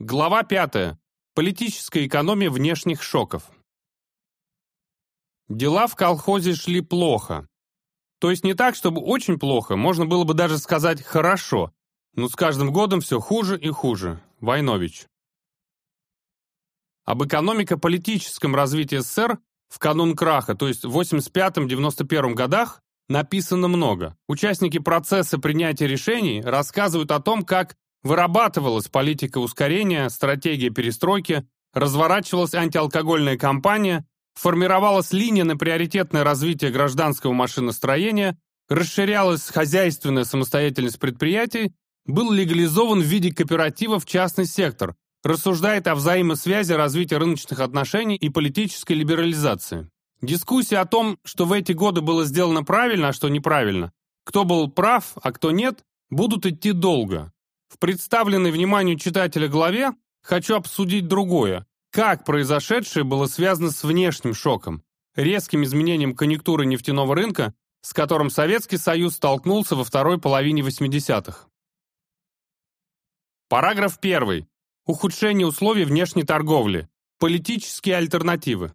Глава 5. Политическая экономия внешних шоков. Дела в колхозе шли плохо. То есть не так, чтобы очень плохо, можно было бы даже сказать «хорошо», но с каждым годом все хуже и хуже. Войнович. Об экономико-политическом развитии СССР в канун краха, то есть в 85-91 годах, написано много. Участники процесса принятия решений рассказывают о том, как Вырабатывалась политика ускорения, стратегия перестройки, разворачивалась антиалкогольная кампания, формировалась линия на приоритетное развитие гражданского машиностроения, расширялась хозяйственная самостоятельность предприятий, был легализован в виде кооператива в частный сектор, рассуждает о взаимосвязи развития рыночных отношений и политической либерализации. Дискуссия о том, что в эти годы было сделано правильно, а что неправильно, кто был прав, а кто нет, будут идти долго. В представленной вниманию читателя главе хочу обсудить другое. Как произошедшее было связано с внешним шоком, резким изменением конъюнктуры нефтяного рынка, с которым Советский Союз столкнулся во второй половине 80-х. Параграф 1. Ухудшение условий внешней торговли. Политические альтернативы.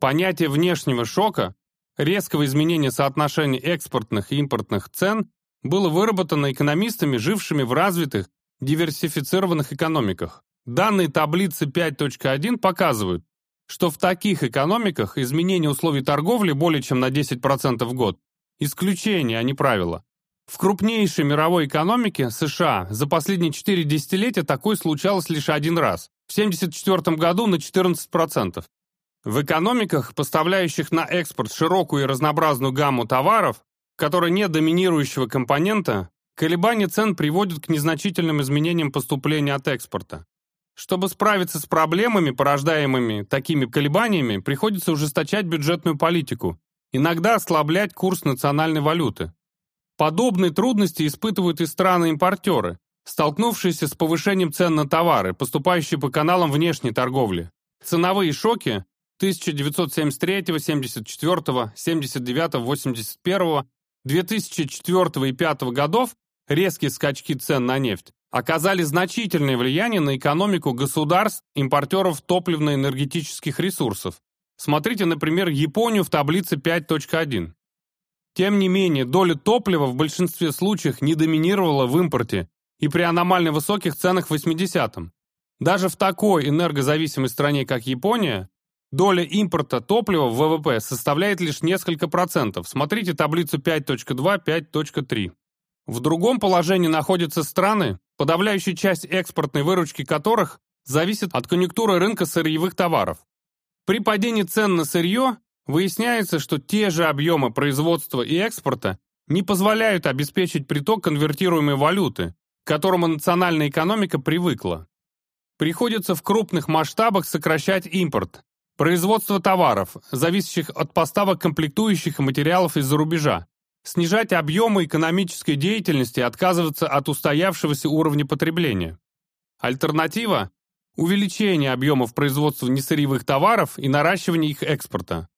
Понятие внешнего шока, резкого изменения соотношения экспортных и импортных цен было выработано экономистами, жившими в развитых, диверсифицированных экономиках. Данные таблицы 5.1 показывают, что в таких экономиках изменение условий торговли более чем на 10% в год – исключение, а не правило. В крупнейшей мировой экономике США за последние 4 десятилетия такое случалось лишь один раз – в 1974 году на 14%. В экономиках, поставляющих на экспорт широкую и разнообразную гамму товаров, в которой нет доминирующего компонента, колебания цен приводят к незначительным изменениям поступления от экспорта. Чтобы справиться с проблемами, порождаемыми такими колебаниями, приходится ужесточать бюджетную политику, иногда ослаблять курс национальной валюты. Подобные трудности испытывают и страны-импортеры, столкнувшиеся с повышением цен на товары, поступающие по каналам внешней торговли. Ценовые шоки 1973, 74, 79, 81 2004 и 2005 годов резкие скачки цен на нефть оказали значительное влияние на экономику государств, импортеров топливно-энергетических ресурсов. Смотрите, например, Японию в таблице 5.1. Тем не менее, доля топлива в большинстве случаев не доминировала в импорте и при аномально высоких ценах в 80-м. Даже в такой энергозависимой стране, как Япония, Доля импорта топлива в ВВП составляет лишь несколько процентов. Смотрите таблицу 5.2, 5.3. В другом положении находятся страны, подавляющая часть экспортной выручки которых зависит от конъюнктуры рынка сырьевых товаров. При падении цен на сырье выясняется, что те же объемы производства и экспорта не позволяют обеспечить приток конвертируемой валюты, к которому национальная экономика привыкла. Приходится в крупных масштабах сокращать импорт, Производство товаров, зависящих от поставок комплектующих и материалов из-за рубежа. Снижать объемы экономической деятельности отказываться от устоявшегося уровня потребления. Альтернатива – увеличение объемов производства несырьевых товаров и наращивание их экспорта.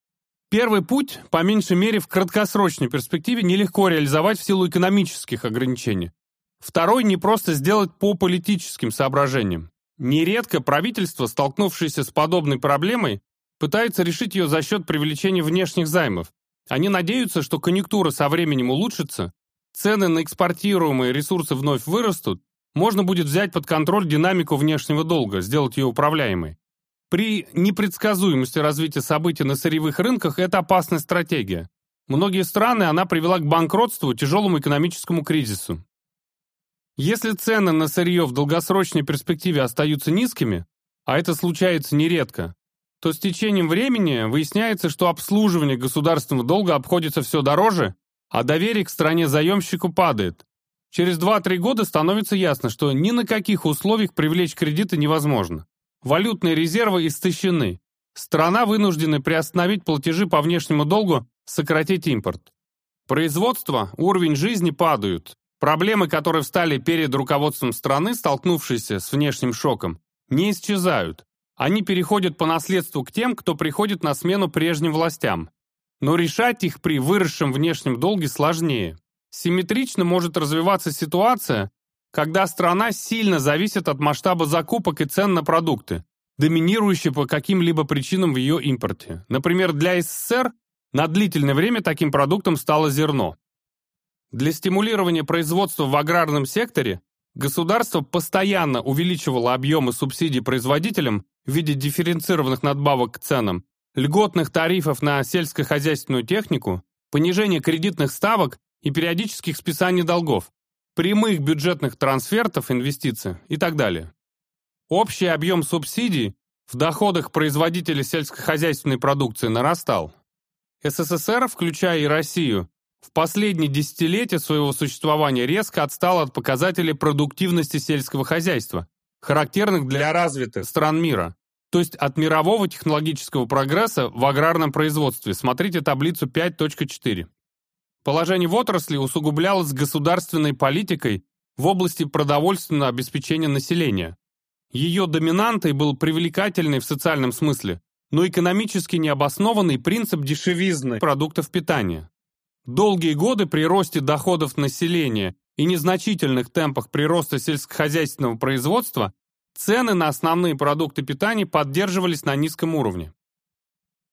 Первый путь, по меньшей мере в краткосрочной перспективе, нелегко реализовать в силу экономических ограничений. Второй – не просто сделать по политическим соображениям. Нередко правительство, столкнувшееся с подобной проблемой, пытается решить ее за счет привлечения внешних займов. Они надеются, что конъюнктура со временем улучшится, цены на экспортируемые ресурсы вновь вырастут, можно будет взять под контроль динамику внешнего долга, сделать ее управляемой. При непредсказуемости развития событий на сырьевых рынках это опасная стратегия. Многие страны она привела к банкротству, тяжелому экономическому кризису. Если цены на сырье в долгосрочной перспективе остаются низкими, а это случается нередко, то с течением времени выясняется, что обслуживание государственного долга обходится все дороже, а доверие к стране-заемщику падает. Через 2-3 года становится ясно, что ни на каких условиях привлечь кредиты невозможно. Валютные резервы истощены. Страна вынуждена приостановить платежи по внешнему долгу, сократить импорт. Производство, уровень жизни падают. Проблемы, которые встали перед руководством страны, столкнувшиеся с внешним шоком, не исчезают. Они переходят по наследству к тем, кто приходит на смену прежним властям. Но решать их при выросшем внешнем долге сложнее. Симметрично может развиваться ситуация, когда страна сильно зависит от масштаба закупок и цен на продукты, доминирующие по каким-либо причинам в ее импорте. Например, для СССР на длительное время таким продуктом стало зерно. Для стимулирования производства в аграрном секторе государство постоянно увеличивало объемы субсидий производителям в виде дифференцированных надбавок к ценам, льготных тарифов на сельскохозяйственную технику, понижения кредитных ставок и периодических списаний долгов, прямых бюджетных трансфертов, инвестиций и так далее. Общий объем субсидий в доходах производителей сельскохозяйственной продукции нарастал. СССР, включая и Россию, в последние десятилетия своего существования резко отстал от показателей продуктивности сельского хозяйства, характерных для развитых стран мира, то есть от мирового технологического прогресса в аграрном производстве. Смотрите таблицу 5.4. Положение в отрасли усугублялось государственной политикой в области продовольственного обеспечения населения. Ее доминантой был привлекательный в социальном смысле, но экономически необоснованный принцип дешевизны продуктов питания. Долгие годы при росте доходов населения и незначительных темпах прироста сельскохозяйственного производства цены на основные продукты питания поддерживались на низком уровне.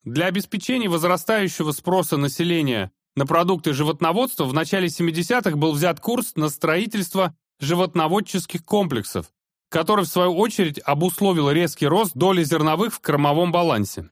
Для обеспечения возрастающего спроса населения на продукты животноводства в начале 70-х был взят курс на строительство животноводческих комплексов, который в свою очередь обусловил резкий рост доли зерновых в кормовом балансе.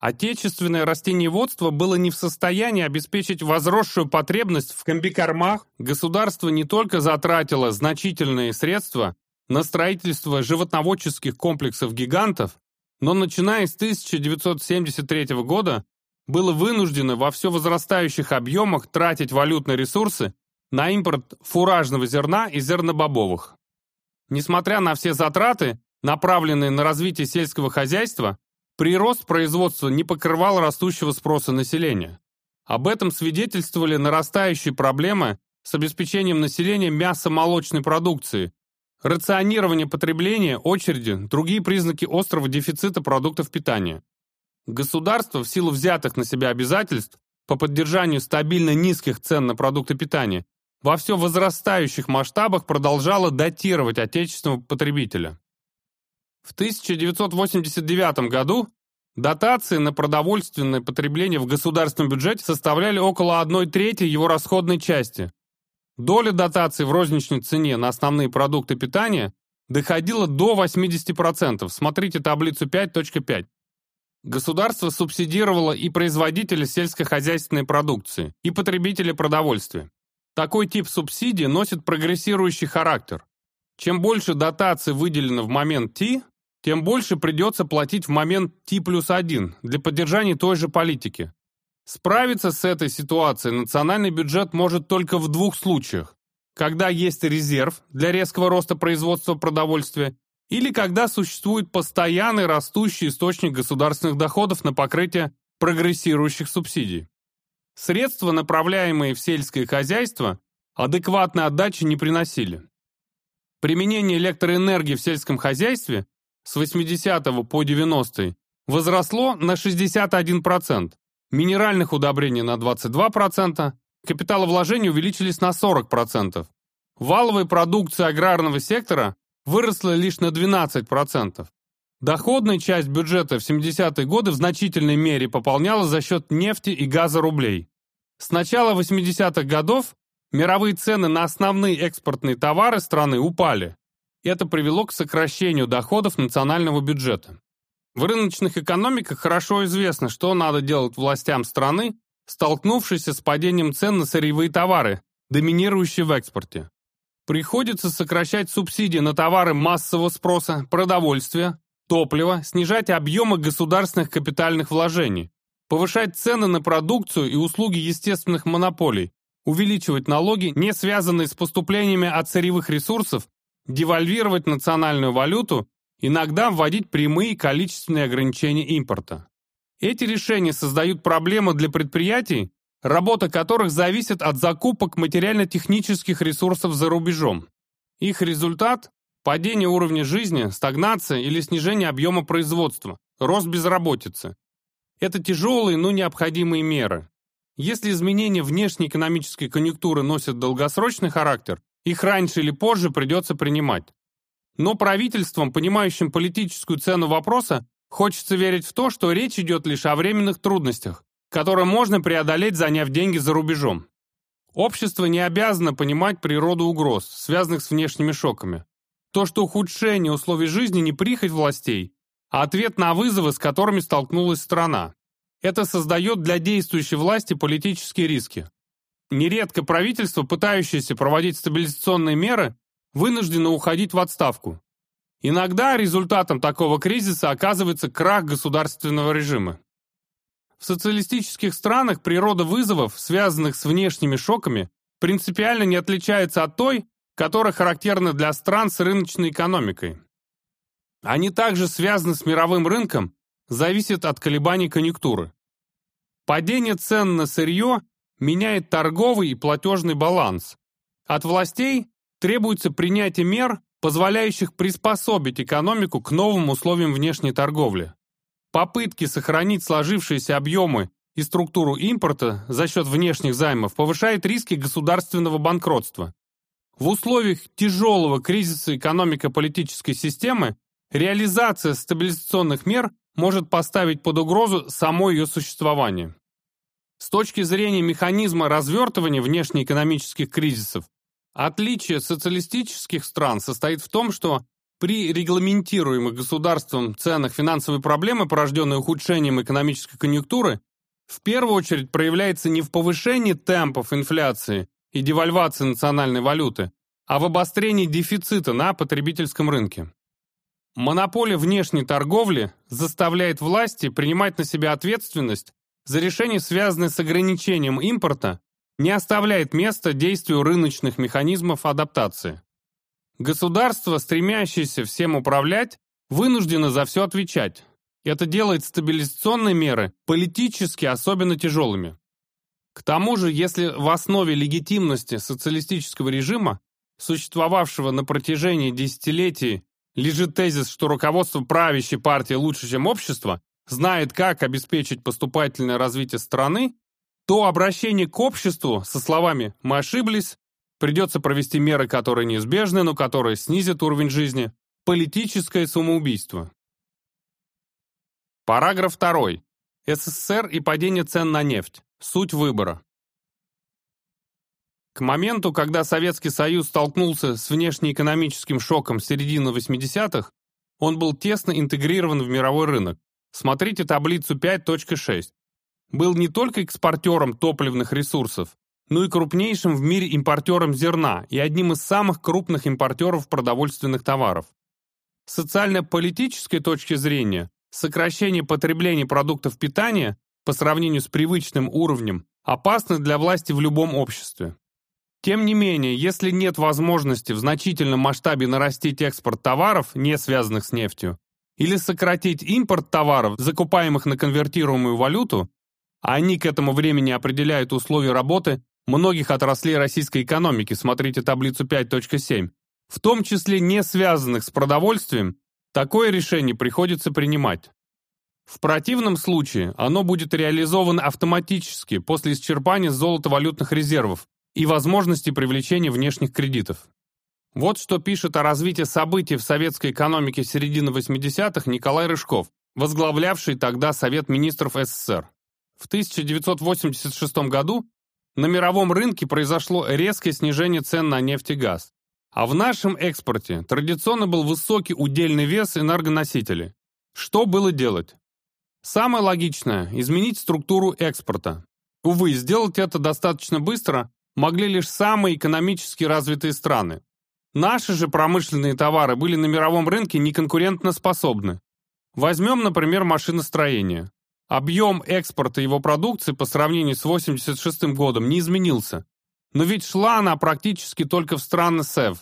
Отечественное растениеводство было не в состоянии обеспечить возросшую потребность в комбикормах. Государство не только затратило значительные средства на строительство животноводческих комплексов гигантов, но начиная с 1973 года было вынуждено во все возрастающих объемах тратить валютные ресурсы на импорт фуражного зерна и зернобобовых. Несмотря на все затраты, направленные на развитие сельского хозяйства, Прирост производства не покрывал растущего спроса населения. Об этом свидетельствовали нарастающие проблемы с обеспечением населения мясо-молочной продукции, рационирование потребления, очереди, другие признаки острого дефицита продуктов питания. Государство в силу взятых на себя обязательств по поддержанию стабильно низких цен на продукты питания во все возрастающих масштабах продолжало датировать отечественного потребителя. В 1989 году дотации на продовольственное потребление в государственном бюджете составляли около 1 трети его расходной части. Доля дотаций в розничной цене на основные продукты питания доходила до 80%. Смотрите таблицу 5.5. Государство субсидировало и производителя сельскохозяйственной продукции, и потребителя продовольствия. Такой тип субсидий носит прогрессирующий характер. Чем больше дотаций выделено в момент T, тем больше придется платить в момент T плюс 1 для поддержания той же политики. Справиться с этой ситуацией национальный бюджет может только в двух случаях. Когда есть резерв для резкого роста производства продовольствия или когда существует постоянный растущий источник государственных доходов на покрытие прогрессирующих субсидий. Средства, направляемые в сельское хозяйство, адекватной отдачи не приносили. Применение электроэнергии в сельском хозяйстве с 80 по 90 возросло на 61%, минеральных удобрений на 22%, капиталовложения увеличились на 40%. Валовая продукция аграрного сектора выросла лишь на 12%. Доходная часть бюджета в 70-е годы в значительной мере пополнялась за счет нефти и газа рублей. С начала 80-х годов мировые цены на основные экспортные товары страны упали, это привело к сокращению доходов национального бюджета. В рыночных экономиках хорошо известно, что надо делать властям страны, столкнувшейся с падением цен на сырьевые товары, доминирующие в экспорте. Приходится сокращать субсидии на товары массового спроса, продовольствие, топливо, снижать объемы государственных капитальных вложений, повышать цены на продукцию и услуги естественных монополий, увеличивать налоги, не связанные с поступлениями от сырьевых ресурсов девальвировать национальную валюту, иногда вводить прямые количественные ограничения импорта. Эти решения создают проблемы для предприятий, работа которых зависит от закупок материально-технических ресурсов за рубежом. Их результат – падение уровня жизни, стагнация или снижение объема производства, рост безработицы. Это тяжелые, но необходимые меры. Если изменения внешней экономической конъюнктуры носят долгосрочный характер, Их раньше или позже придется принимать. Но правительствам, понимающим политическую цену вопроса, хочется верить в то, что речь идет лишь о временных трудностях, которые можно преодолеть, заняв деньги за рубежом. Общество не обязано понимать природу угроз, связанных с внешними шоками. То, что ухудшение условий жизни не прихоть властей, а ответ на вызовы, с которыми столкнулась страна. Это создает для действующей власти политические риски. Нередко правительство, пытающееся проводить стабилизационные меры, вынуждено уходить в отставку. Иногда результатом такого кризиса оказывается крах государственного режима. В социалистических странах природа вызовов, связанных с внешними шоками, принципиально не отличается от той, которая характерна для стран с рыночной экономикой. Они также связаны с мировым рынком, зависят от колебаний конъюнктуры. Падение цен на сырье меняет торговый и платежный баланс. От властей требуется принятие мер, позволяющих приспособить экономику к новым условиям внешней торговли. Попытки сохранить сложившиеся объемы и структуру импорта за счет внешних займов повышает риски государственного банкротства. В условиях тяжелого кризиса экономико-политической системы реализация стабилизационных мер может поставить под угрозу само ее существование. С точки зрения механизма развертывания внешнеэкономических кризисов, отличие социалистических стран состоит в том, что при регламентируемых государством ценах финансовой проблемы, порожденной ухудшением экономической конъюнктуры, в первую очередь проявляется не в повышении темпов инфляции и девальвации национальной валюты, а в обострении дефицита на потребительском рынке. Монополия внешней торговли заставляет власти принимать на себя ответственность за решения, связанные с ограничением импорта, не оставляет места действию рыночных механизмов адаптации. Государство, стремящееся всем управлять, вынуждено за все отвечать. Это делает стабилизационные меры политически особенно тяжелыми. К тому же, если в основе легитимности социалистического режима, существовавшего на протяжении десятилетий, лежит тезис, что руководство правящей партии лучше, чем общество, знает, как обеспечить поступательное развитие страны, то обращение к обществу со словами «мы ошиблись», Придется провести меры, которые неизбежны, но которые снизят уровень жизни. Политическое самоубийство. Параграф 2. СССР и падение цен на нефть. Суть выбора. К моменту, когда Советский Союз столкнулся с внешнеэкономическим шоком середины 80-х, он был тесно интегрирован в мировой рынок. Смотрите таблицу 5.6. Был не только экспортером топливных ресурсов, но и крупнейшим в мире импортером зерна и одним из самых крупных импортеров продовольственных товаров. С социально-политической точки зрения, сокращение потребления продуктов питания по сравнению с привычным уровнем опасно для власти в любом обществе. Тем не менее, если нет возможности в значительном масштабе нарастить экспорт товаров, не связанных с нефтью, или сократить импорт товаров, закупаемых на конвертируемую валюту, а они к этому времени определяют условия работы многих отраслей российской экономики, смотрите таблицу 5.7, в том числе не связанных с продовольствием, такое решение приходится принимать. В противном случае оно будет реализовано автоматически после исчерпания золотовалютных резервов и возможности привлечения внешних кредитов. Вот что пишет о развитии событий в советской экономике середины 80-х Николай Рыжков, возглавлявший тогда Совет министров СССР. В 1986 году на мировом рынке произошло резкое снижение цен на нефть и газ. А в нашем экспорте традиционно был высокий удельный вес энергоносителей. Что было делать? Самое логичное – изменить структуру экспорта. Увы, сделать это достаточно быстро могли лишь самые экономически развитые страны. Наши же промышленные товары были на мировом рынке неконкурентоспособны. Возьмем, например, машиностроение. Объем экспорта его продукции по сравнению с 1986 годом не изменился. Но ведь шла она практически только в страны СЭВ.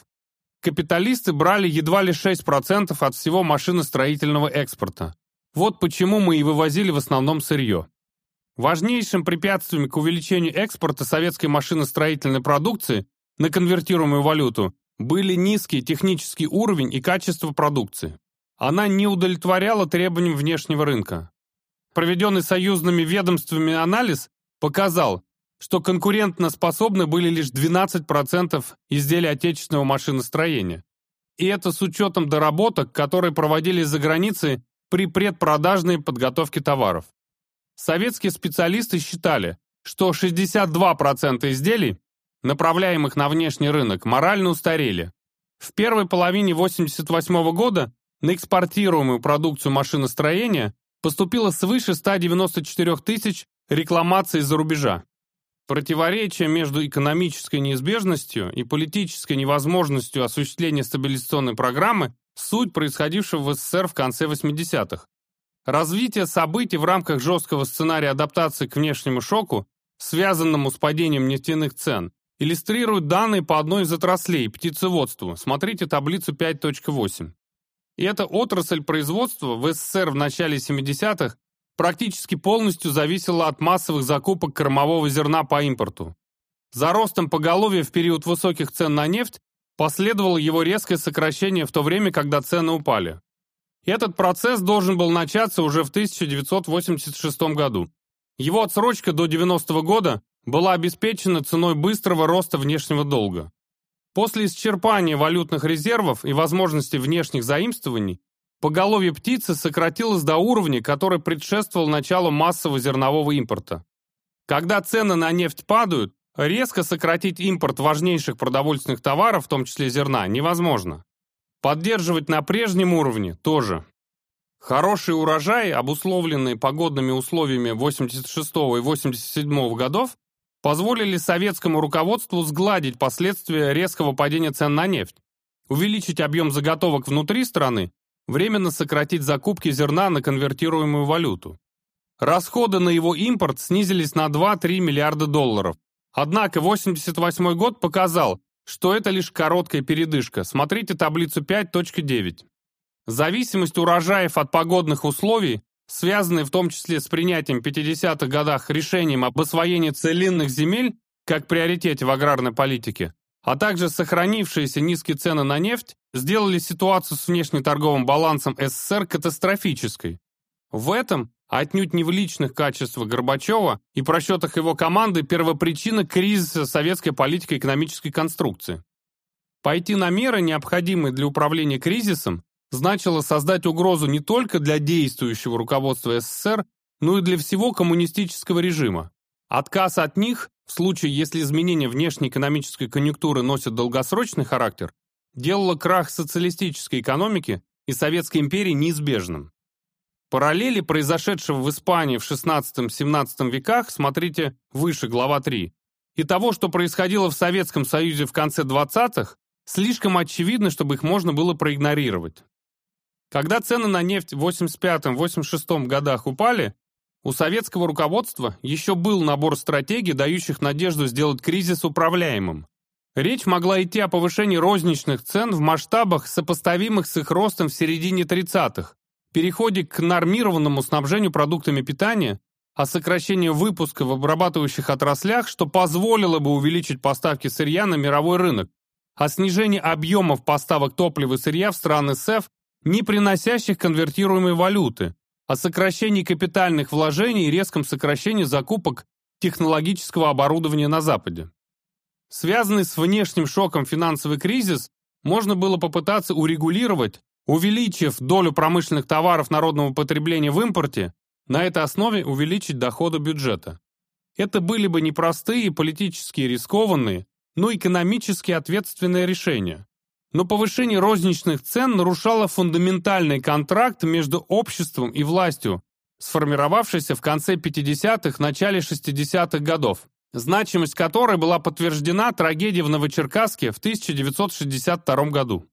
Капиталисты брали едва ли 6% от всего машиностроительного экспорта. Вот почему мы и вывозили в основном сырье. Важнейшим препятствием к увеличению экспорта советской машиностроительной продукции на конвертируемую валюту были низкий технический уровень и качество продукции. Она не удовлетворяла требованиям внешнего рынка проведенный союзными ведомствами анализ показал, что конкурентноспособны были лишь 12% изделий отечественного машиностроения. И это с учетом доработок, которые проводились за границей при предпродажной подготовке товаров. Советские специалисты считали, что 62% изделий, направляемых на внешний рынок, морально устарели. В первой половине 1988 года на экспортируемую продукцию машиностроения поступило свыше 194 тысяч рекламаций из-за рубежа. Противоречие между экономической неизбежностью и политической невозможностью осуществления стабилизационной программы – суть происходившего в СССР в конце 80-х. Развитие событий в рамках жесткого сценария адаптации к внешнему шоку, связанному с падением нефтяных цен, иллюстрируют данные по одной из отраслей – птицеводству. Смотрите таблицу 5.8. И эта отрасль производства в СССР в начале 70-х практически полностью зависела от массовых закупок кормового зерна по импорту. За ростом поголовья в период высоких цен на нефть последовало его резкое сокращение в то время, когда цены упали. Этот процесс должен был начаться уже в 1986 году. Его отсрочка до 90 -го года была обеспечена ценой быстрого роста внешнего долга. После исчерпания валютных резервов и возможности внешних заимствований, Поголовье птицы сократилось до уровня, который предшествовал началу массового зернового импорта. Когда цены на нефть падают, резко сократить импорт важнейших продовольственных товаров, в том числе зерна, невозможно. Поддерживать на прежнем уровне тоже. Хорошие урожаи, обусловленные погодными условиями 86 и 87 годов, позволили советскому руководству сгладить последствия резкого падения цен на нефть, увеличить объем заготовок внутри страны временно сократить закупки зерна на конвертируемую валюту. Расходы на его импорт снизились на 2-3 миллиарда долларов. Однако 1988 год показал, что это лишь короткая передышка. Смотрите таблицу 5.9. Зависимость урожаев от погодных условий, связанная в том числе с принятием в 50-х годах решением об освоении целинных земель как приоритете в аграрной политике, а также сохранившиеся низкие цены на нефть, сделали ситуацию с внешнеторговым балансом СССР катастрофической. В этом, отнюдь не в личных качествах Горбачева и просчетах его команды, первопричина кризиса советской политико-экономической конструкции. Пойти на меры, необходимые для управления кризисом, значило создать угрозу не только для действующего руководства СССР, но и для всего коммунистического режима. Отказ от них в случае, если изменения внешнеэкономической конъюнктуры носят долгосрочный характер, делало крах социалистической экономики и Советской империи неизбежным. Параллели произошедшего в Испании в XVI-XVII веках смотрите выше, глава 3, и того, что происходило в Советском Союзе в конце 20-х, слишком очевидно, чтобы их можно было проигнорировать. Когда цены на нефть в 85-86 годах упали, у советского руководства еще был набор стратегий, дающих надежду сделать кризис управляемым. Речь могла идти о повышении розничных цен в масштабах, сопоставимых с их ростом в середине 30-х, переходе к нормированному снабжению продуктами питания, о сокращении выпуска в обрабатывающих отраслях, что позволило бы увеличить поставки сырья на мировой рынок, о снижении объемов поставок топлива и сырья в страны СЭФ, не приносящих конвертируемой валюты, о сокращении капитальных вложений и резком сокращении закупок технологического оборудования на Западе. Связанный с внешним шоком финансовый кризис можно было попытаться урегулировать, увеличив долю промышленных товаров народного потребления в импорте, на этой основе увеличить доходы бюджета. Это были бы непростые, политически рискованные, но экономически ответственные решения но повышение розничных цен нарушало фундаментальный контракт между обществом и властью, сформировавшийся в конце 50-х, начале 60-х годов, значимость которой была подтверждена трагедией в Новочеркасске в 1962 году.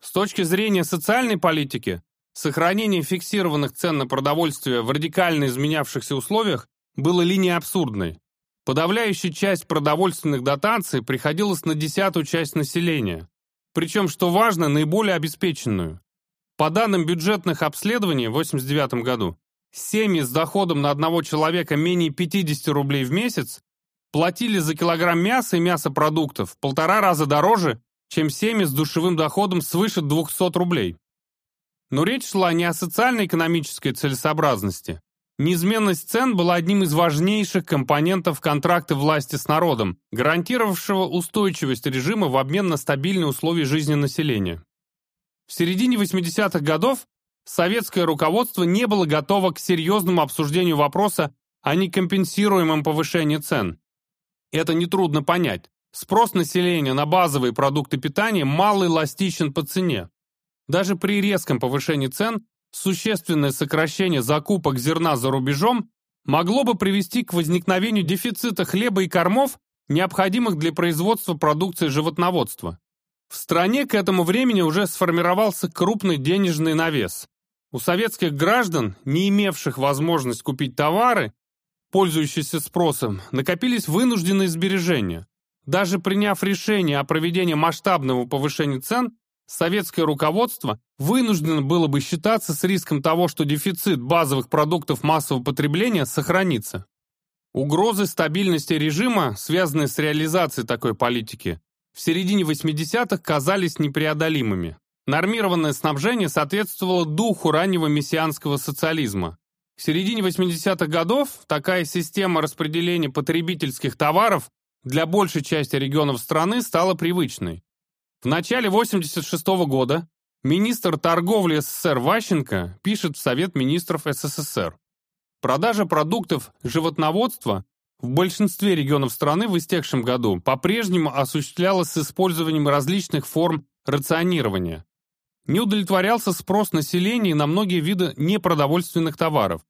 С точки зрения социальной политики, сохранение фиксированных цен на продовольствие в радикально изменявшихся условиях было линией абсурдной. Подавляющая часть продовольственных дотаций приходилась на десятую часть населения причем, что важно, наиболее обеспеченную. По данным бюджетных обследований в 1989 году, семьи с доходом на одного человека менее 50 рублей в месяц платили за килограмм мяса и мясопродуктов в полтора раза дороже, чем семьи с душевым доходом свыше 200 рублей. Но речь шла не о социально-экономической целесообразности, Неизменность цен была одним из важнейших компонентов контракта власти с народом, гарантировавшего устойчивость режима в обмен на стабильные условия жизни населения. В середине 80-х годов советское руководство не было готово к серьезному обсуждению вопроса о некомпенсируемом повышении цен. Это нетрудно понять. Спрос населения на базовые продукты питания мало эластичен по цене. Даже при резком повышении цен существенное сокращение закупок зерна за рубежом могло бы привести к возникновению дефицита хлеба и кормов, необходимых для производства продукции животноводства. В стране к этому времени уже сформировался крупный денежный навес. У советских граждан, не имевших возможность купить товары, пользующиеся спросом, накопились вынужденные сбережения. Даже приняв решение о проведении масштабного повышения цен, советское руководство вынуждено было бы считаться с риском того, что дефицит базовых продуктов массового потребления сохранится. Угрозы стабильности режима, связанные с реализацией такой политики, в середине 80-х казались непреодолимыми. Нормированное снабжение соответствовало духу раннего мессианского социализма. К середине 80-х годов такая система распределения потребительских товаров для большей части регионов страны стала привычной. В начале 86 -го года министр торговли СССР Ващенко пишет в Совет министров СССР. Продажа продуктов животноводства в большинстве регионов страны в истекшем году по-прежнему осуществлялась с использованием различных форм рационирования. Не удовлетворялся спрос населения на многие виды непродовольственных товаров.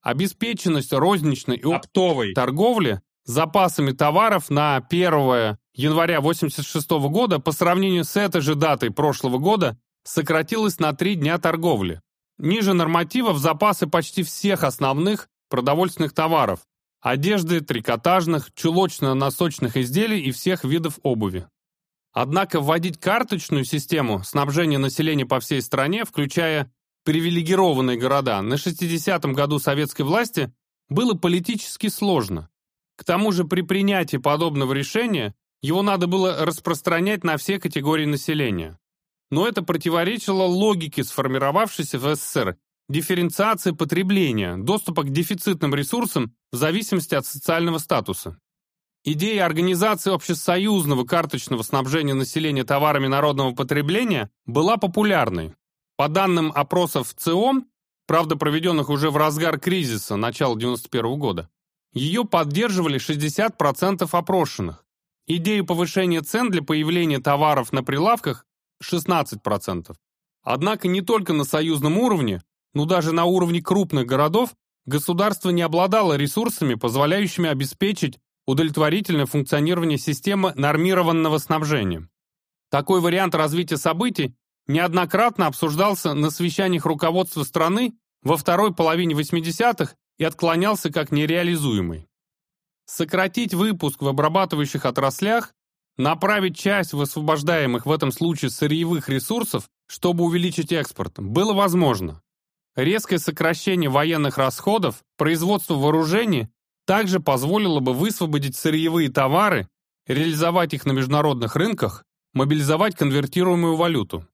Обеспеченность розничной и оптовой торговли запасами товаров на 1 января 1986 года по сравнению с этой же датой прошлого года сократилась на три дня торговли. Ниже нормативов запасы почти всех основных продовольственных товаров – одежды, трикотажных, чулочно-носочных изделий и всех видов обуви. Однако вводить карточную систему снабжения населения по всей стране, включая привилегированные города, на 60-м году советской власти было политически сложно. К тому же при принятии подобного решения его надо было распространять на все категории населения. Но это противоречило логике сформировавшейся в СССР дифференциации потребления, доступа к дефицитным ресурсам в зависимости от социального статуса. Идея организации общесоюзного карточного снабжения населения товарами народного потребления была популярной. По данным опросов ЦИОМ, правда проведенных уже в разгар кризиса начала 91 года, ее поддерживали 60% опрошенных. Идею повышения цен для появления товаров на прилавках 16%. Однако не только на союзном уровне, но даже на уровне крупных городов государство не обладало ресурсами, позволяющими обеспечить удовлетворительное функционирование системы нормированного снабжения. Такой вариант развития событий неоднократно обсуждался на совещаниях руководства страны во второй половине 80-х и отклонялся как нереализуемый. Сократить выпуск в обрабатывающих отраслях, направить часть высвобождаемых в этом случае сырьевых ресурсов, чтобы увеличить экспорт, было возможно. Резкое сокращение военных расходов, производство вооружений также позволило бы высвободить сырьевые товары, реализовать их на международных рынках, мобилизовать конвертируемую валюту.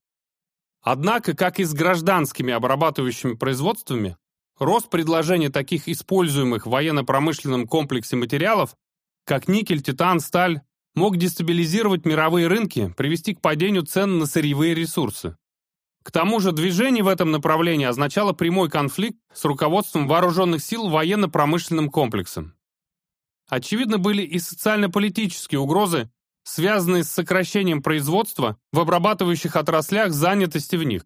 Однако, как и с гражданскими обрабатывающими производствами, Рост предложения таких используемых в военно-промышленном комплексе материалов, как никель, титан, сталь, мог дестабилизировать мировые рынки, привести к падению цен на сырьевые ресурсы. К тому же движение в этом направлении означало прямой конфликт с руководством вооруженных сил военно-промышленным комплексом. Очевидно были и социально-политические угрозы, связанные с сокращением производства в обрабатывающих отраслях занятости в них.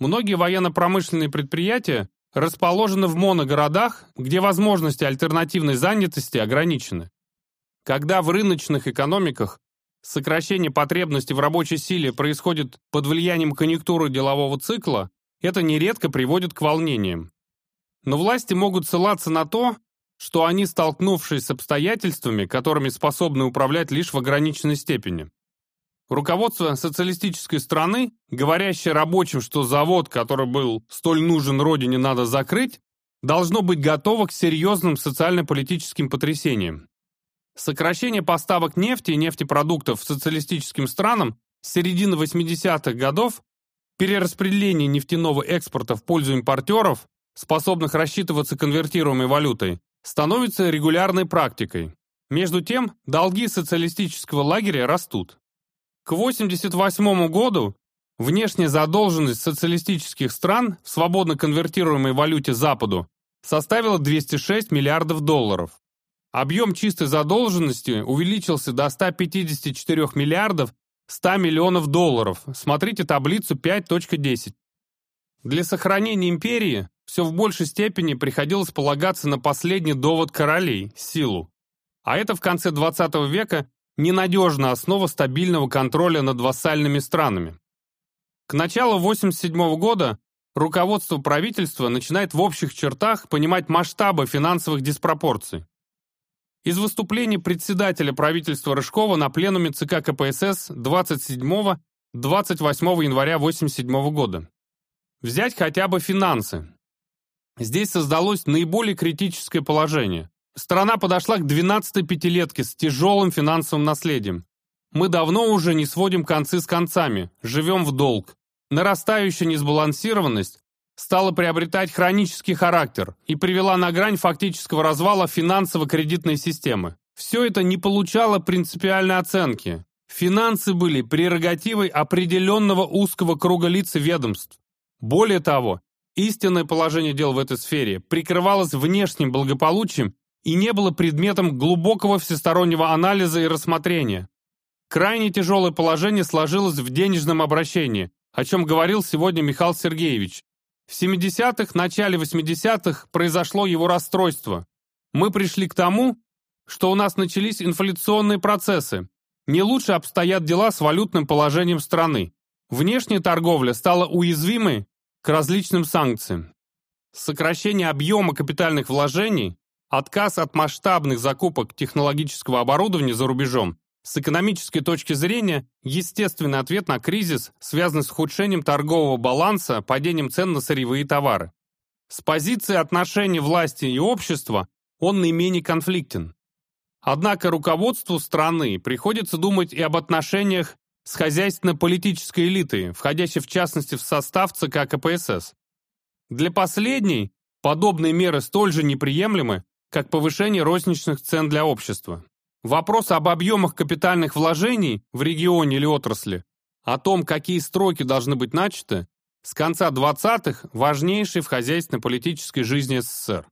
Многие военно-промышленные предприятия расположены в моногородах, где возможности альтернативной занятости ограничены. Когда в рыночных экономиках сокращение потребности в рабочей силе происходит под влиянием конъюнктуры делового цикла, это нередко приводит к волнениям. Но власти могут ссылаться на то, что они, столкнувшись с обстоятельствами, которыми способны управлять лишь в ограниченной степени. Руководство социалистической страны, говорящее рабочим, что завод, который был столь нужен родине, надо закрыть, должно быть готово к серьезным социально-политическим потрясениям. Сокращение поставок нефти и нефтепродуктов социалистическим странам с середины 80-х годов, перераспределение нефтяного экспорта в пользу импортеров, способных рассчитываться конвертируемой валютой, становится регулярной практикой. Между тем, долги социалистического лагеря растут. К 1988 году внешняя задолженность социалистических стран в свободно конвертируемой валюте Западу составила 206 миллиардов долларов. Объем чистой задолженности увеличился до 154 миллиардов 100 миллионов долларов. Смотрите таблицу 5.10. Для сохранения империи все в большей степени приходилось полагаться на последний довод королей – силу. А это в конце 20 века ненадежная основа стабильного контроля над вассальными странами. К началу 1987 года руководство правительства начинает в общих чертах понимать масштабы финансовых диспропорций. Из выступления председателя правительства Рыжкова на пленуме ЦК КПСС 27-28 января 1987 года. Взять хотя бы финансы. Здесь создалось наиболее критическое положение. Страна подошла к 12-й пятилетке с тяжелым финансовым наследием. Мы давно уже не сводим концы с концами, живем в долг. Нарастающая несбалансированность стала приобретать хронический характер и привела на грань фактического развала финансово-кредитной системы. Все это не получало принципиальной оценки. Финансы были прерогативой определенного узкого круга лиц и ведомств. Более того, истинное положение дел в этой сфере прикрывалось внешним благополучием и не было предметом глубокого всестороннего анализа и рассмотрения. Крайне тяжелое положение сложилось в денежном обращении, о чем говорил сегодня Михаил Сергеевич. В 70-х, начале 80-х произошло его расстройство. Мы пришли к тому, что у нас начались инфляционные процессы. Не лучше обстоят дела с валютным положением страны. Внешняя торговля стала уязвимой к различным санкциям. Сокращение объема капитальных вложений, отказ от масштабных закупок технологического оборудования за рубежом с экономической точки зрения естественный ответ на кризис, связанный с ухудшением торгового баланса, падением цен на сырьевые товары. С позиции отношений власти и общества он наименее конфликтен. Однако руководству страны приходится думать и об отношениях с хозяйственно-политической элитой, входящей в частности в состав ЦК КПСС. Для последней подобные меры столь же неприемлемы, как повышение розничных цен для общества. Вопрос об объемах капитальных вложений в регионе или отрасли, о том, какие строки должны быть начаты, с конца 20-х важнейший в хозяйственно-политической жизни СССР.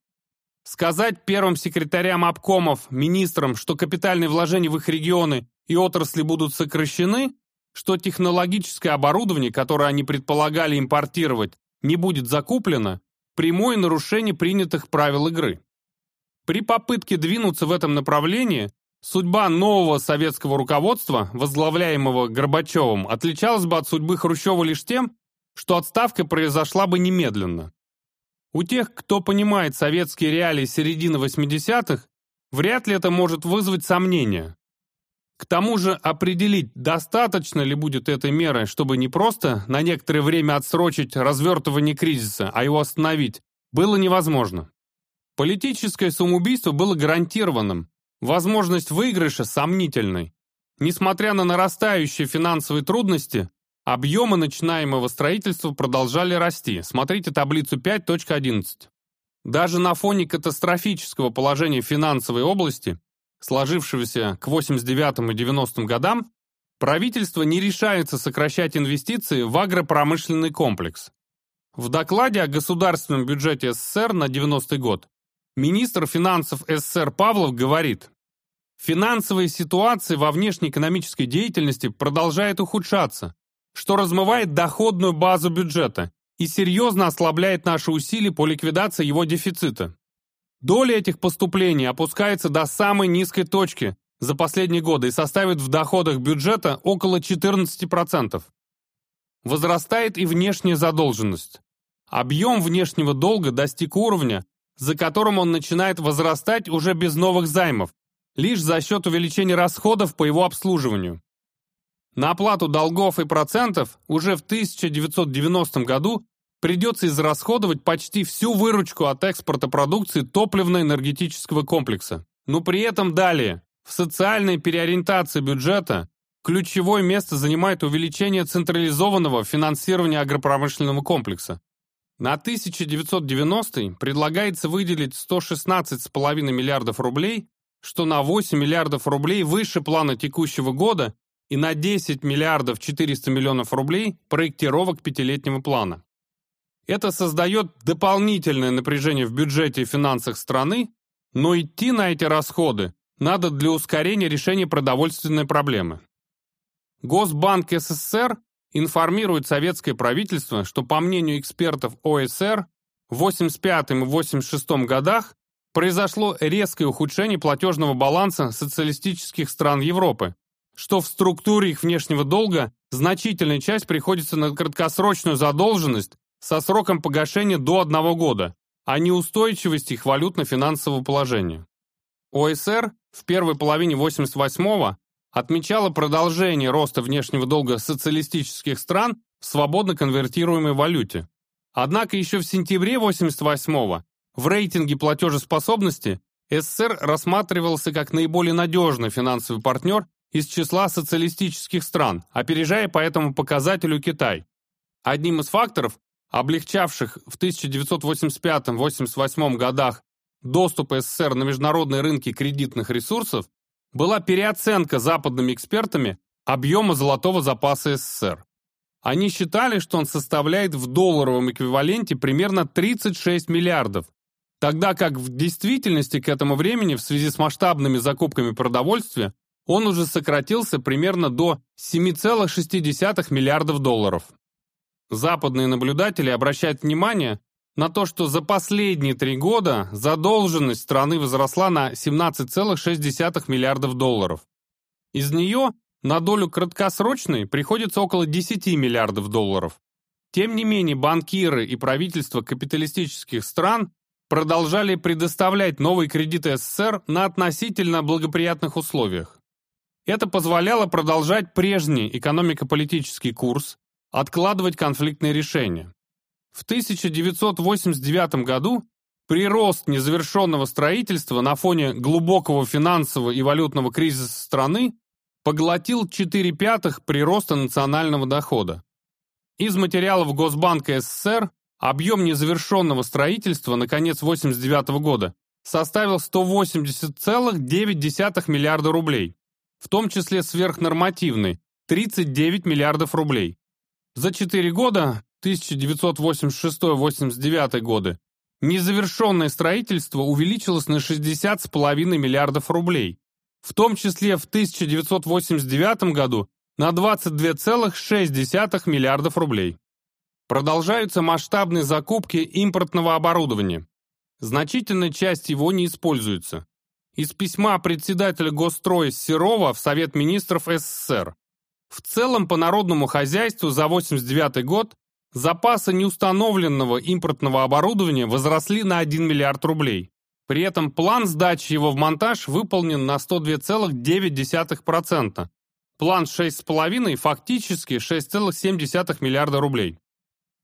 Сказать первым секретарям обкомов, министрам, что капитальные вложения в их регионы и отрасли будут сокращены, что технологическое оборудование, которое они предполагали импортировать, не будет закуплено, прямое нарушение принятых правил игры. При попытке двинуться в этом направлении судьба нового советского руководства, возглавляемого Горбачевым, отличалась бы от судьбы Хрущева лишь тем, что отставка произошла бы немедленно. У тех, кто понимает советские реалии середины 80-х, вряд ли это может вызвать сомнения. К тому же определить, достаточно ли будет этой меры, чтобы не просто на некоторое время отсрочить развертывание кризиса, а его остановить, было невозможно. Политическое самоубийство было гарантированным, возможность выигрыша сомнительной. Несмотря на нарастающие финансовые трудности, объемы начинаемого строительства продолжали расти. Смотрите таблицу 5.11. Даже на фоне катастрофического положения финансовой области сложившегося к 89 и 90 годам, правительство не решается сокращать инвестиции в агропромышленный комплекс. В докладе о государственном бюджете СССР на 90 год министр финансов СССР Павлов говорит, финансовая ситуация во внешнеэкономической деятельности продолжает ухудшаться, что размывает доходную базу бюджета и серьезно ослабляет наши усилия по ликвидации его дефицита. Доля этих поступлений опускается до самой низкой точки за последние годы и составит в доходах бюджета около 14%. Возрастает и внешняя задолженность. Объем внешнего долга достиг уровня, за которым он начинает возрастать уже без новых займов, лишь за счет увеличения расходов по его обслуживанию. На оплату долгов и процентов уже в 1990 году придется израсходовать почти всю выручку от экспорта продукции топливно-энергетического комплекса. Но при этом далее, в социальной переориентации бюджета ключевое место занимает увеличение централизованного финансирования агропромышленного комплекса. На 1990 предлагается выделить 116,5 миллиардов рублей, что на 8 миллиардов рублей выше плана текущего года и на 10 миллиардов 400 миллионов рублей проектировок пятилетнего плана. Это создает дополнительное напряжение в бюджете и финансах страны, но идти на эти расходы надо для ускорения решения продовольственной проблемы. Госбанк СССР информирует советское правительство, что по мнению экспертов ОСР в 1985 и 1986 годах произошло резкое ухудшение платежного баланса социалистических стран Европы, что в структуре их внешнего долга значительная часть приходится на краткосрочную задолженность со сроком погашения до одного года, а неустойчивость их валютно-финансового положения. ОСР в первой половине 88-го отмечала продолжение роста внешнего долга социалистических стран в свободно конвертируемой валюте. Однако еще в сентябре 88-го в рейтинге платежеспособности СССР рассматривался как наиболее надежный финансовый партнер из числа социалистических стран, опережая по этому показателю Китай. Одним из факторов, облегчавших в 1985-88 годах доступ СССР на международные рынки кредитных ресурсов, была переоценка западными экспертами объема золотого запаса СССР. Они считали, что он составляет в долларовом эквиваленте примерно 36 миллиардов, тогда как в действительности к этому времени в связи с масштабными закупками продовольствия он уже сократился примерно до 7,6 миллиардов долларов. Западные наблюдатели обращают внимание на то, что за последние три года задолженность страны возросла на 17,6 миллиардов долларов. Из нее на долю краткосрочной приходится около 10 миллиардов долларов. Тем не менее, банкиры и правительства капиталистических стран продолжали предоставлять новые кредиты СССР на относительно благоприятных условиях. Это позволяло продолжать прежний экономико-политический курс, откладывать конфликтные решения. В 1989 году прирост незавершенного строительства на фоне глубокого финансового и валютного кризиса страны поглотил 4 пятых прироста национального дохода. Из материалов Госбанка СССР объем незавершенного строительства на конец 1989 года составил 180,9 миллиарда рублей, в том числе сверхнормативный – 39 миллиардов рублей. За 4 года, 1986-89 годы, незавершенное строительство увеличилось на 60,5 миллиардов рублей, в том числе в 1989 году на 22,6 миллиардов рублей. Продолжаются масштабные закупки импортного оборудования. Значительная часть его не используется. Из письма председателя Госстроя Серова в Совет министров СССР. В целом по народному хозяйству за 89 год запасы неустановленного импортного оборудования возросли на 1 миллиард рублей. При этом план сдачи его в монтаж выполнен на 102,9%. План 6,5 фактически 6,7 миллиарда рублей.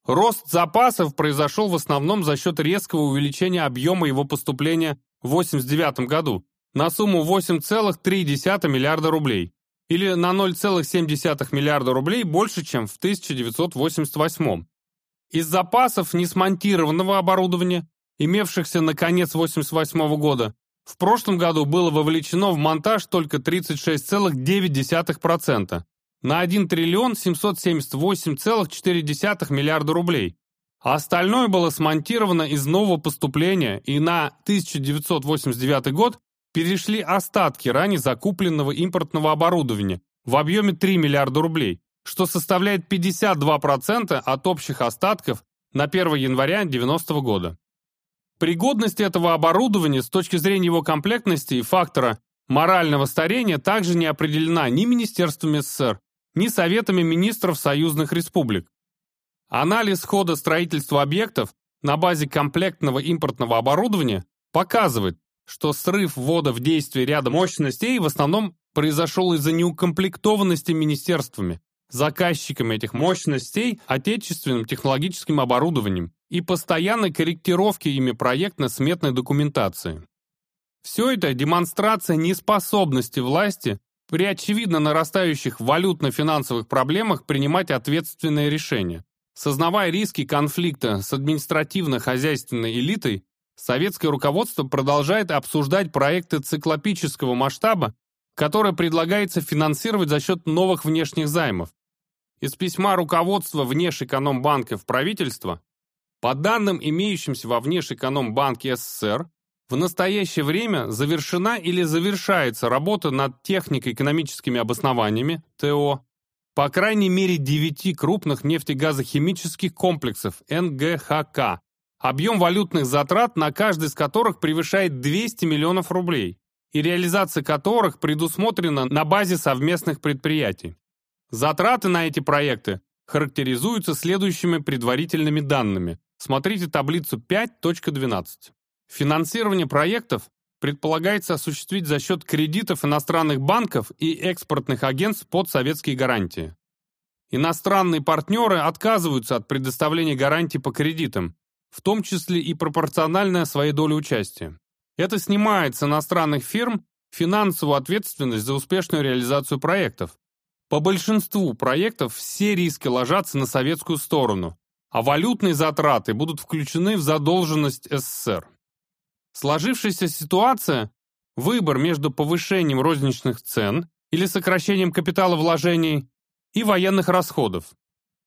Рост запасов произошел в основном за счет резкого увеличения объема его поступления в 1989 году на сумму 8,3 миллиарда рублей или на 0,7 миллиарда рублей больше, чем в 1988. Из запасов несмонтированного оборудования, имевшихся на конец 1988 года, в прошлом году было вовлечено в монтаж только 36,9%, на 1 триллион 778,4 миллиарда рублей, а остальное было смонтировано из нового поступления и на 1989 год перешли остатки ранее закупленного импортного оборудования в объеме 3 миллиарда рублей, что составляет 52% от общих остатков на 1 января 1990 года. Пригодность этого оборудования с точки зрения его комплектности и фактора морального старения также не определена ни Министерством СССР, ни Советами министров союзных республик. Анализ хода строительства объектов на базе комплектного импортного оборудования показывает, что срыв ввода в действие ряда мощностей в основном произошел из-за неукомплектованности министерствами, заказчиками этих мощностей отечественным технологическим оборудованием и постоянной корректировки ими проектно-сметной документации. Все это демонстрация неспособности власти при очевидно нарастающих валютно-финансовых проблемах принимать ответственные решения. Сознавая риски конфликта с административно-хозяйственной элитой, советское руководство продолжает обсуждать проекты циклопического масштаба, которые предлагается финансировать за счет новых внешних займов. Из письма руководства Внешэкономбанка в правительство, по данным, имеющимся во Внешэкономбанке СССР, в настоящее время завершена или завершается работа над технико-экономическими обоснованиями, ТО, по крайней мере 9 крупных нефтегазохимических комплексов НГХК, объем валютных затрат на каждый из которых превышает 200 миллионов рублей, и реализация которых предусмотрена на базе совместных предприятий. Затраты на эти проекты характеризуются следующими предварительными данными. Смотрите таблицу 5.12. Финансирование проектов предполагается осуществить за счет кредитов иностранных банков и экспортных агентств под советские гарантии. Иностранные партнеры отказываются от предоставления гарантий по кредитам, в том числе и пропорционально своей доле участия. Это снимает с иностранных фирм финансовую ответственность за успешную реализацию проектов. По большинству проектов все риски ложатся на советскую сторону, а валютные затраты будут включены в задолженность СССР. Сложившаяся ситуация, выбор между повышением розничных цен или сокращением капитала вложений и военных расходов,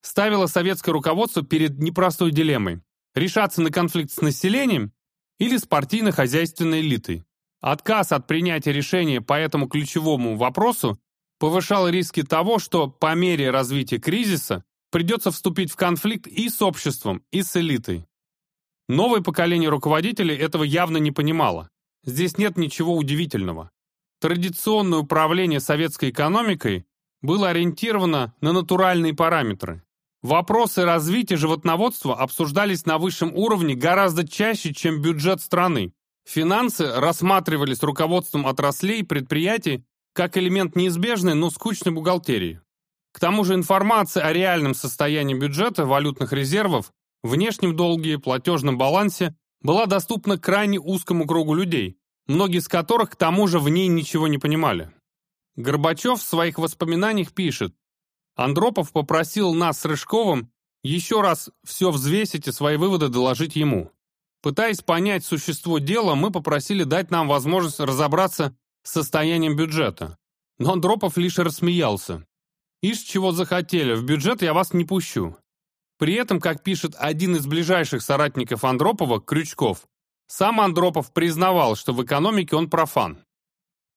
ставила советское руководство перед непростой дилеммой – решаться на конфликт с населением или с партийно-хозяйственной элитой. Отказ от принятия решения по этому ключевому вопросу повышал риски того, что по мере развития кризиса придется вступить в конфликт и с обществом, и с элитой. Новое поколение руководителей этого явно не понимало. Здесь нет ничего удивительного. Традиционное управление советской экономикой было ориентировано на натуральные параметры. Вопросы развития животноводства обсуждались на высшем уровне гораздо чаще, чем бюджет страны. Финансы рассматривались руководством отраслей и предприятий как элемент неизбежной, но скучной бухгалтерии. К тому же информация о реальном состоянии бюджета, валютных резервов внешнем долге, платежном балансе была доступна крайне узкому кругу людей, многие из которых к тому же в ней ничего не понимали. Горбачев в своих воспоминаниях пишет, Андропов попросил нас с Рыжковым еще раз все взвесить и свои выводы доложить ему. Пытаясь понять существо дела, мы попросили дать нам возможность разобраться с состоянием бюджета. Но Андропов лишь рассмеялся. «Ишь, чего захотели, в бюджет я вас не пущу. При этом, как пишет один из ближайших соратников Андропова, Крючков, сам Андропов признавал, что в экономике он профан.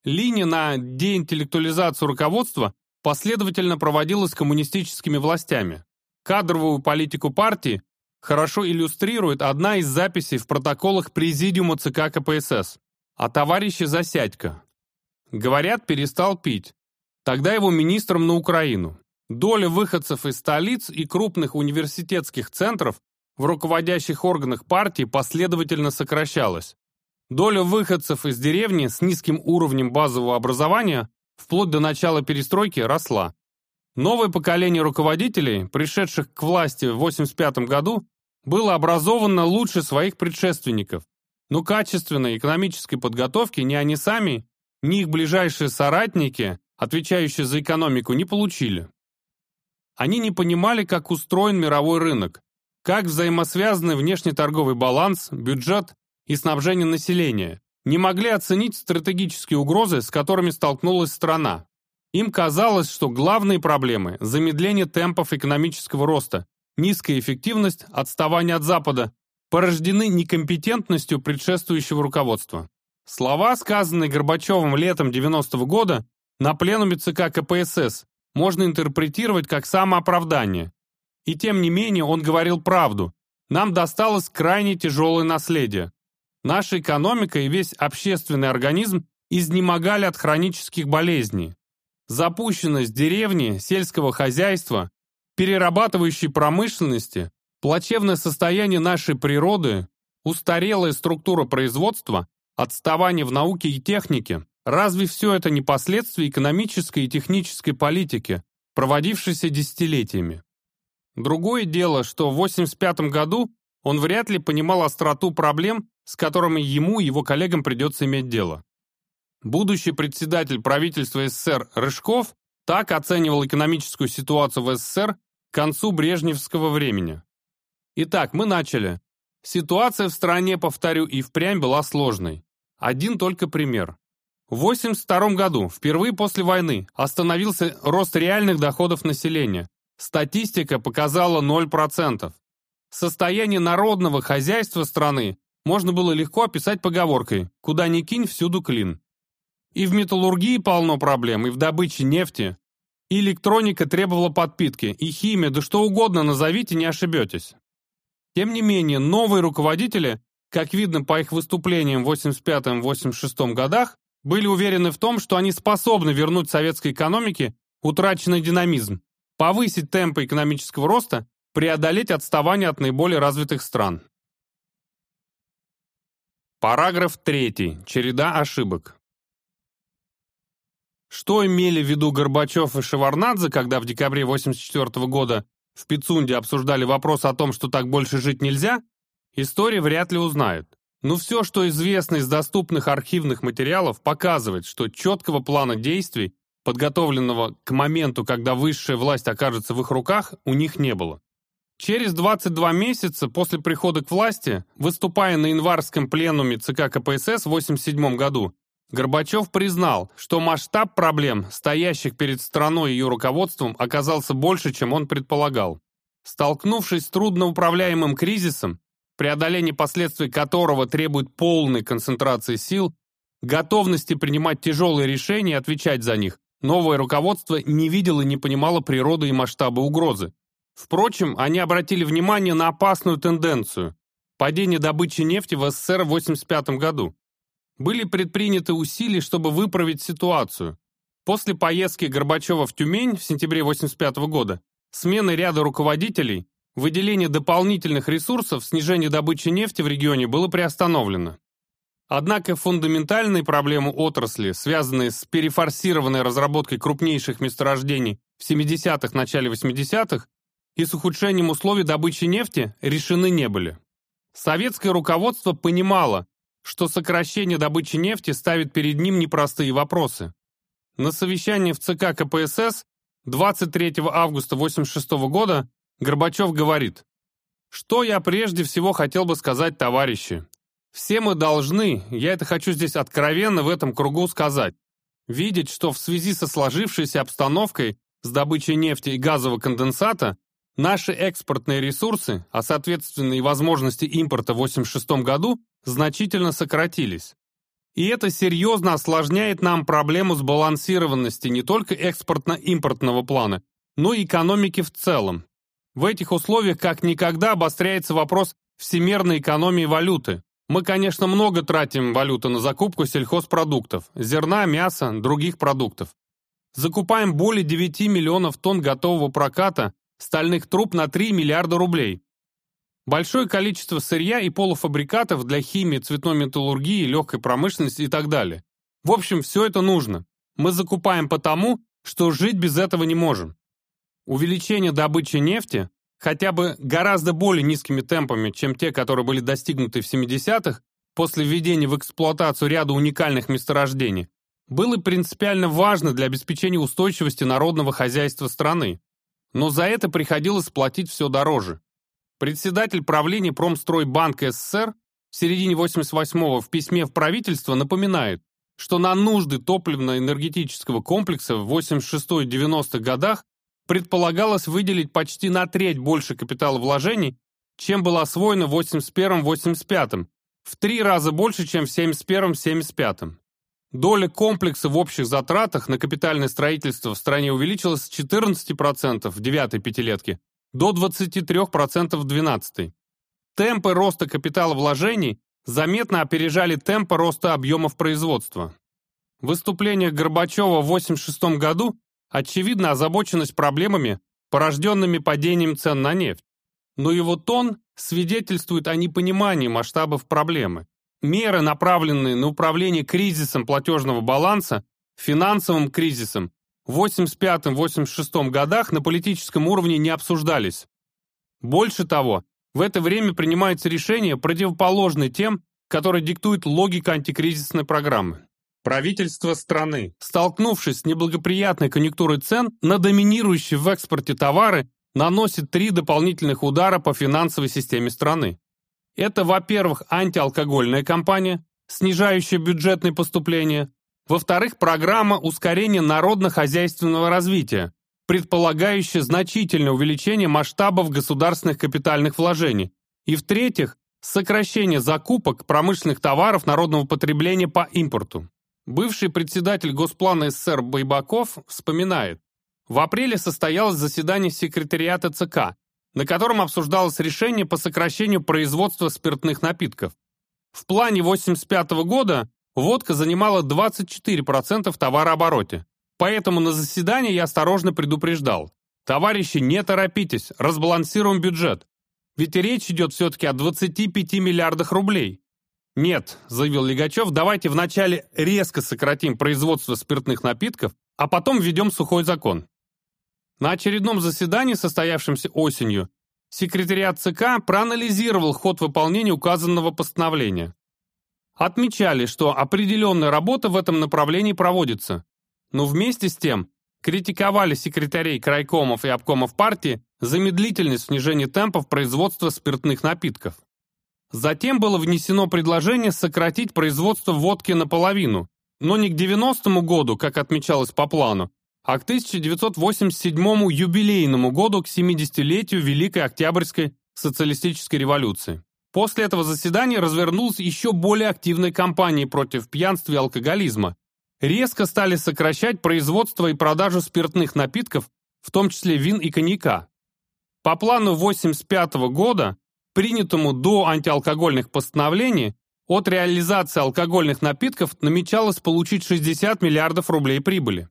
Линия на деинтеллектуализацию руководства последовательно проводилась коммунистическими властями. Кадровую политику партии хорошо иллюстрирует одна из записей в протоколах Президиума ЦК КПСС о товарище Засядько. Говорят, перестал пить. Тогда его министром на Украину. Доля выходцев из столиц и крупных университетских центров в руководящих органах партии последовательно сокращалась. Доля выходцев из деревни с низким уровнем базового образования вплоть до начала перестройки росла. Новое поколение руководителей, пришедших к власти в 1985 году, было образовано лучше своих предшественников, но качественной экономической подготовки ни они сами, ни их ближайшие соратники, отвечающие за экономику, не получили. Они не понимали, как устроен мировой рынок, как взаимосвязаны внешний торговый баланс, бюджет и снабжение населения, не могли оценить стратегические угрозы, с которыми столкнулась страна. Им казалось, что главные проблемы – замедление темпов экономического роста, низкая эффективность, отставание от Запада – порождены некомпетентностью предшествующего руководства. Слова, сказанные Горбачевым летом 90-го года на пленуме ЦК КПСС, можно интерпретировать как самооправдание. И тем не менее он говорил правду. Нам досталось крайне тяжелое наследие. Наша экономика и весь общественный организм изнемогали от хронических болезней. Запущенность деревни, сельского хозяйства, перерабатывающей промышленности, плачевное состояние нашей природы, устарелая структура производства, отставание в науке и технике, Разве все это не последствия экономической и технической политики, проводившейся десятилетиями? Другое дело, что в 1985 году он вряд ли понимал остроту проблем, с которыми ему и его коллегам придется иметь дело. Будущий председатель правительства СССР Рыжков так оценивал экономическую ситуацию в СССР, концу брежневского времени. Итак, мы начали. Ситуация в стране, повторю, и впрямь была сложной. Один только пример. В 1982 году, впервые после войны, остановился рост реальных доходов населения. Статистика показала 0%. Состояние народного хозяйства страны можно было легко описать поговоркой «куда ни кинь, всюду клин». И в металлургии полно проблем, и в добыче нефти. И электроника требовала подпитки, и химия, да что угодно назовите, не ошибетесь. Тем не менее, новые руководители, как видно по их выступлениям в 85-86 годах, были уверены в том, что они способны вернуть советской экономике утраченный динамизм, повысить темпы экономического роста, преодолеть отставание от наиболее развитых стран. Параграф 3. Череда ошибок. Что имели в виду Горбачев и Шеварнадзе, когда в декабре 1984 года в Пицунде обсуждали вопрос о том, что так больше жить нельзя, история вряд ли узнает. Но все, что известно из доступных архивных материалов, показывает, что четкого плана действий, подготовленного к моменту, когда высшая власть окажется в их руках, у них не было. Через 22 месяца после прихода к власти, выступая на январском пленуме ЦК КПСС в 1987 году, Горбачев признал, что масштаб проблем, стоящих перед страной и ее руководством, оказался больше, чем он предполагал. Столкнувшись с трудноуправляемым кризисом, преодоление последствий которого требует полной концентрации сил, готовности принимать тяжелые решения и отвечать за них, новое руководство не видело и не понимало природы и масштабы угрозы. Впрочем, они обратили внимание на опасную тенденцию – падение добычи нефти в СССР в 1985 году были предприняты усилия, чтобы выправить ситуацию. После поездки Горбачева в Тюмень в сентябре 1985 года, смены ряда руководителей, выделение дополнительных ресурсов, снижение добычи нефти в регионе было приостановлено. Однако фундаментальные проблемы отрасли, связанные с перефорсированной разработкой крупнейших месторождений в 70-х, начале 80-х и с ухудшением условий добычи нефти, решены не были. Советское руководство понимало, что сокращение добычи нефти ставит перед ним непростые вопросы. На совещании в ЦК КПСС 23 августа 1986 года Горбачев говорит, «Что я прежде всего хотел бы сказать, товарищи? Все мы должны, я это хочу здесь откровенно в этом кругу сказать, видеть, что в связи со сложившейся обстановкой с добычей нефти и газового конденсата наши экспортные ресурсы, а соответственно и возможности импорта в 1986 году, значительно сократились. И это серьезно осложняет нам проблему сбалансированности не только экспортно-импортного плана, но и экономики в целом. В этих условиях как никогда обостряется вопрос всемирной экономии валюты. Мы, конечно, много тратим валюты на закупку сельхозпродуктов, зерна, мяса, других продуктов. Закупаем более 9 миллионов тонн готового проката стальных труб на 3 миллиарда рублей. Большое количество сырья и полуфабрикатов для химии, цветной металлургии, легкой промышленности и так далее. В общем, все это нужно. Мы закупаем потому, что жить без этого не можем. Увеличение добычи нефти, хотя бы гораздо более низкими темпами, чем те, которые были достигнуты в 70-х, после введения в эксплуатацию ряда уникальных месторождений, было принципиально важно для обеспечения устойчивости народного хозяйства страны. Но за это приходилось платить все дороже. Председатель правления Промстройбанка СССР в середине 88-го в письме в правительство напоминает, что на нужды топливно-энергетического комплекса в 86-90-х годах предполагалось выделить почти на треть больше капиталовложений, чем было освоено в 81-85, в три раза больше, чем в 71-75. Доля комплекса в общих затратах на капитальное строительство в стране увеличилась с 14% в девятой пятилетке до 23% в 12 Темпы роста капитала вложений заметно опережали темпы роста объемов производства. Выступление Горбачева в 1986 году очевидно озабоченность проблемами, порожденными падением цен на нефть. Но его тон свидетельствует о непонимании масштабов проблемы. Меры, направленные на управление кризисом платежного баланса, финансовым кризисом, в 85-86 годах на политическом уровне не обсуждались. Больше того, в это время принимаются решения, противоположные тем, которые диктует логика антикризисной программы. Правительство страны, столкнувшись с неблагоприятной конъюнктурой цен на доминирующие в экспорте товары, наносит три дополнительных удара по финансовой системе страны. Это, во-первых, антиалкогольная кампания, снижающая бюджетные поступления, во-вторых, программа ускорения народно-хозяйственного развития, предполагающая значительное увеличение масштабов государственных капитальных вложений, и, в-третьих, сокращение закупок промышленных товаров народного потребления по импорту. Бывший председатель Госплана СССР Байбаков вспоминает, в апреле состоялось заседание секретариата ЦК, на котором обсуждалось решение по сокращению производства спиртных напитков. В плане 1985 года водка занимала 24% в товарообороте. Поэтому на заседании я осторожно предупреждал. Товарищи, не торопитесь, разбалансируем бюджет. Ведь речь идет все-таки о 25 миллиардах рублей. «Нет», — заявил Легачев, «давайте вначале резко сократим производство спиртных напитков, а потом введем сухой закон». На очередном заседании, состоявшемся осенью, секретариат ЦК проанализировал ход выполнения указанного постановления. Отмечали, что определенная работа в этом направлении проводится, но вместе с тем критиковали секретарей крайкомов и обкомов партии за медлительность снижения темпов производства спиртных напитков. Затем было внесено предложение сократить производство водки наполовину, но не к 90-му году, как отмечалось по плану, а к 1987 юбилейному году, к 70-летию Великой Октябрьской социалистической революции. После этого заседания развернулась еще более активная кампания против пьянства и алкоголизма. Резко стали сокращать производство и продажу спиртных напитков, в том числе вин и коньяка. По плану 1985 года принятому до антиалкогольных постановлений, от реализации алкогольных напитков намечалось получить 60 миллиардов рублей прибыли.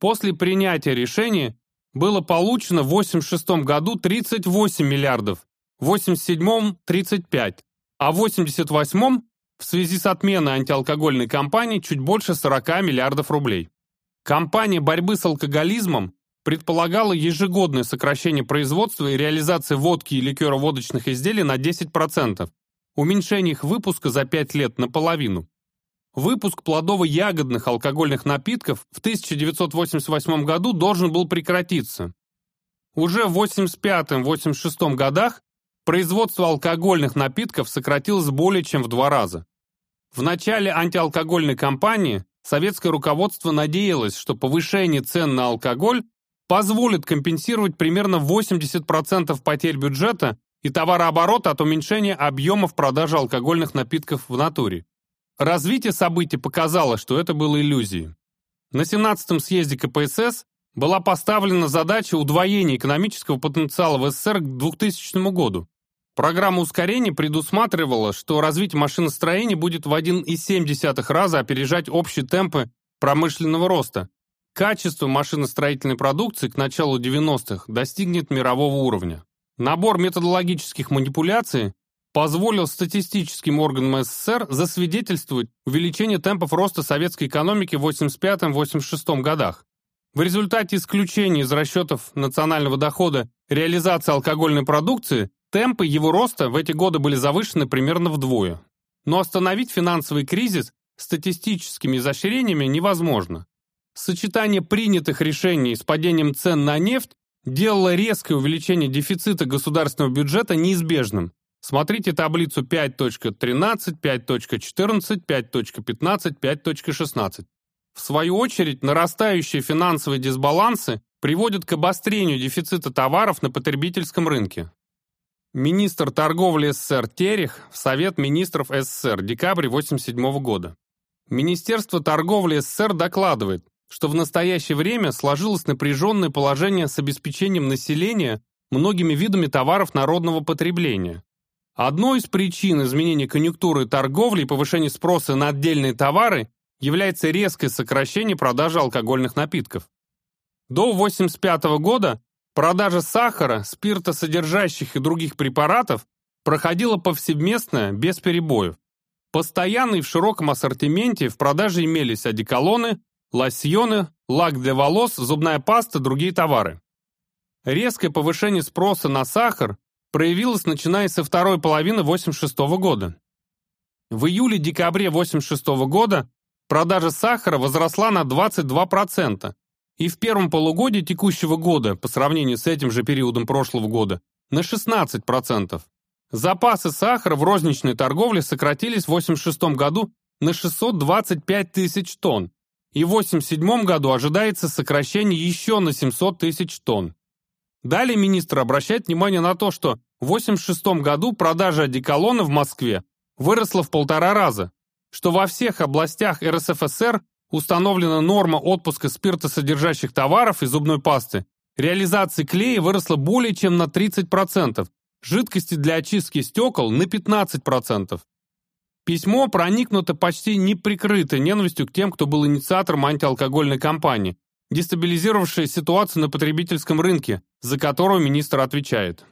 После принятия решения было получено в 1986 году 38 миллиардов, в 1987 – 35, а в 1988 в связи с отменой антиалкогольной кампании чуть больше 40 миллиардов рублей. Кампания борьбы с алкоголизмом предполагало ежегодное сокращение производства и реализации водки и ликероводочных изделий на 10%, уменьшение их выпуска за 5 лет наполовину. Выпуск плодово-ягодных алкогольных напитков в 1988 году должен был прекратиться. Уже в 1985-1986 годах производство алкогольных напитков сократилось более чем в два раза. В начале антиалкогольной кампании советское руководство надеялось, что повышение цен на алкоголь позволит компенсировать примерно 80% потерь бюджета и товарооборота от уменьшения объемов продажи алкогольных напитков в натуре. Развитие событий показало, что это было иллюзией. На 17-м съезде КПСС была поставлена задача удвоения экономического потенциала в СССР к 2000 году. Программа ускорения предусматривала, что развитие машиностроения будет в 1,7 раза опережать общие темпы промышленного роста, Качество машиностроительной продукции к началу 90-х достигнет мирового уровня. Набор методологических манипуляций позволил статистическим органам СССР засвидетельствовать увеличение темпов роста советской экономики в 85-86 годах. В результате исключения из расчетов национального дохода реализации алкогольной продукции темпы его роста в эти годы были завышены примерно вдвое. Но остановить финансовый кризис статистическими изощрениями невозможно. Сочетание принятых решений с падением цен на нефть делало резкое увеличение дефицита государственного бюджета неизбежным. Смотрите таблицу 5.13, 5.14, 5.15, 5.16. В свою очередь, нарастающие финансовые дисбалансы приводят к обострению дефицита товаров на потребительском рынке. Министр торговли СССР Терех в Совет министров СССР, декабрь 1987 года. Министерство торговли СССР докладывает, что в настоящее время сложилось напряженное положение с обеспечением населения многими видами товаров народного потребления. Одной из причин изменения конъюнктуры торговли и повышения спроса на отдельные товары является резкое сокращение продажи алкогольных напитков. До 1985 года продажа сахара, спиртосодержащих и других препаратов проходила повсеместно, без перебоев. Постоянно в широком ассортименте в продаже имелись одеколоны, лосьоны, лак для волос, зубная паста, другие товары. Резкое повышение спроса на сахар проявилось начиная со второй половины 1986 года. В июле-декабре 1986 года продажа сахара возросла на 22%, и в первом полугодии текущего года, по сравнению с этим же периодом прошлого года, на 16%. Запасы сахара в розничной торговле сократились в 1986 году на 625 тысяч тонн, и в 1987 году ожидается сокращение еще на 700 тысяч тонн. Далее министр обращает внимание на то, что в 1986 году продажа одеколона в Москве выросла в полтора раза, что во всех областях РСФСР установлена норма отпуска спиртосодержащих товаров и зубной пасты, реализации клея выросла более чем на 30%, жидкости для очистки стекол на 15%. Письмо проникнуто почти неприкрытой ненавистью к тем, кто был инициатором антиалкогольной кампании, дестабилизировавшей ситуацию на потребительском рынке, за которую министр отвечает.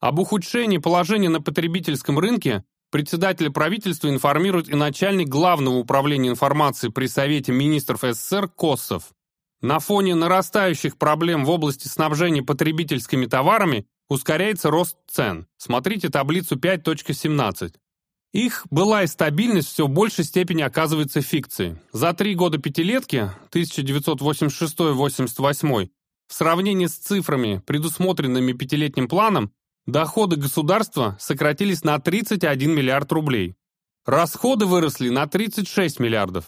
Об ухудшении положения на потребительском рынке председатель правительства информирует и начальник Главного управления информации при Совете министров СССР Косов. На фоне нарастающих проблем в области снабжения потребительскими товарами ускоряется рост цен. Смотрите таблицу 5.17. Их былая стабильность все в большей степени оказывается фикцией. За три года пятилетки, 1986-88, в сравнении с цифрами, предусмотренными пятилетним планом, доходы государства сократились на 31 миллиард рублей. Расходы выросли на 36 миллиардов.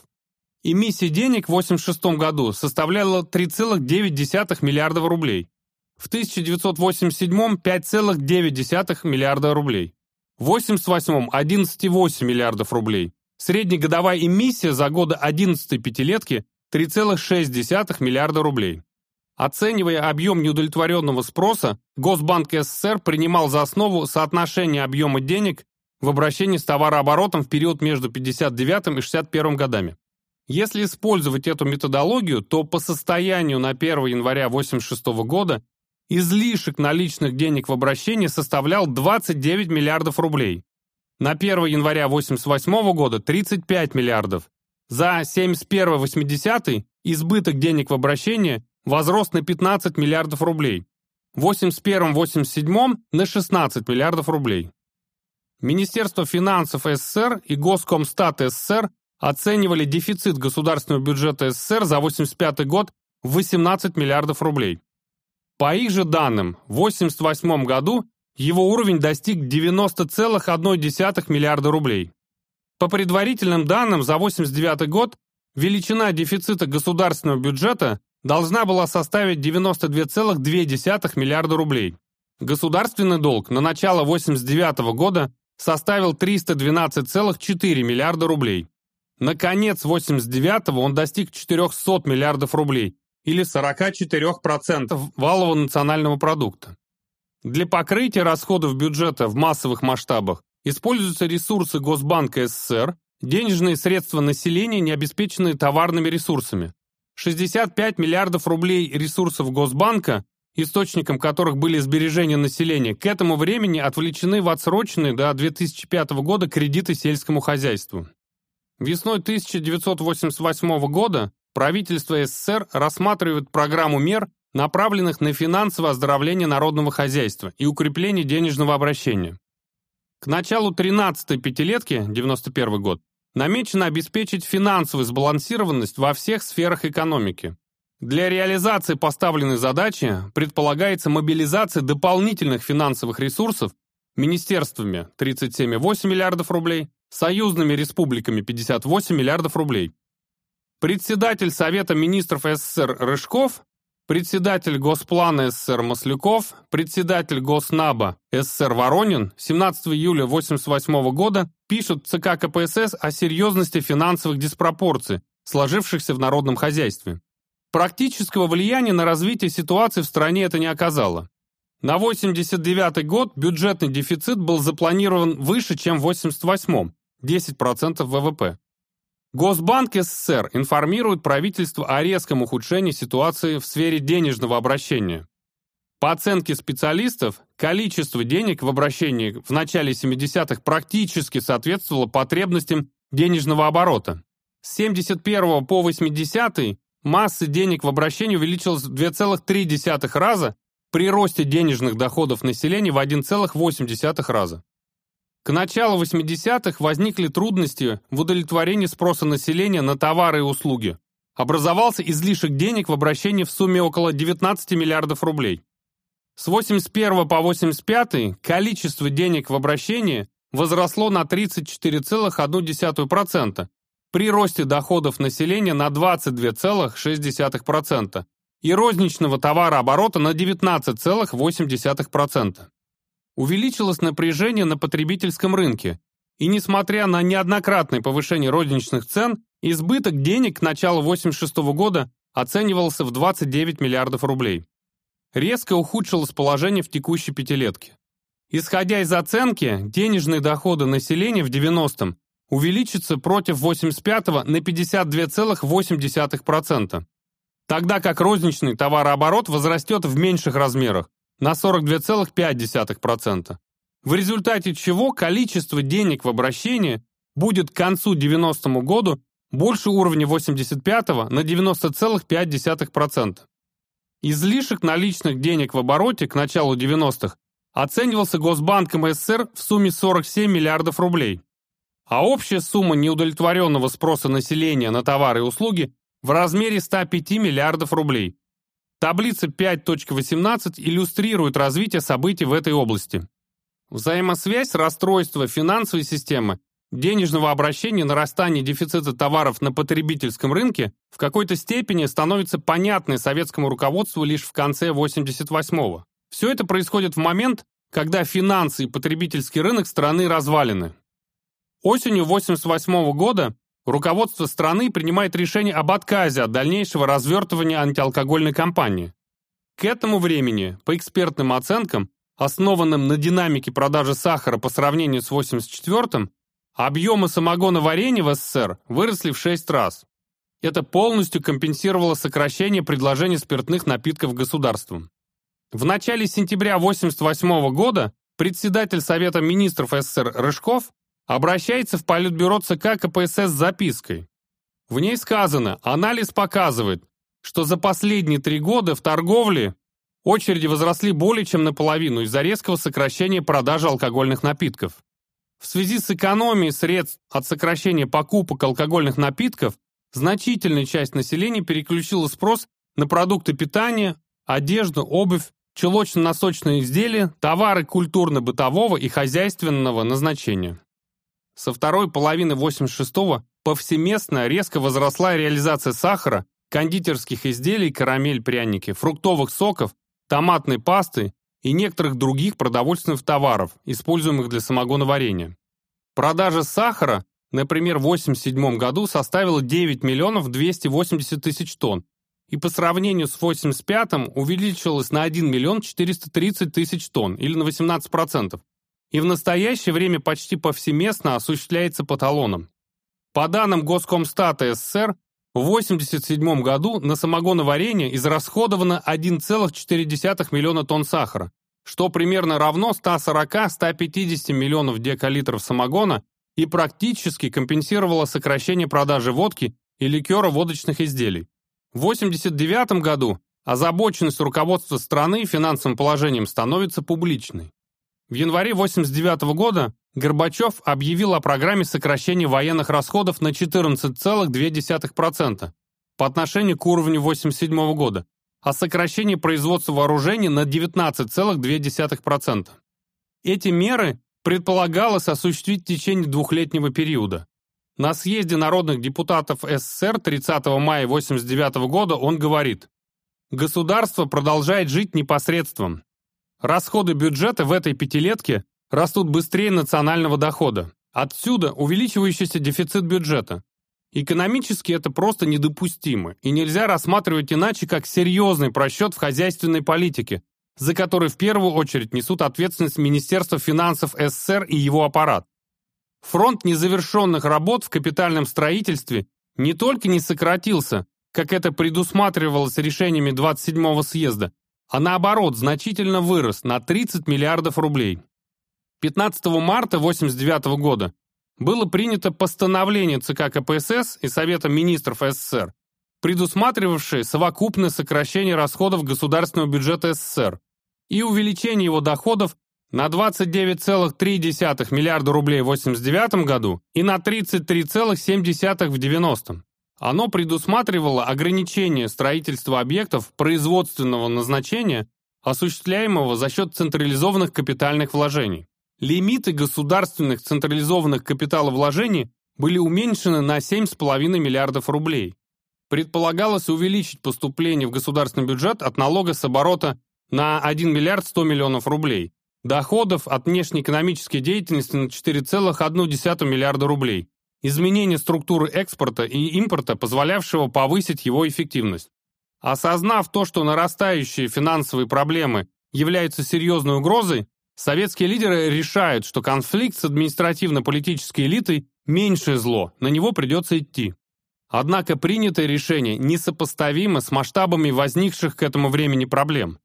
Эмиссия денег в 1986 году составляла 3,9 миллиардов рублей. В 1987 – 5,9 миллиарда рублей. В 88-м 11,8 миллиардов рублей. Среднегодовая эмиссия за годы 11 пятилетки 3,6 миллиарда рублей. Оценивая объем неудовлетворенного спроса, Госбанк СССР принимал за основу соотношение объема денег в обращении с товарооборотом в период между 59 и 61 годами. Если использовать эту методологию, то по состоянию на 1 января 1986 года излишек наличных денег в обращении составлял 29 миллиардов рублей. На 1 января 1988 года 35 миллиардов. За 71-80 избыток денег в обращении возрос на 15 миллиардов рублей. В 81-87 на 16 миллиардов рублей. Министерство финансов СССР и Госкомстат СССР оценивали дефицит государственного бюджета СССР за 1985 год в 18 миллиардов рублей. По их же данным, в 1988 году его уровень достиг 90,1 миллиарда рублей. По предварительным данным, за 1989 год величина дефицита государственного бюджета должна была составить 92,2 миллиарда рублей. Государственный долг на начало 1989 года составил 312,4 миллиарда рублей. На конец 1989 он достиг 400 миллиардов рублей, или 44% валового национального продукта. Для покрытия расходов бюджета в массовых масштабах используются ресурсы Госбанка СССР, денежные средства населения, не обеспеченные товарными ресурсами. 65 миллиардов рублей ресурсов Госбанка, источником которых были сбережения населения, к этому времени отвлечены в отсроченные до 2005 года кредиты сельскому хозяйству. Весной 1988 года правительство СССР рассматривает программу мер, направленных на финансовое оздоровление народного хозяйства и укрепление денежного обращения. К началу 13-й пятилетки, 91 год, намечено обеспечить финансовую сбалансированность во всех сферах экономики. Для реализации поставленной задачи предполагается мобилизация дополнительных финансовых ресурсов министерствами 37,8 миллиардов рублей, союзными республиками 58 миллиардов рублей, председатель Совета министров СССР Рыжков, председатель Госплана СССР Масляков, председатель Госнаба СССР Воронин 17 июля 1988 года пишут ЦК КПСС о серьезности финансовых диспропорций, сложившихся в народном хозяйстве. Практического влияния на развитие ситуации в стране это не оказало. На 89 год бюджетный дефицит был запланирован выше, чем в 88 – 10% ВВП. Госбанк СССР информирует правительство о резком ухудшении ситуации в сфере денежного обращения. По оценке специалистов, количество денег в обращении в начале 70-х практически соответствовало потребностям денежного оборота. С 71 по 80 масса денег в обращении увеличилась в 2,3 раза при росте денежных доходов населения в 1,8 раза. К началу 80-х возникли трудности в удовлетворении спроса населения на товары и услуги. образовался излишек денег в обращении в сумме около 19 миллиардов рублей. С 81 по 85 количество денег в обращении возросло на 34,1%, при росте доходов населения на 22,6% и розничного товарооборота на 19,8%. Увеличилось напряжение на потребительском рынке, и несмотря на неоднократное повышение розничных цен, избыток денег к началу 1986 года оценивался в 29 миллиардов рублей. Резко ухудшилось положение в текущей пятилетке. Исходя из оценки, денежные доходы населения в 90-м увеличатся против 85-го на 52,8%, тогда как розничный товарооборот возрастет в меньших размерах на 42,5%, в результате чего количество денег в обращении будет к концу 90-му году больше уровня 85-го на 90,5%. Излишек наличных денег в обороте к началу 90-х оценивался Госбанком СССР в сумме 47 миллиардов рублей, а общая сумма неудовлетворенного спроса населения на товары и услуги в размере 105 миллиардов рублей. Таблица 5.18 иллюстрирует развитие событий в этой области. Взаимосвязь расстройства финансовой системы, денежного обращения, нарастания дефицита товаров на потребительском рынке в какой-то степени становится понятной советскому руководству лишь в конце 88-го. Все это происходит в момент, когда финансы и потребительский рынок страны развалины. Осенью 88 -го года руководство страны принимает решение об отказе от дальнейшего развертывания антиалкогольной кампании. К этому времени, по экспертным оценкам, основанным на динамике продажи сахара по сравнению с 84-м, объемы самогона варенья в СССР выросли в 6 раз. Это полностью компенсировало сокращение предложения спиртных напитков государством. В начале сентября 1988 года председатель Совета министров СССР Рыжков обращается в Политбюро ЦК КПСС с запиской. В ней сказано, анализ показывает, что за последние три года в торговле очереди возросли более чем наполовину из-за резкого сокращения продажи алкогольных напитков. В связи с экономией средств от сокращения покупок алкогольных напитков значительная часть населения переключила спрос на продукты питания, одежду, обувь, чулочно-носочные изделия, товары культурно-бытового и хозяйственного назначения. Со второй половины 86-го повсеместно резко возросла реализация сахара, кондитерских изделий, карамель, пряники, фруктовых соков, томатной пасты и некоторых других продовольственных товаров, используемых для самогоноварения. Продажа сахара, например, в 1987 году составила 9 миллионов 280 тысяч тонн, и по сравнению с 85-м увеличилась на 1 миллион 430 тысяч тонн, или на 18%, и в настоящее время почти повсеместно осуществляется по талонам. По данным Госкомстата СССР, в 1987 году на самогоноварение израсходовано 1,4 миллиона тонн сахара, что примерно равно 140-150 миллионов декалитров самогона и практически компенсировало сокращение продажи водки и ликера водочных изделий. В 1989 году озабоченность руководства страны финансовым положением становится публичной. В январе 1989 года Горбачев объявил о программе сокращения военных расходов на 14,2% по отношению к уровню 1987 года, а сокращении производства вооружений на 19,2%. Эти меры предполагалось осуществить в течение двухлетнего периода. На съезде народных депутатов СССР 30 мая 1989 года он говорит, «Государство продолжает жить непосредством. Расходы бюджета в этой пятилетке растут быстрее национального дохода. Отсюда увеличивающийся дефицит бюджета. Экономически это просто недопустимо, и нельзя рассматривать иначе, как серьезный просчет в хозяйственной политике, за который в первую очередь несут ответственность Министерство финансов СССР и его аппарат. Фронт незавершенных работ в капитальном строительстве не только не сократился, как это предусматривалось решениями 27-го съезда, а наоборот значительно вырос на 30 миллиардов рублей. 15 марта 1989 года было принято постановление ЦК КПСС и Совета министров СССР, предусматривавшее совокупное сокращение расходов государственного бюджета СССР и увеличение его доходов на 29,3 миллиарда рублей в 1989 году и на 33,7 в 90 Оно предусматривало ограничение строительства объектов производственного назначения, осуществляемого за счет централизованных капитальных вложений. Лимиты государственных централизованных капиталовложений были уменьшены на 7,5 миллиардов рублей. Предполагалось увеличить поступление в государственный бюджет от налога с оборота на 1 миллиард 100 миллионов рублей, доходов от внешнеэкономической деятельности на 4,1 миллиарда рублей, изменение структуры экспорта и импорта, позволявшего повысить его эффективность. Осознав то, что нарастающие финансовые проблемы являются серьезной угрозой, советские лидеры решают, что конфликт с административно-политической элитой – меньшее зло, на него придется идти. Однако принятое решение несопоставимо с масштабами возникших к этому времени проблем.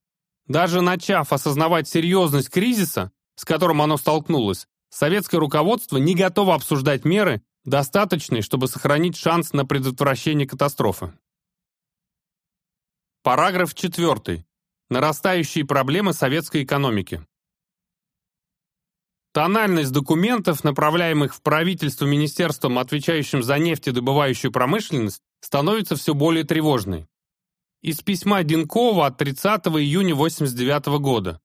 Даже начав осознавать серьезность кризиса, с которым оно столкнулось, советское руководство не готово обсуждать меры, достаточные, чтобы сохранить шанс на предотвращение катастрофы. Параграф 4. Нарастающие проблемы советской экономики. Тональность документов, направляемых в правительство министерством, отвечающим за нефтедобывающую промышленность, становится все более тревожной. Из письма Динкова от 30 июня 1989 года.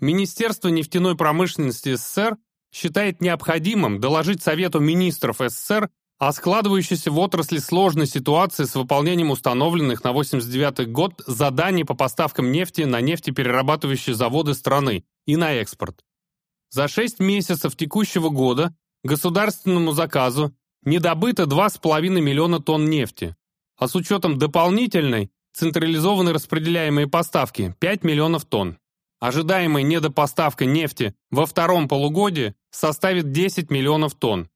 Министерство нефтяной промышленности СССР считает необходимым доложить Совету министров СССР о складывающейся в отрасли сложной ситуации с выполнением установленных на 1989 год заданий по поставкам нефти на нефтеперерабатывающие заводы страны и на экспорт. За 6 месяцев текущего года государственному заказу не добыто 2,5 миллиона тонн нефти, а с учетом дополнительной централизованной распределяемой поставки 5 миллионов тонн. Ожидаемая недопоставка нефти во втором полугодии составит 10 миллионов тонн.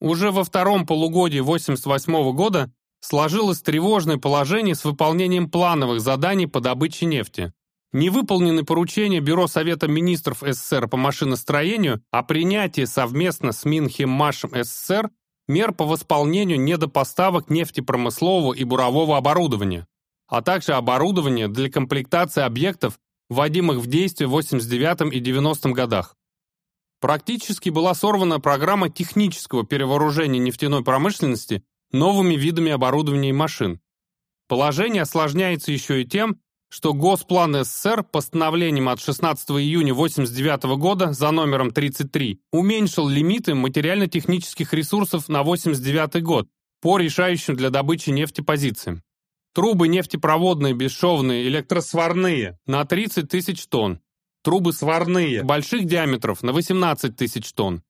Уже во втором полугодии 1988 года сложилось тревожное положение с выполнением плановых заданий по добыче нефти. Не выполнены поручения Бюро Совета министров СССР по машиностроению о принятии совместно с Минхиммашем СССР мер по восполнению недопоставок нефтепромыслового и бурового оборудования, а также оборудования для комплектации объектов, вводимых в действие в 89 и 90 годах. Практически была сорвана программа технического перевооружения нефтяной промышленности новыми видами оборудования и машин. Положение осложняется еще и тем, что Госплан СССР постановлением от 16 июня 1989 года за номером 33 уменьшил лимиты материально-технических ресурсов на 1989 год по решающим для добычи нефти позициям. Трубы нефтепроводные, бесшовные, электросварные на 30 тысяч тонн. Трубы сварные, больших диаметров на 18 тысяч тонн.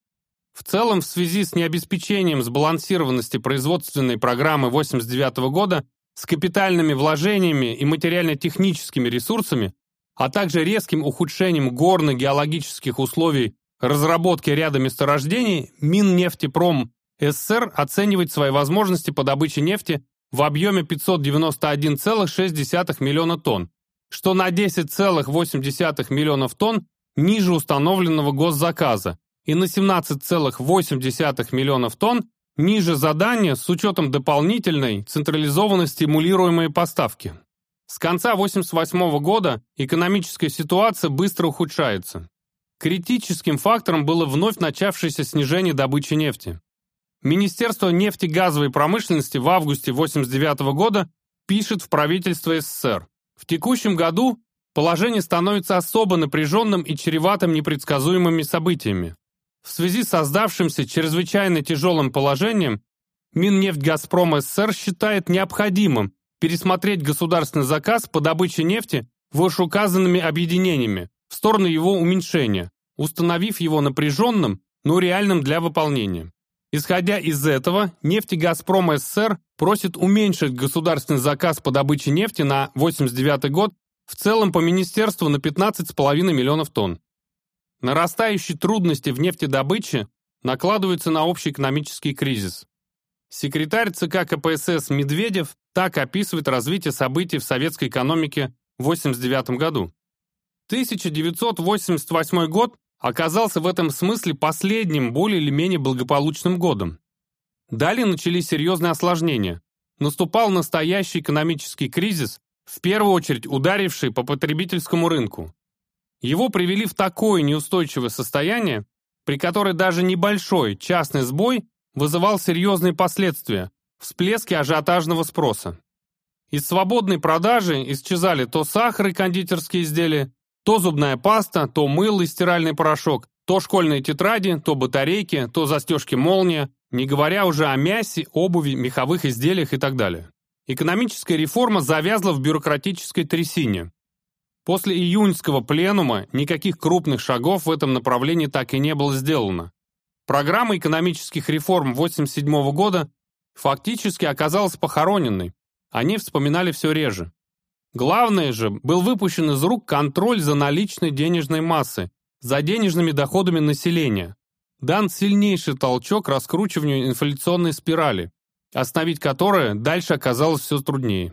В целом, в связи с необеспечением сбалансированности производственной программы 1989 года с капитальными вложениями и материально-техническими ресурсами, а также резким ухудшением горно-геологических условий разработки ряда месторождений, Миннефтепром СССР оценивает свои возможности по добыче нефти в объеме 591,6 миллиона тонн, что на 10,8 миллионов тонн ниже установленного госзаказа и на 17,8 миллионов тонн ниже задания с учетом дополнительной централизованно стимулируемой поставки. С конца 1988 года экономическая ситуация быстро ухудшается. Критическим фактором было вновь начавшееся снижение добычи нефти. Министерство нефтегазовой промышленности в августе 1989 года пишет в правительство СССР. В текущем году положение становится особо напряженным и чреватым непредсказуемыми событиями. В связи с создавшимся чрезвычайно тяжелым положением Миннефть «Газпром» СССР считает необходимым пересмотреть государственный заказ по добыче нефти вышеуказанными объединениями в сторону его уменьшения, установив его напряженным, но реальным для выполнения. Исходя из этого, нефтегазпром СССР просит уменьшить государственный заказ по добыче нефти на 89 год в целом по министерству на 15,5 миллионов тонн. Нарастающие трудности в нефтедобыче накладываются на общий экономический кризис. Секретарь ЦК КПСС Медведев так описывает развитие событий в советской экономике в 1989 году. 1988 год оказался в этом смысле последним более или менее благополучным годом. Далее начались серьезные осложнения. Наступал настоящий экономический кризис, в первую очередь ударивший по потребительскому рынку. Его привели в такое неустойчивое состояние, при которой даже небольшой частный сбой вызывал серьезные последствия, всплески ажиотажного спроса. Из свободной продажи исчезали то сахар и кондитерские изделия, то зубная паста, то мыло и стиральный порошок, то школьные тетради, то батарейки, то застежки молния, не говоря уже о мясе, обуви, меховых изделиях и так далее. Экономическая реформа завязла в бюрократической трясине. После июньского пленума никаких крупных шагов в этом направлении так и не было сделано. Программа экономических реформ 1987 года фактически оказалась похороненной, они вспоминали все реже. Главное же, был выпущен из рук контроль за наличной денежной массой, за денежными доходами населения. Дан сильнейший толчок раскручиванию инфляционной спирали, остановить которое дальше оказалось все труднее.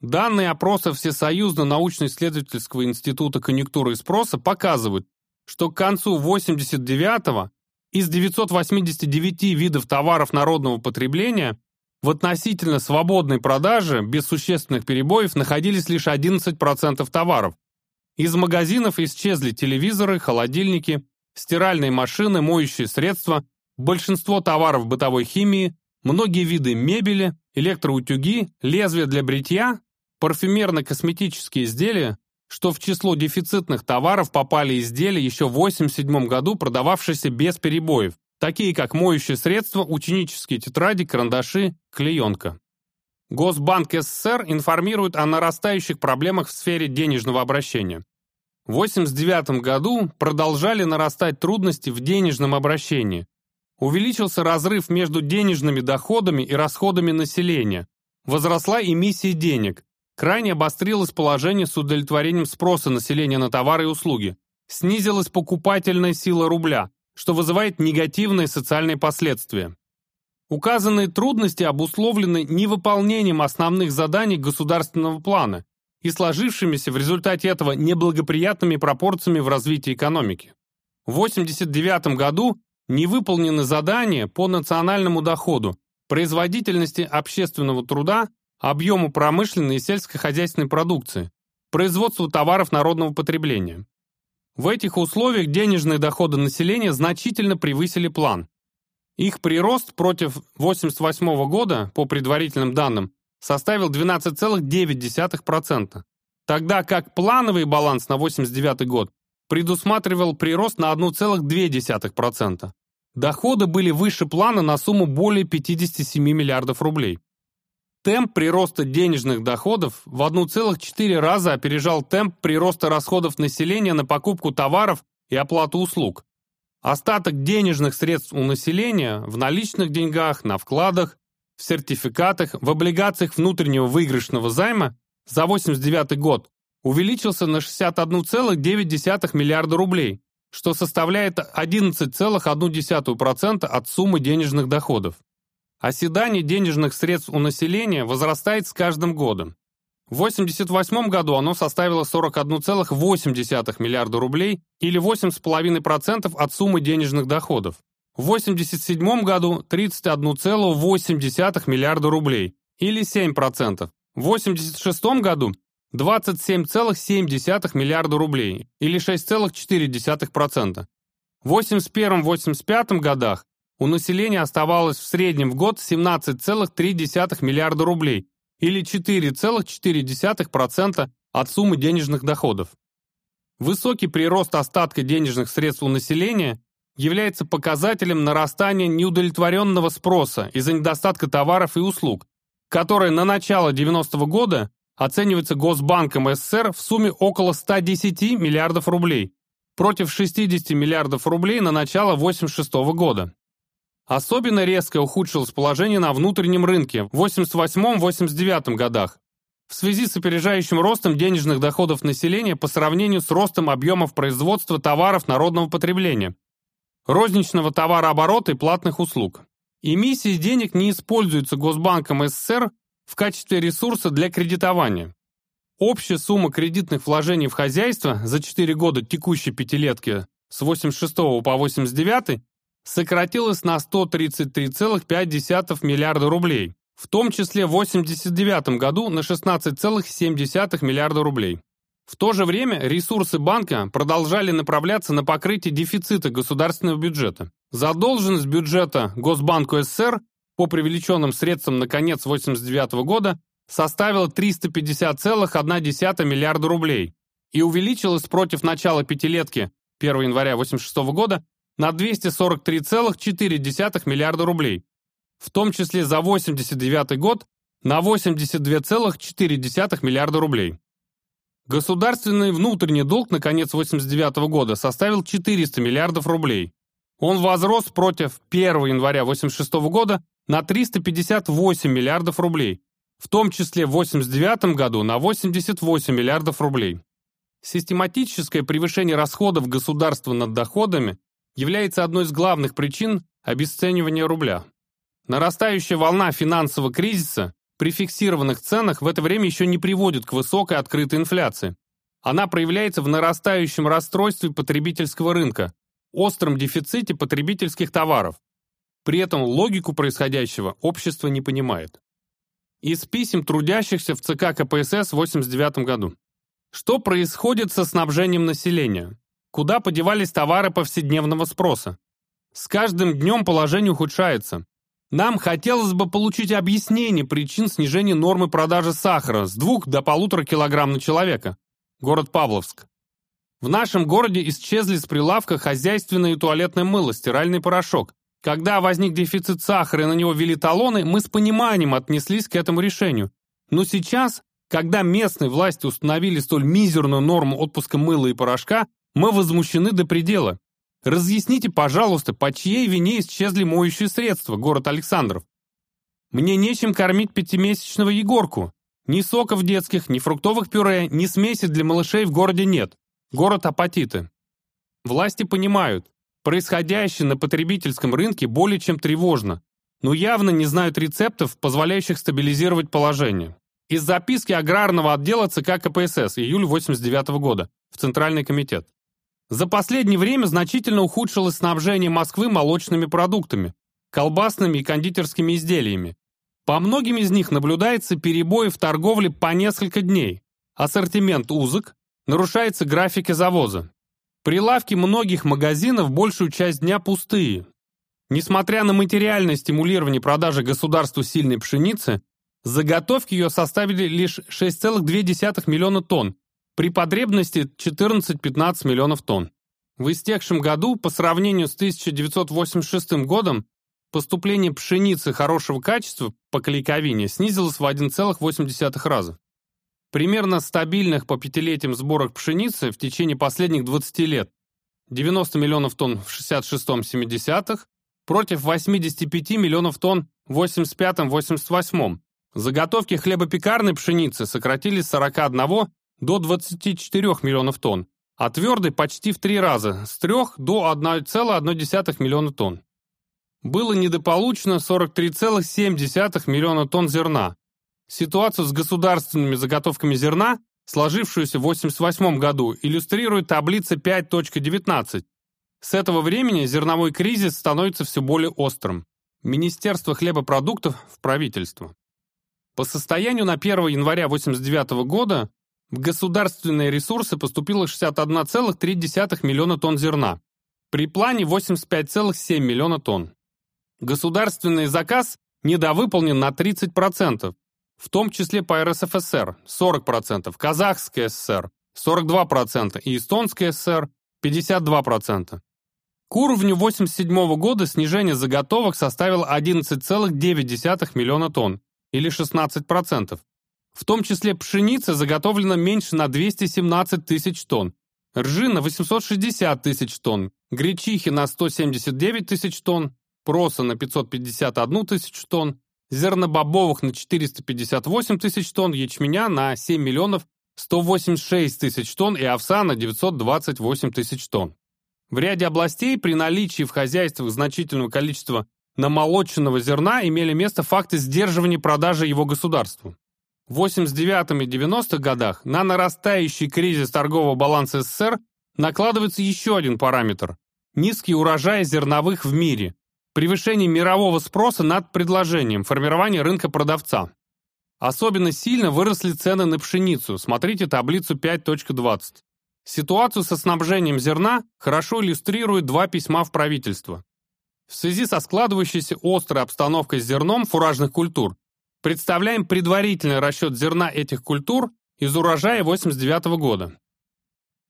Данные опроса Всесоюзно-научно-исследовательского института конъюнктуры и спроса показывают, что к концу 89-го из 989 видов товаров народного потребления в относительно свободной продаже без существенных перебоев находились лишь 11% товаров. Из магазинов исчезли телевизоры, холодильники, стиральные машины, моющие средства, большинство товаров бытовой химии, многие виды мебели, электроутюги, лезвия для бритья, парфюмерно-косметические изделия, что в число дефицитных товаров попали изделия еще в 1987 году, продававшиеся без перебоев, такие как моющие средства, ученические тетради, карандаши, клеенка. Госбанк СССР информирует о нарастающих проблемах в сфере денежного обращения. В 1989 году продолжали нарастать трудности в денежном обращении. Увеличился разрыв между денежными доходами и расходами населения. Возросла эмиссия денег. Крайне обострилось положение с удовлетворением спроса населения на товары и услуги. Снизилась покупательная сила рубля что вызывает негативные социальные последствия. Указанные трудности обусловлены невыполнением основных заданий государственного плана и сложившимися в результате этого неблагоприятными пропорциями в развитии экономики. В 1989 году не выполнены задания по национальному доходу, производительности общественного труда, объему промышленной и сельскохозяйственной продукции, производству товаров народного потребления. В этих условиях денежные доходы населения значительно превысили план. Их прирост против 1988 года, по предварительным данным, составил 12,9%, тогда как плановый баланс на 1989 год предусматривал прирост на 1,2%. Доходы были выше плана на сумму более 57 миллиардов рублей. Темп прироста денежных доходов в 1,4 раза опережал темп прироста расходов населения на покупку товаров и оплату услуг. Остаток денежных средств у населения в наличных деньгах, на вкладах, в сертификатах, в облигациях внутреннего выигрышного займа за 1989 год увеличился на 61,9 миллиарда рублей, что составляет 11,1% от суммы денежных доходов. Оседание денежных средств у населения возрастает с каждым годом. В 1988 году оно составило 41,8 миллиарда рублей или 8,5% от суммы денежных доходов. В 1987 году 31,8 миллиарда рублей или 7%. В 1986 году 27,7 миллиарда рублей или 6,4%. В 1981-1985 годах у населения оставалось в среднем в год 17,3 миллиарда рублей или 4,4% от суммы денежных доходов. Высокий прирост остатка денежных средств у населения является показателем нарастания неудовлетворенного спроса из-за недостатка товаров и услуг, который на начало 90-го года оценивается Госбанком СССР в сумме около 110 миллиардов рублей против 60 миллиардов рублей на начало 1986 года. Особенно резко ухудшилось положение на внутреннем рынке в 88-89 годах в связи с опережающим ростом денежных доходов населения по сравнению с ростом объемов производства товаров народного потребления, розничного товарооборота и платных услуг. Эмиссии денег не используются Госбанком СССР в качестве ресурса для кредитования. Общая сумма кредитных вложений в хозяйство за 4 года текущей пятилетки с 86 по 89 сократилось на 133,5 миллиарда рублей, в том числе в 1989 году на 16,7 миллиарда рублей. В то же время ресурсы банка продолжали направляться на покрытие дефицита государственного бюджета. Задолженность бюджета Госбанку СССР по привлеченным средствам на конец 1989 года составила 350,1 миллиарда рублей и увеличилась против начала пятилетки 1 января 1986 года на 243,4 миллиарда рублей, в том числе за 1989 год на 82,4 миллиарда рублей. Государственный внутренний долг на конец 1989 года составил 400 миллиардов рублей. Он возрос против 1 января 1986 года на 358 миллиардов рублей, в том числе в 1989 году на 88 миллиардов рублей. Систематическое превышение расходов государства над доходами является одной из главных причин обесценивания рубля. Нарастающая волна финансового кризиса при фиксированных ценах в это время еще не приводит к высокой открытой инфляции. Она проявляется в нарастающем расстройстве потребительского рынка, остром дефиците потребительских товаров. При этом логику происходящего общество не понимает. Из писем трудящихся в ЦК КПСС в 1989 году. Что происходит со снабжением населения? Куда подевались товары повседневного спроса? С каждым днем положение ухудшается. Нам хотелось бы получить объяснение причин снижения нормы продажи сахара с 2 до полутора килограмм на человека. Город Павловск. В нашем городе исчезли с прилавка хозяйственное и туалетное мыло, стиральный порошок. Когда возник дефицит сахара и на него ввели талоны, мы с пониманием отнеслись к этому решению. Но сейчас, когда местные власти установили столь мизерную норму отпуска мыла и порошка, мы возмущены до предела. Разъясните, пожалуйста, по чьей вине исчезли моющие средства, город Александров? Мне нечем кормить пятимесячного Егорку. Ни соков детских, ни фруктовых пюре, ни смеси для малышей в городе нет. Город апатиты. Власти понимают, происходящее на потребительском рынке более чем тревожно, но явно не знают рецептов, позволяющих стабилизировать положение. Из записки аграрного отдела ЦК КПСС июль 89 года в Центральный комитет. За последнее время значительно ухудшилось снабжение Москвы молочными продуктами, колбасными и кондитерскими изделиями. По многим из них наблюдается перебои в торговле по несколько дней. Ассортимент узок, нарушается графики завоза. Прилавки многих магазинов большую часть дня пустые. Несмотря на материальное стимулирование продажи государству сильной пшеницы, заготовки ее составили лишь 6,2 миллиона тонн, при потребности 14-15 миллионов тонн. В истекшем году, по сравнению с 1986 годом, поступление пшеницы хорошего качества по клейковине снизилось в 1,8 раза. Примерно стабильных по пятилетиям сборах пшеницы в течение последних 20 лет 90 миллионов тонн в 66-70-х против 85 миллионов тонн в 85-88. Заготовки хлебопекарной пшеницы сократились с 41 до 24 миллионов тонн, а твердой почти в три раза, с 3 до 1,1 миллиона тонн. Было недополучено 43,7 миллиона тонн зерна. Ситуацию с государственными заготовками зерна, сложившуюся в 1988 году, иллюстрирует таблица 5.19. С этого времени зерновой кризис становится все более острым. Министерство хлебопродуктов в правительство. По состоянию на 1 января 1989 года в государственные ресурсы поступило 61,3 миллиона тонн зерна. При плане 85,7 миллиона тонн. Государственный заказ недовыполнен на 30%, в том числе по РСФСР 40%, Казахская ССР 42% и Эстонская ССР 52%. К уровню 1987 года снижение заготовок составило 11,9 миллиона тонн, или 16%. В том числе пшеница заготовлена меньше на 217 тысяч тонн, ржи на 860 тысяч тонн, гречихи на 179 тысяч тонн, проса на 551 тысячу тонн, зернобобовых на 458 тысяч тонн, ячменя на 7 миллионов 186 тысяч тонн и овса на 928 тысяч тонн. В ряде областей при наличии в хозяйствах значительного количества намолоченного зерна имели место факты сдерживания продажи его государству. В 89 и 90-х годах на нарастающий кризис торгового баланса СССР накладывается еще один параметр – низкий урожай зерновых в мире, превышение мирового спроса над предложением, формирование рынка продавца. Особенно сильно выросли цены на пшеницу, смотрите таблицу 5.20. Ситуацию со снабжением зерна хорошо иллюстрируют два письма в правительство. В связи со складывающейся острой обстановкой с зерном фуражных культур представляем предварительный расчет зерна этих культур из урожая 89 года.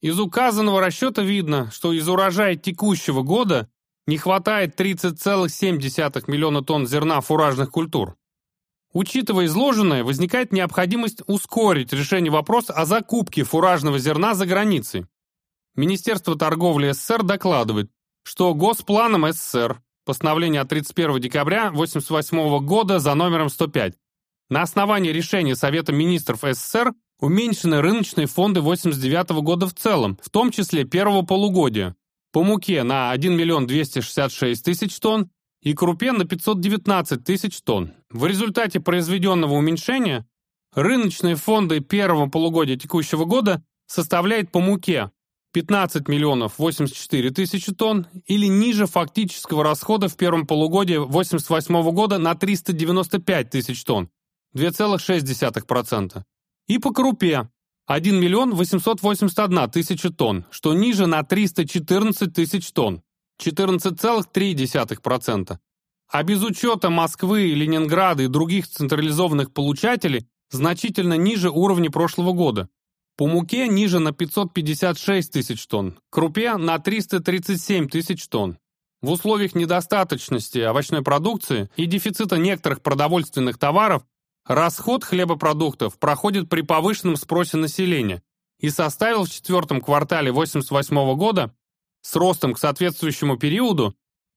Из указанного расчета видно, что из урожая текущего года не хватает 30,7 миллиона тонн зерна фуражных культур. Учитывая изложенное, возникает необходимость ускорить решение вопроса о закупке фуражного зерна за границей. Министерство торговли СССР докладывает, что Госпланом СССР постановление от 31 декабря 1988 года за номером 105 на основании решения Совета министров СССР уменьшены рыночные фонды 89 года в целом, в том числе первого полугодия, по муке на 1 миллион 266 тысяч тонн и крупе на 519 тысяч тонн. В результате произведенного уменьшения рыночные фонды первого полугодия текущего года составляют по муке 15 миллионов 84 тысячи тонн или ниже фактического расхода в первом полугодии 1988 года на 395 тысяч тонн, 2,6%. И по крупе 1 миллион 881 тысяча тонн, что ниже на 314 тысяч тонн, 14,3%. А без учета Москвы, Ленинграда и других централизованных получателей значительно ниже уровня прошлого года. По муке ниже на 556 тысяч тонн, крупе на 337 тысяч тонн. В условиях недостаточности овощной продукции и дефицита некоторых продовольственных товаров расход хлебопродуктов проходит при повышенном спросе населения и составил в четвертом квартале 1988 года с ростом к соответствующему периоду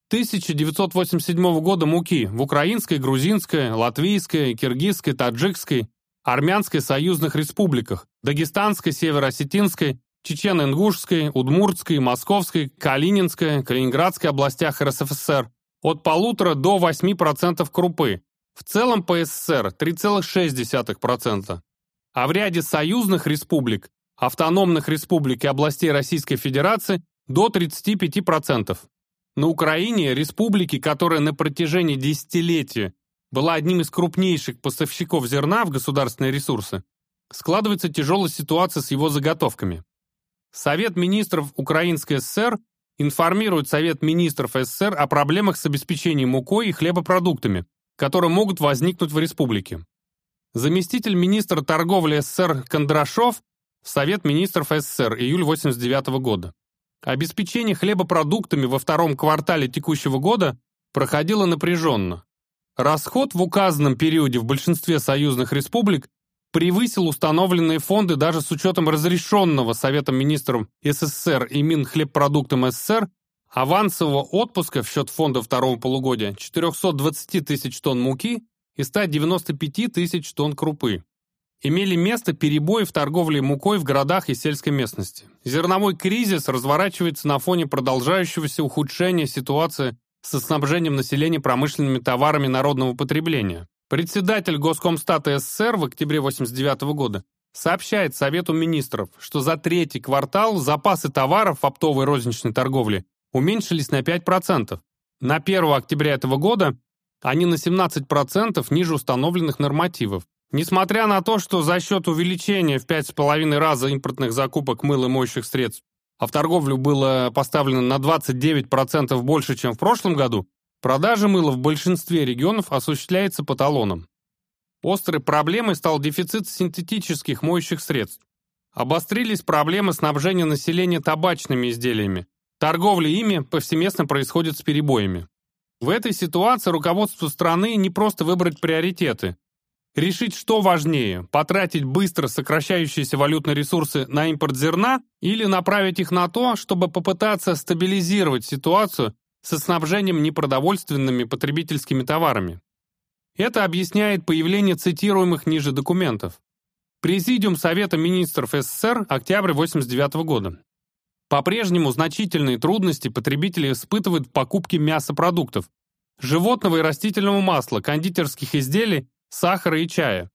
1987 года муки в украинской, грузинской, латвийской, киргизской, таджикской, армянской союзных республиках, дагестанской, северо-осетинской, чечено-ингушской, удмуртской, московской, калининской, калининградской областях РСФСР от полутора до 8% крупы, в целом по СССР 3,6%, а в ряде союзных республик, автономных республик и областей Российской Федерации до 35%. На Украине республики, которая на протяжении десятилетия была одним из крупнейших поставщиков зерна в государственные ресурсы, складывается тяжелая ситуация с его заготовками. Совет министров Украинской ССР информирует Совет министров СССР о проблемах с обеспечением мукой и хлебопродуктами, которые могут возникнуть в республике. Заместитель министра торговли СССР Кондрашов в Совет министров СССР июль 1989 года. Обеспечение хлебопродуктами во втором квартале текущего года проходило напряженно. Расход в указанном периоде в большинстве союзных республик превысил установленные фонды даже с учетом разрешенного Советом министров СССР и Минхлебпродуктом СССР авансового отпуска в счет фонда второго полугодия 420 тысяч тонн муки и 195 тысяч тонн крупы имели место перебои в торговле мукой в городах и сельской местности. Зерновой кризис разворачивается на фоне продолжающегося ухудшения ситуации со снабжением населения промышленными товарами народного потребления. Председатель Госкомстата СССР в октябре 1989 года сообщает Совету министров, что за третий квартал запасы товаров в оптовой розничной торговле уменьшились на 5%. На 1 октября этого года они на 17% ниже установленных нормативов. Несмотря на то, что за счет увеличения в 5,5 раза импортных закупок мыл и моющих средств, а в торговлю было поставлено на 29% больше, чем в прошлом году, продажа мыла в большинстве регионов осуществляется по талонам. Острой проблемой стал дефицит синтетических моющих средств. Обострились проблемы снабжения населения табачными изделиями. Торговля ими повсеместно происходит с перебоями. В этой ситуации руководству страны не просто выбрать приоритеты, Решить, что важнее – потратить быстро сокращающиеся валютные ресурсы на импорт зерна или направить их на то, чтобы попытаться стабилизировать ситуацию со снабжением непродовольственными потребительскими товарами. Это объясняет появление цитируемых ниже документов. Президиум Совета министров СССР, октябрь 1989 года. По-прежнему значительные трудности потребители испытывают в покупке мясопродуктов, животного и растительного масла, кондитерских изделий сахара и чая.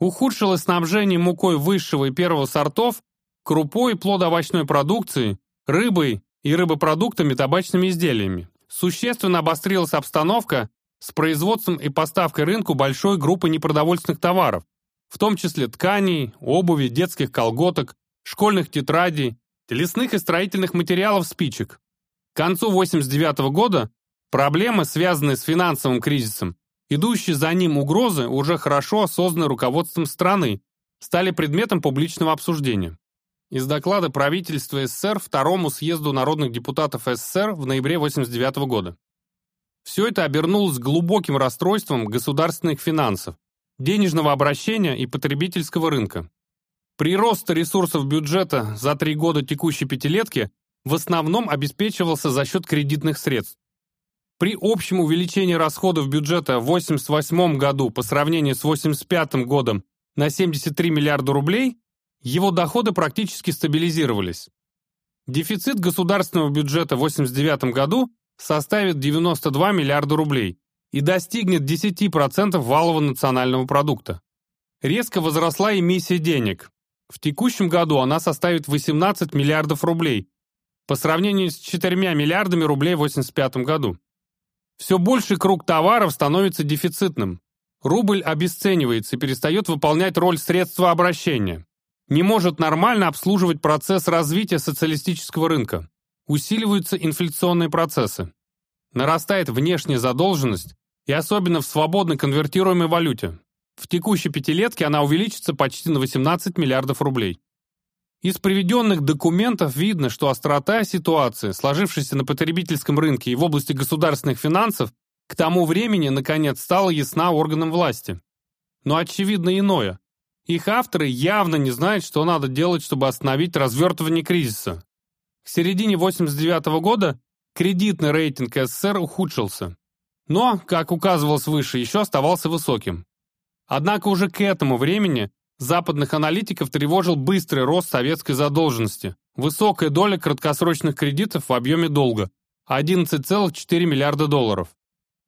Ухудшилось снабжение мукой высшего и первого сортов, крупой плодоовощной продукцией, рыбой и рыбопродуктами, табачными изделиями. Существенно обострилась обстановка с производством и поставкой рынку большой группы непродовольственных товаров, в том числе тканей, обуви, детских колготок, школьных тетрадей, лесных и строительных материалов спичек. К концу 1989 года Проблемы, связанные с финансовым кризисом, идущие за ним угрозы, уже хорошо осознаны руководством страны, стали предметом публичного обсуждения. Из доклада правительства СССР Второму съезду народных депутатов СССР в ноябре 1989 года. Все это обернулось глубоким расстройством государственных финансов, денежного обращения и потребительского рынка. Прирост ресурсов бюджета за три года текущей пятилетки в основном обеспечивался за счет кредитных средств. При общем увеличении расходов бюджета в 1988 году по сравнению с 1985 годом на 73 миллиарда рублей, его доходы практически стабилизировались. Дефицит государственного бюджета в 1989 году составит 92 миллиарда рублей и достигнет 10% валового национального продукта. Резко возросла эмиссия денег. В текущем году она составит 18 миллиардов рублей, по сравнению с 4 миллиардами рублей в 1985 году. Все больший круг товаров становится дефицитным. Рубль обесценивается и перестает выполнять роль средства обращения. Не может нормально обслуживать процесс развития социалистического рынка. Усиливаются инфляционные процессы. Нарастает внешняя задолженность, и особенно в свободно конвертируемой валюте. В текущей пятилетке она увеличится почти на 18 миллиардов рублей. Из приведенных документов видно, что острота ситуации, сложившейся на потребительском рынке и в области государственных финансов, к тому времени, наконец, стала ясна органам власти. Но очевидно иное. Их авторы явно не знают, что надо делать, чтобы остановить развертывание кризиса. К середине 89 -го года кредитный рейтинг СССР ухудшился. Но, как указывалось выше, еще оставался высоким. Однако уже к этому времени Западных аналитиков тревожил быстрый рост советской задолженности, высокая доля краткосрочных кредитов в объеме долга – 11,4 миллиарда долларов.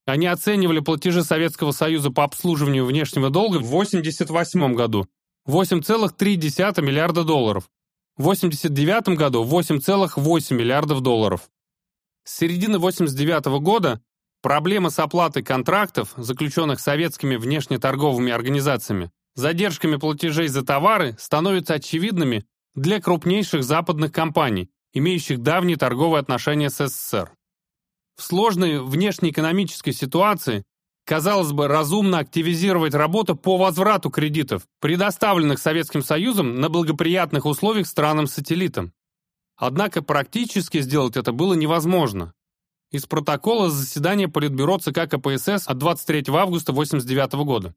Они оценивали платежи Советского Союза по обслуживанию внешнего долга в 1988 году – 8,3 миллиарда долларов, в 1989 году – 8,8 миллиардов долларов. С середины 1989 года проблема с оплатой контрактов, заключенных советскими внешнеторговыми организациями, задержками платежей за товары становятся очевидными для крупнейших западных компаний, имеющих давние торговые отношения с СССР. В сложной внешнеэкономической ситуации, казалось бы, разумно активизировать работу по возврату кредитов, предоставленных Советским Союзом на благоприятных условиях странам-сателлитам. Однако практически сделать это было невозможно. Из протокола заседания Политбюро ЦК КПСС от 23 августа 1989 года.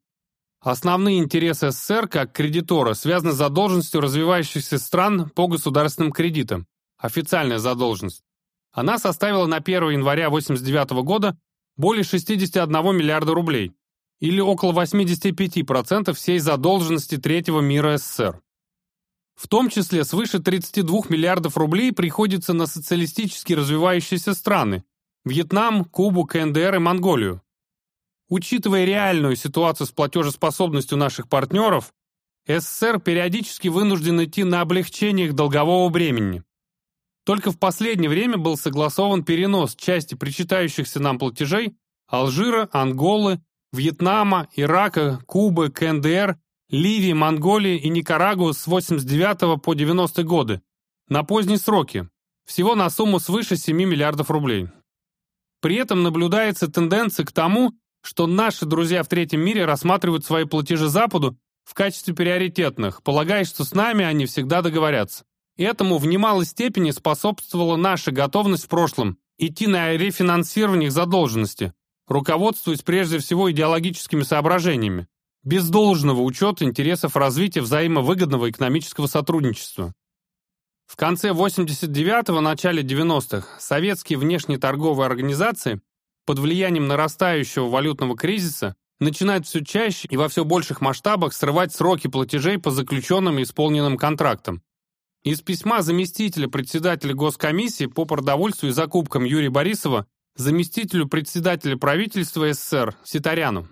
Основные интересы СССР как кредитора связаны с задолженностью развивающихся стран по государственным кредитам. Официальная задолженность. Она составила на 1 января 1989 года более 61 миллиарда рублей, или около 85% всей задолженности третьего мира СССР. В том числе свыше 32 миллиардов рублей приходится на социалистически развивающиеся страны – Вьетнам, Кубу, КНДР и Монголию. Учитывая реальную ситуацию с платежеспособностью наших партнеров, СССР периодически вынужден идти на облегчение их долгового бремени. Только в последнее время был согласован перенос части причитающихся нам платежей Алжира, Анголы, Вьетнама, Ирака, Кубы, КНДР, Ливии, Монголии и Никарагуа с 89 по 90 годы на поздние сроки, всего на сумму свыше 7 миллиардов рублей. При этом наблюдается тенденция к тому, что наши друзья в третьем мире рассматривают свои платежи Западу в качестве приоритетных, полагая, что с нами они всегда договорятся. Этому в немалой степени способствовала наша готовность в прошлом идти на рефинансирование их задолженности, руководствуясь прежде всего идеологическими соображениями, без должного учета интересов развития взаимовыгодного экономического сотрудничества. В конце 89-го, начале 90-х советские внешнеторговые организации под влиянием нарастающего валютного кризиса начинают все чаще и во все больших масштабах срывать сроки платежей по заключенным и исполненным контрактам. Из письма заместителя председателя Госкомиссии по продовольствию и закупкам Юрия Борисова заместителю председателя правительства СССР Ситаряну.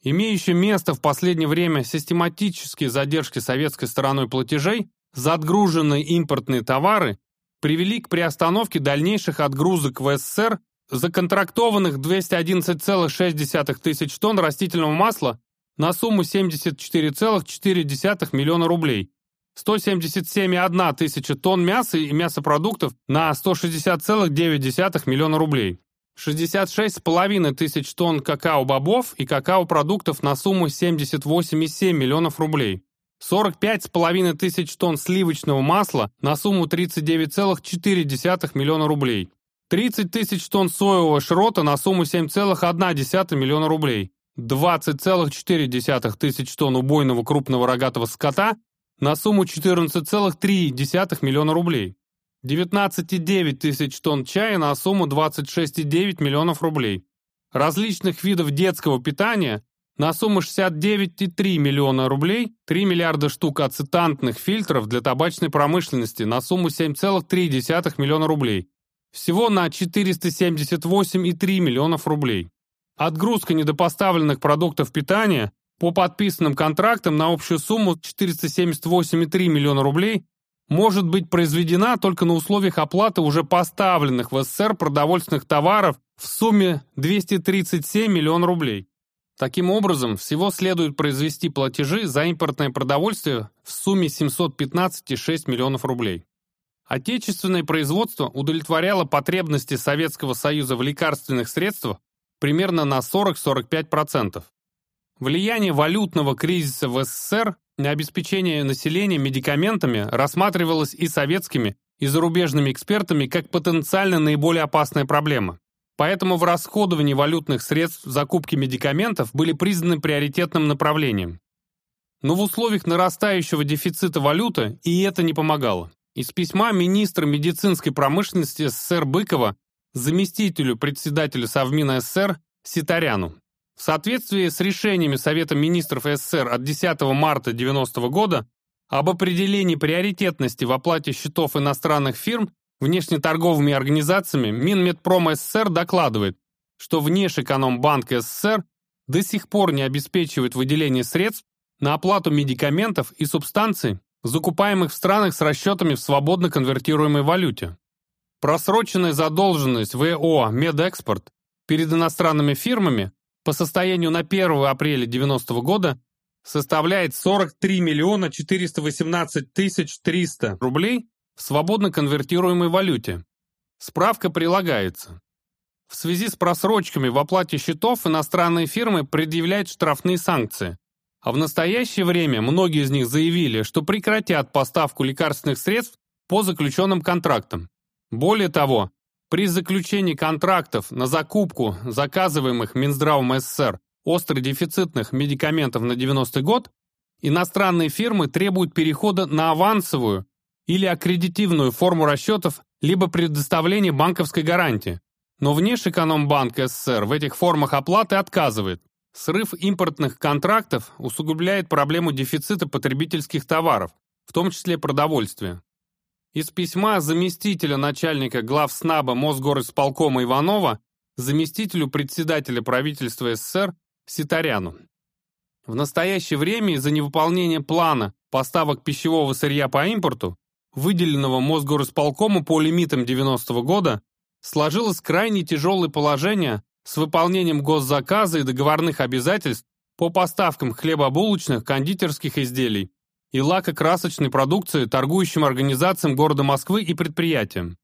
Имеющие место в последнее время систематические задержки советской стороной платежей за отгруженные импортные товары привели к приостановке дальнейших отгрузок в СССР законтрактованных 211,6 тысяч тонн растительного масла на сумму 74,4 миллиона рублей, 177,1 тысяча тонн мяса и мясопродуктов на 160,9 миллиона рублей. 66,5 тысяч тонн какао-бобов и какао-продуктов на сумму 78,7 миллионов рублей, 45,5 тысяч тонн сливочного масла на сумму 39,4 миллиона рублей, 30 тысяч тонн соевого шрота на сумму 7,1 миллиона рублей, 20,4 тысяч тонн убойного крупного рогатого скота на сумму 14,3 миллиона рублей, 19,9 тысяч тонн чая на сумму 26,9 миллионов рублей, различных видов детского питания на сумму 69,3 миллиона рублей, 3 миллиарда штук ацетантных фильтров для табачной промышленности на сумму 7,3 миллиона рублей, всего на 478,3 миллионов рублей. Отгрузка недопоставленных продуктов питания по подписанным контрактам на общую сумму 478,3 миллиона рублей может быть произведена только на условиях оплаты уже поставленных в СССР продовольственных товаров в сумме 237 миллионов рублей. Таким образом, всего следует произвести платежи за импортное продовольствие в сумме 715,6 миллионов рублей. Отечественное производство удовлетворяло потребности Советского Союза в лекарственных средствах примерно на 40-45%. Влияние валютного кризиса в СССР на обеспечение населения медикаментами рассматривалось и советскими, и зарубежными экспертами как потенциально наиболее опасная проблема. Поэтому в расходовании валютных средств закупки медикаментов были признаны приоритетным направлением. Но в условиях нарастающего дефицита валюты и это не помогало. Из письма министра медицинской промышленности СССР Быкова заместителю председателя Совмина СССР Ситаряну. В соответствии с решениями Совета министров СССР от 10 марта 90 года об определении приоритетности в оплате счетов иностранных фирм внешнеторговыми организациями Минмедпром СССР докладывает, что Внешэкономбанк СССР до сих пор не обеспечивает выделение средств на оплату медикаментов и субстанций, закупаемых в странах с расчетами в свободно конвертируемой валюте. Просроченная задолженность ВО «Медэкспорт» перед иностранными фирмами по состоянию на 1 апреля 90 года составляет 43 миллиона 418 тысяч 300 рублей в свободно конвертируемой валюте. Справка прилагается. В связи с просрочками в оплате счетов иностранные фирмы предъявляют штрафные санкции. А в настоящее время многие из них заявили, что прекратят поставку лекарственных средств по заключенным контрактам. Более того, при заключении контрактов на закупку заказываемых Минздравом СССР остродефицитных медикаментов на 90 год, иностранные фирмы требуют перехода на авансовую или аккредитивную форму расчетов либо предоставления банковской гарантии. Но Внешэкономбанк СССР в этих формах оплаты отказывает. Срыв импортных контрактов усугубляет проблему дефицита потребительских товаров, в том числе продовольствия. Из письма заместителя начальника главснаба Мосгорисполкома Иванова заместителю председателя правительства СССР Ситаряну. В настоящее время из-за невыполнения плана поставок пищевого сырья по импорту, выделенного Мосгорисполкому по лимитам 90 -го года, сложилось крайне тяжелое положение с выполнением госзаказа и договорных обязательств по поставкам хлебобулочных, кондитерских изделий, и лакокрасочной продукции торгующим организациям города Москвы и предприятиям.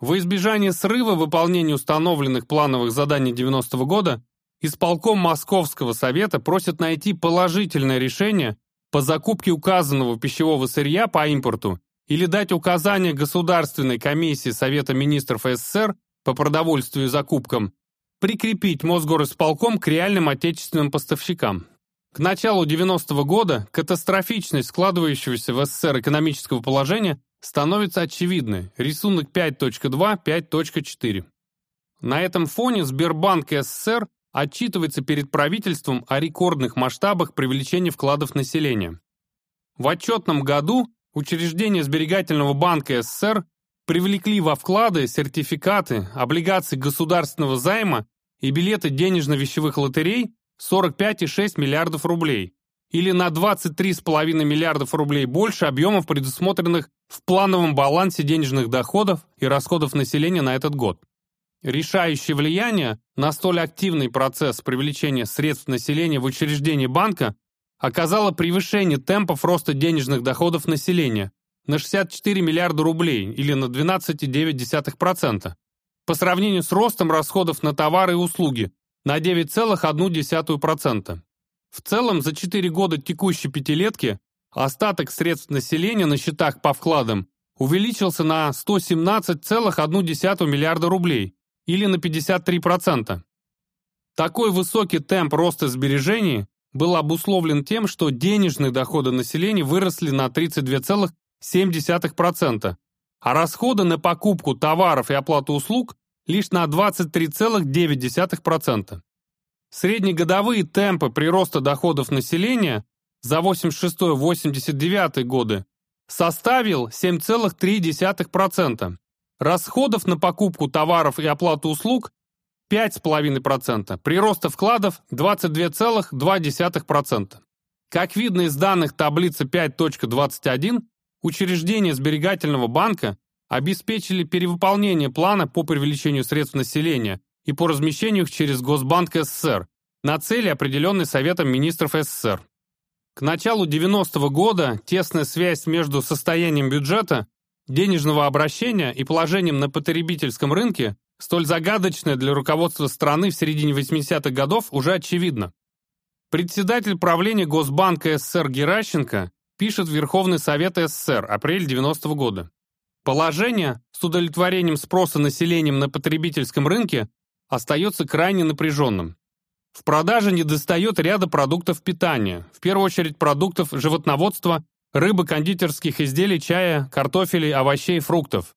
Во избежание срыва выполнения установленных плановых заданий 90 -го года исполком Московского совета просит найти положительное решение по закупке указанного пищевого сырья по импорту или дать указание Государственной комиссии Совета министров СССР по продовольствию и закупкам прикрепить Мосгорисполком к реальным отечественным поставщикам. К началу 90-го года катастрофичность складывающегося в СССР экономического положения становится очевидной. Рисунок 5.2, 5.4. На этом фоне Сбербанк СССР отчитывается перед правительством о рекордных масштабах привлечения вкладов населения. В отчетном году учреждения Сберегательного банка СССР привлекли во вклады сертификаты, облигации государственного займа и билеты денежно-вещевых лотерей 45,6 миллиардов рублей, или на 23,5 миллиардов рублей больше объемов, предусмотренных в плановом балансе денежных доходов и расходов населения на этот год. Решающее влияние на столь активный процесс привлечения средств населения в учреждение банка оказало превышение темпов роста денежных доходов населения на 64 миллиарда рублей или на 12,9%. по сравнению с ростом расходов на товары и услуги на 9,1%. В целом, за 4 года текущей пятилетки остаток средств населения на счетах по вкладам увеличился на 117,1 миллиарда рублей, или на 53%. Такой высокий темп роста сбережений был обусловлен тем, что денежные доходы населения выросли на 32,7%, а расходы на покупку товаров и оплату услуг лишь на 23,9%. Среднегодовые темпы прироста доходов населения за 86-89 годы составил 7,3%, расходов на покупку товаров и оплату услуг 5,5%, прироста вкладов 22,2%. Как видно из данных таблицы 5.21, учреждения сберегательного банка обеспечили перевыполнение плана по привлечению средств населения и по размещению их через Госбанк СССР на цели, определенные Советом министров СССР. К началу 90-го года тесная связь между состоянием бюджета, денежного обращения и положением на потребительском рынке, столь загадочная для руководства страны в середине 80-х годов, уже очевидна. Председатель правления Госбанка СССР Геращенко пишет Верховный Совет СССР, апрель 90 -го года. Положение с удовлетворением спроса населением на потребительском рынке остается крайне напряженным. В продаже недостает ряда продуктов питания, в первую очередь продуктов животноводства, рыбы, кондитерских изделий, чая, картофелей, овощей, фруктов.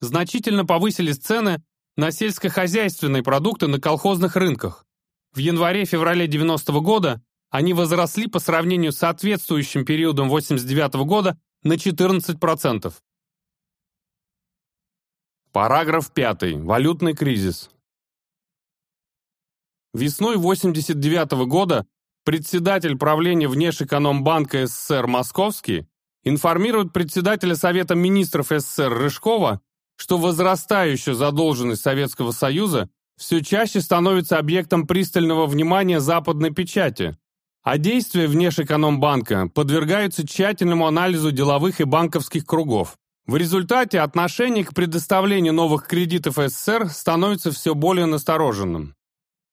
Значительно повысились цены на сельскохозяйственные продукты на колхозных рынках. В январе-феврале 90 -го года они возросли по сравнению с соответствующим периодом 89 -го года на 14%. Параграф 5. Валютный кризис. Весной 89 -го года председатель правления Внешэкономбанка СССР Московский информирует председателя Совета министров СССР Рыжкова, что возрастающая задолженность Советского Союза все чаще становится объектом пристального внимания западной печати, а действия Внешэкономбанка подвергаются тщательному анализу деловых и банковских кругов. В результате отношение к предоставлению новых кредитов СССР становится все более настороженным.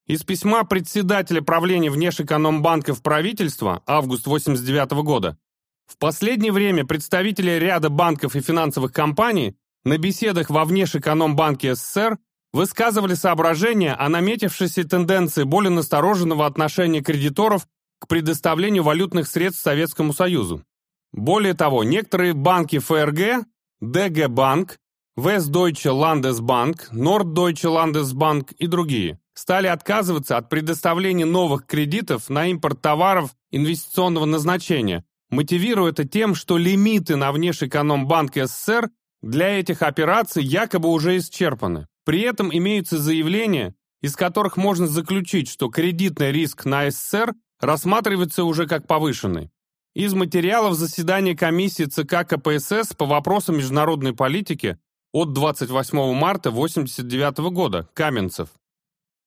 Из письма председателя правления Внешэкономбанка в правительство август 89 года в последнее время представители ряда банков и финансовых компаний на беседах во Внешэкономбанке СССР высказывали соображения о наметившейся тенденции более настороженного отношения кредиторов к предоставлению валютных средств Советскому Союзу. Более того, некоторые банки ФРГ, ДГ Банк, Westdeutsche Landesbank, Norddeutsche и другие стали отказываться от предоставления новых кредитов на импорт товаров инвестиционного назначения, мотивируя это тем, что лимиты на Внешэкономбанке СССР для этих операций якобы уже исчерпаны. При этом имеются заявления, из которых можно заключить, что кредитный риск на СССР рассматривается уже как повышенный. Из материалов заседания комиссии ЦК КПСС по вопросам международной политики от 28 марта 1989 года, Каменцев.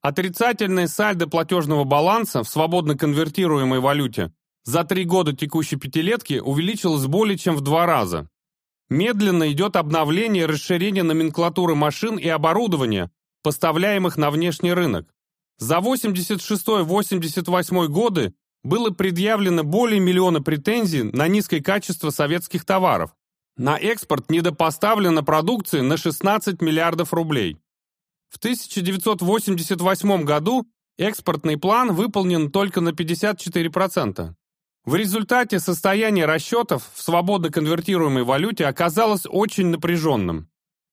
Отрицательное сальдо платежного баланса в свободно конвертируемой валюте за три года текущей пятилетки увеличилось более чем в два раза. Медленно идет обновление и расширение номенклатуры машин и оборудования, поставляемых на внешний рынок. За 86-88 годы было предъявлено более миллиона претензий на низкое качество советских товаров, на экспорт недопоставлено продукции на 16 миллиардов рублей. В 1988 году экспортный план выполнен только на 54%. В результате состояние расчетов в свободно конвертируемой валюте оказалось очень напряженным.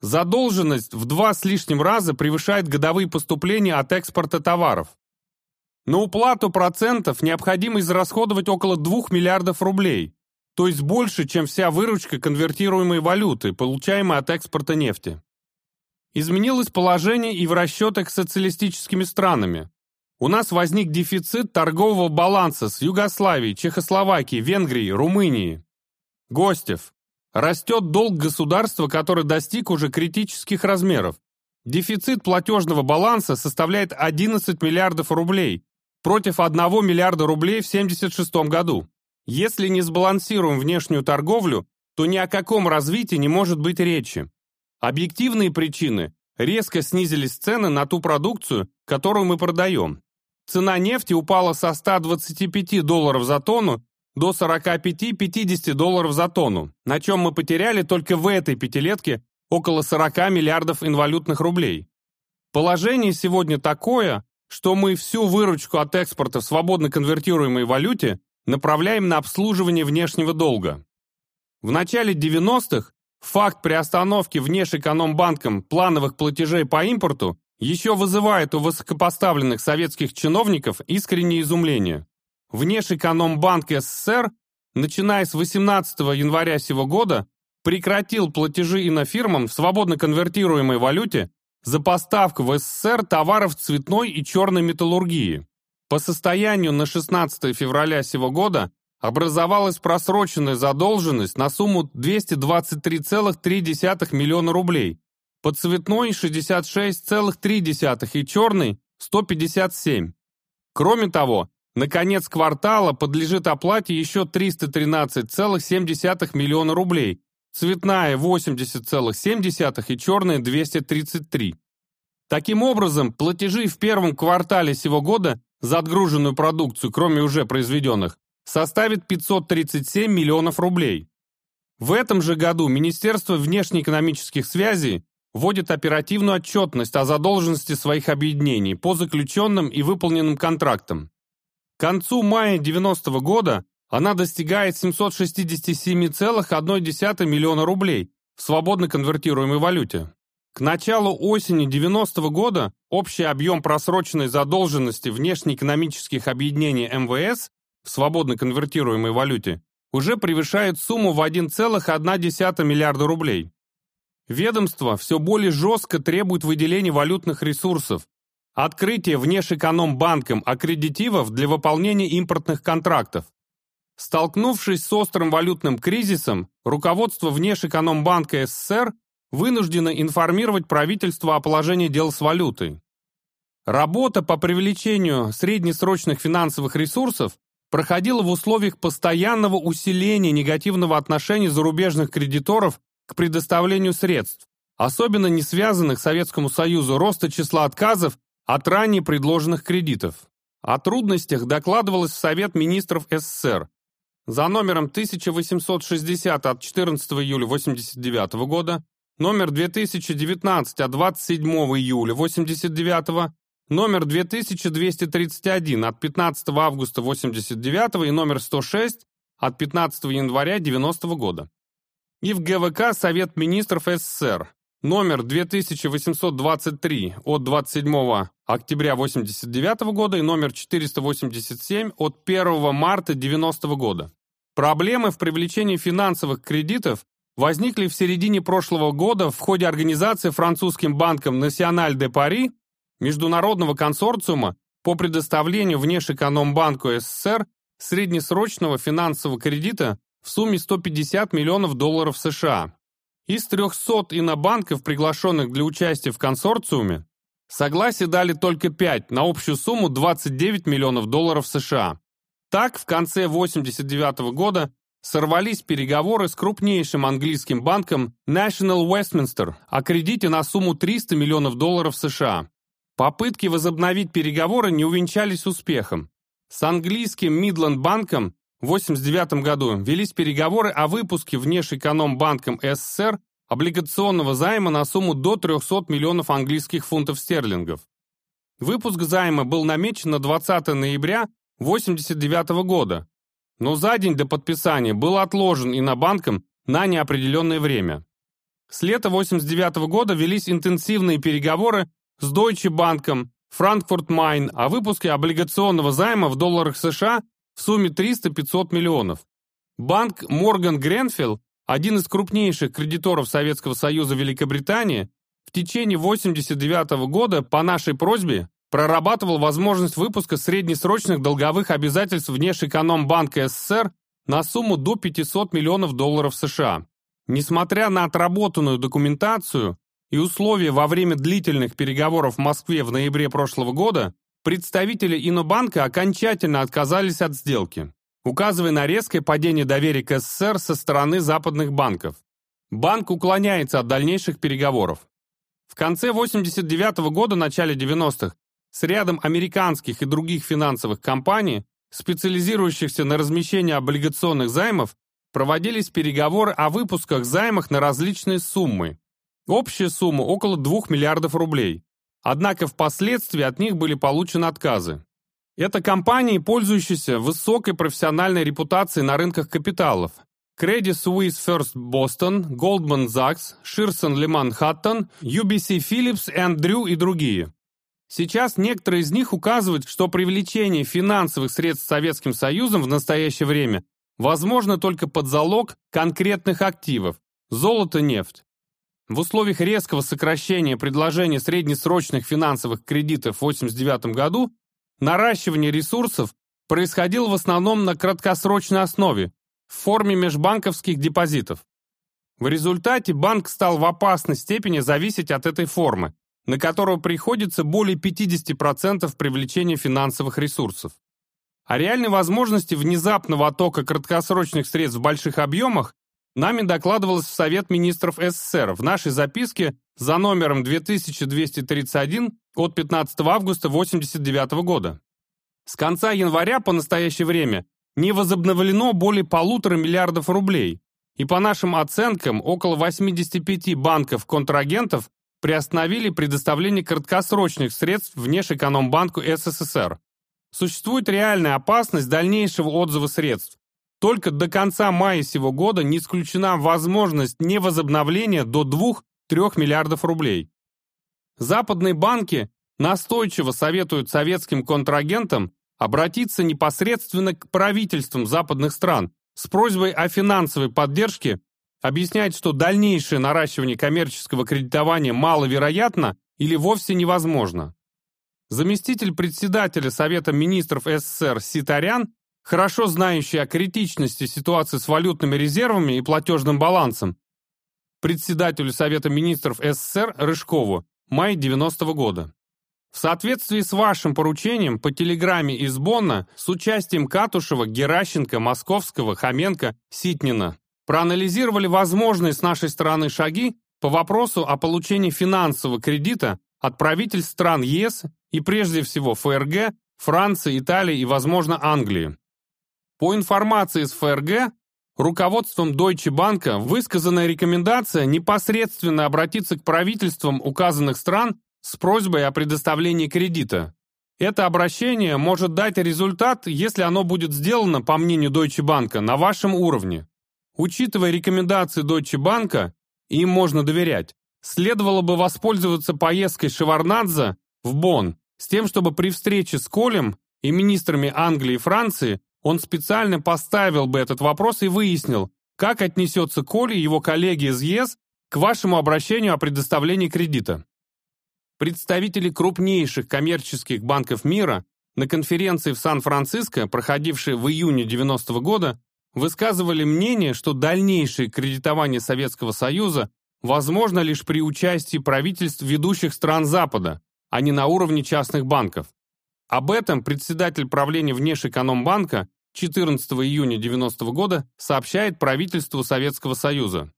Задолженность в два с лишним раза превышает годовые поступления от экспорта товаров. На уплату процентов необходимо израсходовать около 2 миллиардов рублей, то есть больше, чем вся выручка конвертируемой валюты, получаемая от экспорта нефти. Изменилось положение и в расчетах с социалистическими странами. У нас возник дефицит торгового баланса с Югославией, Чехословакией, Венгрией, Румынией. Гостев. Растет долг государства, который достиг уже критических размеров. Дефицит платежного баланса составляет 11 миллиардов рублей против 1 миллиарда рублей в 1976 году. Если не сбалансируем внешнюю торговлю, то ни о каком развитии не может быть речи. Объективные причины резко снизились цены на ту продукцию, которую мы продаем. Цена нефти упала со 125 долларов за тонну до 45-50 долларов за тонну, на чем мы потеряли только в этой пятилетке около 40 миллиардов инвалютных рублей. Положение сегодня такое, что мы всю выручку от экспорта в свободно конвертируемой валюте направляем на обслуживание внешнего долга. В начале 90-х факт приостановки внешэкономбанком плановых платежей по импорту еще вызывает у высокопоставленных советских чиновников искреннее изумление. Внешэкономбанк СССР, начиная с 18 января сего года, прекратил платежи инофирмам в свободно конвертируемой валюте за поставку в СССР товаров цветной и черной металлургии. По состоянию на 16 февраля сего года образовалась просроченная задолженность на сумму 223,3 миллиона рублей, по цветной 66,3 и черной 157. Кроме того, на конец квартала подлежит оплате еще 313,7 миллиона рублей, цветная 80,7 и черная 233. Таким образом, платежи в первом квартале сего года за отгруженную продукцию, кроме уже произведенных, составит 537 миллионов рублей. В этом же году Министерство внешнеэкономических связей вводит оперативную отчетность о задолженности своих объединений по заключенным и выполненным контрактам. К концу мая 90 -го года она достигает 767,1 миллиона рублей в свободно конвертируемой валюте. К началу осени 90 -го года общий объем просроченной задолженности внешнеэкономических объединений МВС в свободно конвертируемой валюте уже превышает сумму в 1,1 миллиарда рублей. Ведомство все более жестко требует выделения валютных ресурсов, открытия внешэкономбанком аккредитивов для выполнения импортных контрактов. Столкнувшись с острым валютным кризисом, руководство Внешэкономбанка СССР вынуждено информировать правительство о положении дел с валютой. Работа по привлечению среднесрочных финансовых ресурсов проходила в условиях постоянного усиления негативного отношения зарубежных кредиторов к предоставлению средств, особенно не связанных Советскому Союзу роста числа отказов от ранее предложенных кредитов. О трудностях докладывалось в Совет министров СССР за номером 1860 от 14 июля 1989 года, номер 2019 от 27 июля 1989 номер 2231 от 15 августа 89 и номер 106 от 15 января 90 года. И в ГВК Совет министров СССР номер 2823 от 27 октября 89 года и номер 487 от 1 марта 90 года. Проблемы в привлечении финансовых кредитов возникли в середине прошлого года в ходе организации французским банком National de Paris международного консорциума по предоставлению Внешэкономбанку СССР среднесрочного финансового кредита в сумме 150 миллионов долларов США. Из 300 инобанков, приглашенных для участия в консорциуме, согласие дали только 5 на общую сумму 29 миллионов долларов США. Так, в конце 1989 года сорвались переговоры с крупнейшим английским банком National Westminster о кредите на сумму 300 миллионов долларов США. Попытки возобновить переговоры не увенчались успехом. С английским Midland банком 1989 году велись переговоры о выпуске внешэкономбанком СССР облигационного займа на сумму до 300 миллионов английских фунтов стерлингов. Выпуск займа был намечен на 20 ноября 1989 года, но за день до подписания был отложен инобанком на неопределенное время. С лета 1989 года велись интенсивные переговоры с Deutsche Bank, Frankfurt Main о выпуске облигационного займа в долларах США в сумме 300-500 миллионов. Банк Морган Гренфилл, один из крупнейших кредиторов Советского Союза Великобритании, в течение 1989 года по нашей просьбе прорабатывал возможность выпуска среднесрочных долговых обязательств Внешэкономбанка СССР на сумму до 500 миллионов долларов США. Несмотря на отработанную документацию, и условия во время длительных переговоров в Москве в ноябре прошлого года, представители Инобанка окончательно отказались от сделки, указывая на резкое падение доверия к СССР со стороны западных банков. Банк уклоняется от дальнейших переговоров. В конце 89 -го года, начале 90-х, с рядом американских и других финансовых компаний, специализирующихся на размещении облигационных займов, проводились переговоры о выпусках займах на различные суммы. Общая сумма около 2 миллиардов рублей. Однако впоследствии от них были получены отказы. Это компании, пользующиеся высокой профессиональной репутацией на рынках капиталов. Credit Suisse First Boston, Goldman Sachs, Shearson Lehman Hutton, UBC Phillips, Andrew и другие. Сейчас некоторые из них указывают, что привлечение финансовых средств Советским Союзом в настоящее время возможно только под залог конкретных активов – золото, нефть. В условиях резкого сокращения предложения среднесрочных финансовых кредитов в 1989 году наращивание ресурсов происходило в основном на краткосрочной основе в форме межбанковских депозитов. В результате банк стал в опасной степени зависеть от этой формы, на которую приходится более 50% привлечения финансовых ресурсов. О реальной возможности внезапного оттока краткосрочных средств в больших объемах нами докладывалось в Совет министров СССР в нашей записке за номером 2231 от 15 августа 1989 года. С конца января по настоящее время не возобновлено более полутора миллиардов рублей, и по нашим оценкам около 85 банков-контрагентов приостановили предоставление краткосрочных средств Внешэкономбанку СССР. Существует реальная опасность дальнейшего отзыва средств. Только до конца мая сего года не исключена возможность невозобновления до 2-3 миллиардов рублей. Западные банки настойчиво советуют советским контрагентам обратиться непосредственно к правительствам западных стран с просьбой о финансовой поддержке, объяснять, что дальнейшее наращивание коммерческого кредитования маловероятно или вовсе невозможно. Заместитель председателя Совета министров СССР Ситарян, хорошо знающий о критичности ситуации с валютными резервами и платежным балансом, председателю Совета министров СССР Рыжкову, май 90 -го года. В соответствии с вашим поручением по телеграмме из Бонна с участием Катушева, Геращенко, Московского, Хоменко, Ситнина проанализировали возможные с нашей стороны шаги по вопросу о получении финансового кредита от правительств стран ЕС и прежде всего ФРГ, Франции, Италии и, возможно, Англии. По информации из ФРГ, руководством Deutsche Bank высказана рекомендация непосредственно обратиться к правительствам указанных стран с просьбой о предоставлении кредита. Это обращение может дать результат, если оно будет сделано, по мнению Deutsche Bank, на вашем уровне. Учитывая рекомендации Deutsche Bank, им можно доверять, следовало бы воспользоваться поездкой Шеварнадзе в Бонн, с тем, чтобы при встрече с Колем и министрами Англии и Франции он специально поставил бы этот вопрос и выяснил, как отнесется Коль и его коллеги из ЕС к вашему обращению о предоставлении кредита. Представители крупнейших коммерческих банков мира на конференции в Сан-Франциско, проходившей в июне 90 -го года, высказывали мнение, что дальнейшее кредитование Советского Союза возможно лишь при участии правительств ведущих стран Запада, а не на уровне частных банков. Об этом председатель правления Внешэкономбанка 14 июня 90 года сообщает правительству Советского Союза.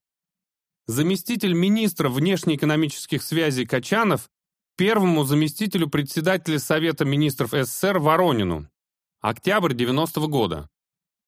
Заместитель министра внешнеэкономических связей Качанов первому заместителю председателя Совета министров СССР Воронину. Октябрь 90 года.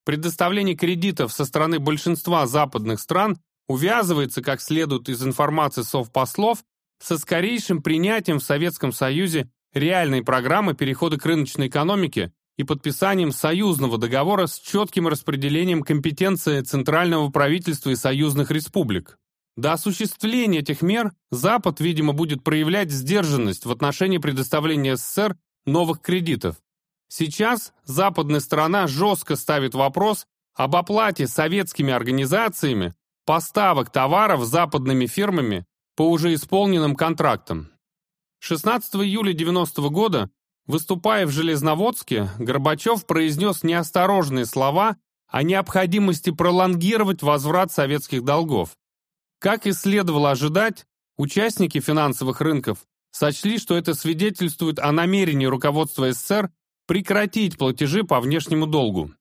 Предоставление кредитов со стороны большинства западных стран увязывается, как следует из информации совпослов, со скорейшим принятием в Советском Союзе реальной программы перехода к рыночной экономике и подписанием союзного договора с четким распределением компетенции центрального правительства и союзных республик. До осуществления этих мер Запад, видимо, будет проявлять сдержанность в отношении предоставления СССР новых кредитов. Сейчас западная сторона жестко ставит вопрос об оплате советскими организациями поставок товаров западными фирмами по уже исполненным контрактам. 16 июля 90 -го года, выступая в Железноводске, Горбачев произнес неосторожные слова о необходимости пролонгировать возврат советских долгов. Как и следовало ожидать, участники финансовых рынков сочли, что это свидетельствует о намерении руководства СССР прекратить платежи по внешнему долгу.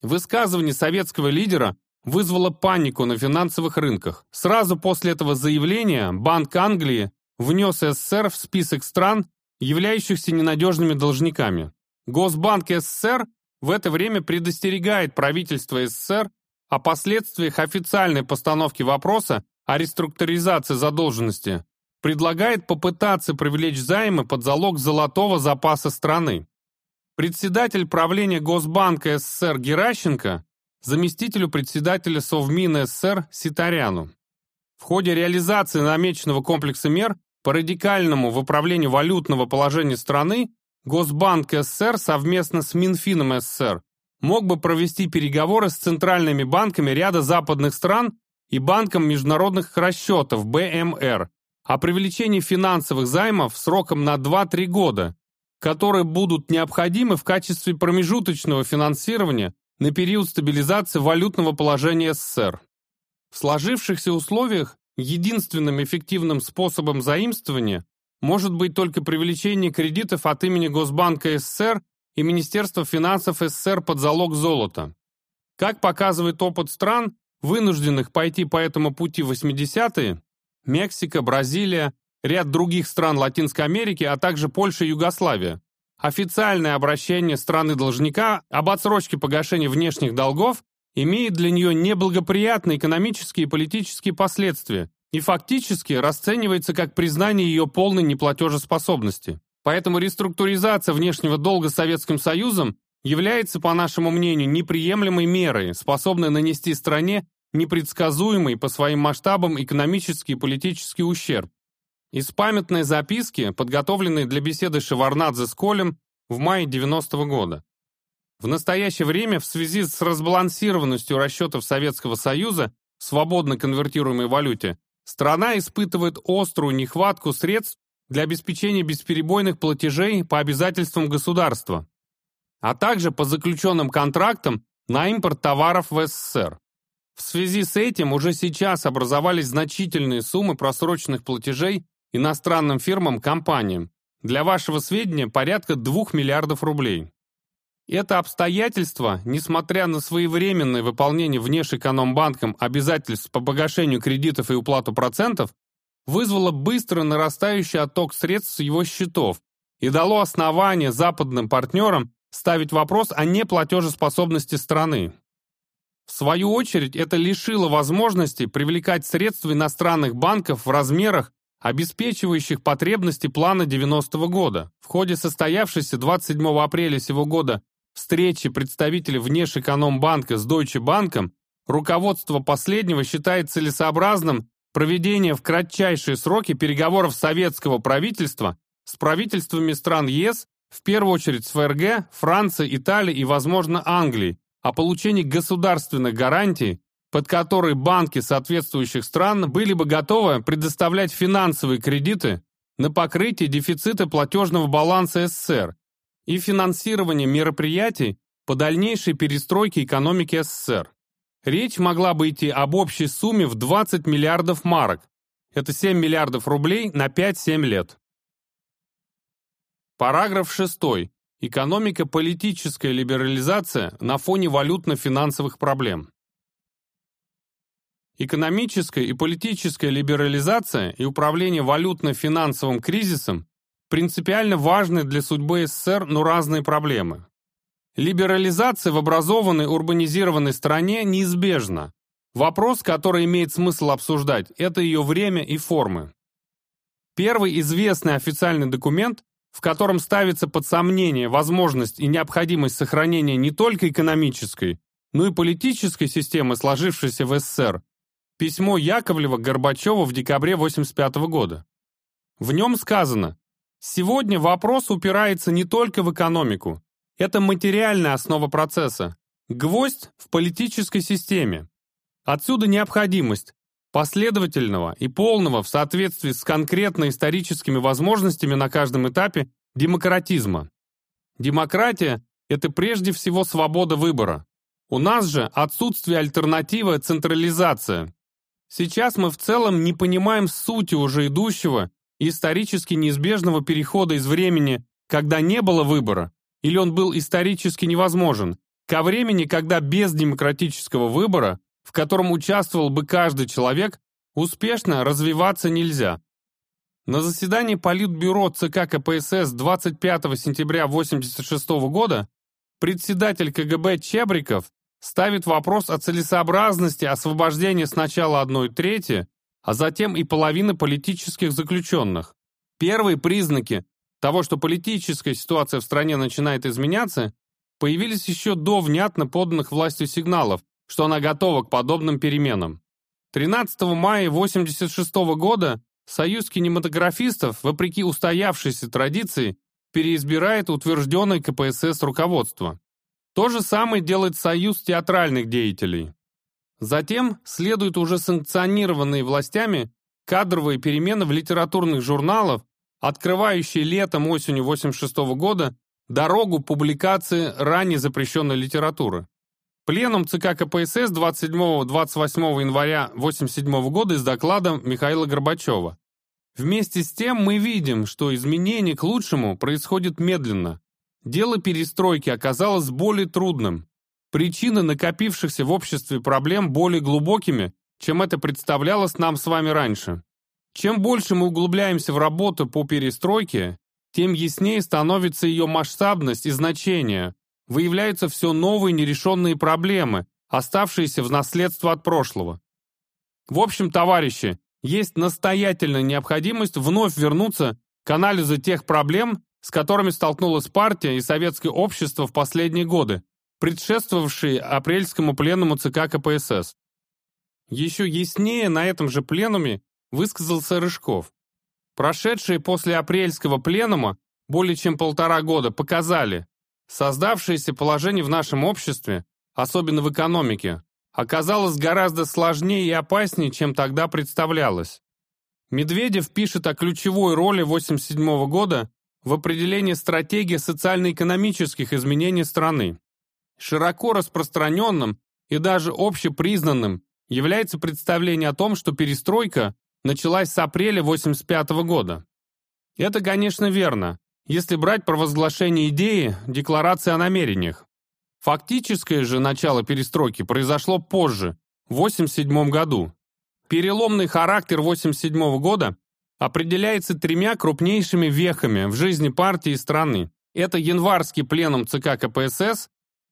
Высказывание советского лидера вызвало панику на финансовых рынках. Сразу после этого заявления Банк Англии внес СССР в список стран, являющихся ненадежными должниками. Госбанк СССР в это время предостерегает правительство СССР о последствиях официальной постановки вопроса о реструктуризации задолженности, предлагает попытаться привлечь займы под залог золотого запаса страны. Председатель правления Госбанка СССР Геращенко заместителю председателя Совмина СССР Ситаряну. В ходе реализации намеченного комплекса мер по радикальному выправлению валютного положения страны Госбанк СССР совместно с Минфином СССР мог бы провести переговоры с центральными банками ряда западных стран и Банком международных расчетов БМР о привлечении финансовых займов сроком на 2-3 года, которые будут необходимы в качестве промежуточного финансирования на период стабилизации валютного положения СССР. В сложившихся условиях единственным эффективным способом заимствования может быть только привлечение кредитов от имени Госбанка СССР и Министерства финансов СССР под залог золота. Как показывает опыт стран, вынужденных пойти по этому пути в 80-е, Мексика, Бразилия, ряд других стран Латинской Америки, а также Польша и Югославия. Официальное обращение страны-должника об отсрочке погашения внешних долгов имеет для нее неблагоприятные экономические и политические последствия и фактически расценивается как признание ее полной неплатежеспособности. Поэтому реструктуризация внешнего долга Советским Союзом является, по нашему мнению, неприемлемой мерой, способной нанести стране непредсказуемый по своим масштабам экономический и политический ущерб. Из памятной записки, подготовленной для беседы Шеварнадзе с Колем в мае 90 -го года. В настоящее время в связи с разбалансированностью расчетов Советского Союза в свободно конвертируемой валюте страна испытывает острую нехватку средств для обеспечения бесперебойных платежей по обязательствам государства, а также по заключенным контрактам на импорт товаров в СССР. В связи с этим уже сейчас образовались значительные суммы просроченных платежей иностранным фирмам-компаниям. Для вашего сведения, порядка 2 миллиардов рублей. Это обстоятельство, несмотря на своевременное выполнение внешэкономбанком обязательств по погашению кредитов и уплату процентов, вызвало быстро нарастающий отток средств с его счетов и дало основание западным партнерам ставить вопрос о неплатежеспособности страны. В свою очередь, это лишило возможности привлекать средства иностранных банков в размерах, обеспечивающих потребности плана 90-го года. В ходе состоявшейся 27 апреля сего года встречи представителей Внешэкономбанка с Deutsche Bank руководство последнего считает целесообразным проведение в кратчайшие сроки переговоров советского правительства с правительствами стран ЕС, в первую очередь с ФРГ, Франции, Италии и, возможно, Англии, о получении государственных гарантий, под которые банки соответствующих стран были бы готовы предоставлять финансовые кредиты на покрытие дефицита платежного баланса СССР и финансирование мероприятий по дальнейшей перестройке экономики СССР. Речь могла бы идти об общей сумме в 20 миллиардов марок. Это 7 миллиардов рублей на 5-7 лет. Параграф 6. Экономико-политическая либерализация на фоне валютно-финансовых проблем. Экономическая и политическая либерализация и управление валютно-финансовым кризисом принципиально важны для судьбы СССР, но разные проблемы. Либерализация в образованной урбанизированной стране неизбежна. Вопрос, который имеет смысл обсуждать, это ее время и формы. Первый известный официальный документ в котором ставится под сомнение возможность и необходимость сохранения не только экономической, но и политической системы, сложившейся в СССР, письмо Яковлева Горбачеву в декабре 1985 года. В нем сказано, «Сегодня вопрос упирается не только в экономику. Это материальная основа процесса, гвоздь в политической системе. Отсюда необходимость последовательного и полного в соответствии с конкретно историческими возможностями на каждом этапе демократизма. Демократия – это прежде всего свобода выбора. У нас же отсутствие альтернативы – централизация. Сейчас мы в целом не понимаем сути уже идущего исторически неизбежного перехода из времени, когда не было выбора, или он был исторически невозможен, ко времени, когда без демократического выбора в котором участвовал бы каждый человек, успешно развиваться нельзя. На заседании Политбюро ЦК КПСС 25 сентября 1986 года председатель КГБ Чебриков ставит вопрос о целесообразности освобождения сначала одной трети, а затем и половины политических заключенных. Первые признаки того, что политическая ситуация в стране начинает изменяться, появились еще до внятно поданных властью сигналов, что она готова к подобным переменам. 13 мая 1986 года Союз кинематографистов, вопреки устоявшейся традиции, переизбирает утвержденное КПСС руководство. То же самое делает Союз театральных деятелей. Затем следуют уже санкционированные властями кадровые перемены в литературных журналах, открывающие летом-осенью 1986 года дорогу публикации ранее запрещенной литературы. Пленум ЦК КПСС 27-28 января 1987 года из доклада Михаила Горбачева. Вместе с тем мы видим, что изменение к лучшему происходит медленно. Дело перестройки оказалось более трудным. Причины накопившихся в обществе проблем более глубокими, чем это представлялось нам с вами раньше. Чем больше мы углубляемся в работу по перестройке, тем яснее становится ее масштабность и значение. Выявляются все новые нерешенные проблемы, оставшиеся в наследство от прошлого. В общем, товарищи, есть настоятельная необходимость вновь вернуться к анализу тех проблем, с которыми столкнулась партия и советское общество в последние годы, предшествовавшие апрельскому пленуму ЦК КПСС. Еще яснее на этом же пленуме высказался Рыжков. Прошедшие после апрельского пленума более чем полтора года показали, создавшееся положение в нашем обществе, особенно в экономике, оказалось гораздо сложнее и опаснее, чем тогда представлялось. Медведев пишет о ключевой роли 1987 года в определении стратегии социально-экономических изменений страны. Широко распространенным и даже общепризнанным является представление о том, что перестройка началась с апреля 1985 года. Это, конечно, верно, если брать провозглашение идеи Декларации о намерениях. Фактическое же начало перестройки произошло позже, в 1987 году. Переломный характер 1987 года определяется тремя крупнейшими вехами в жизни партии и страны. Это январский пленум ЦК КПСС,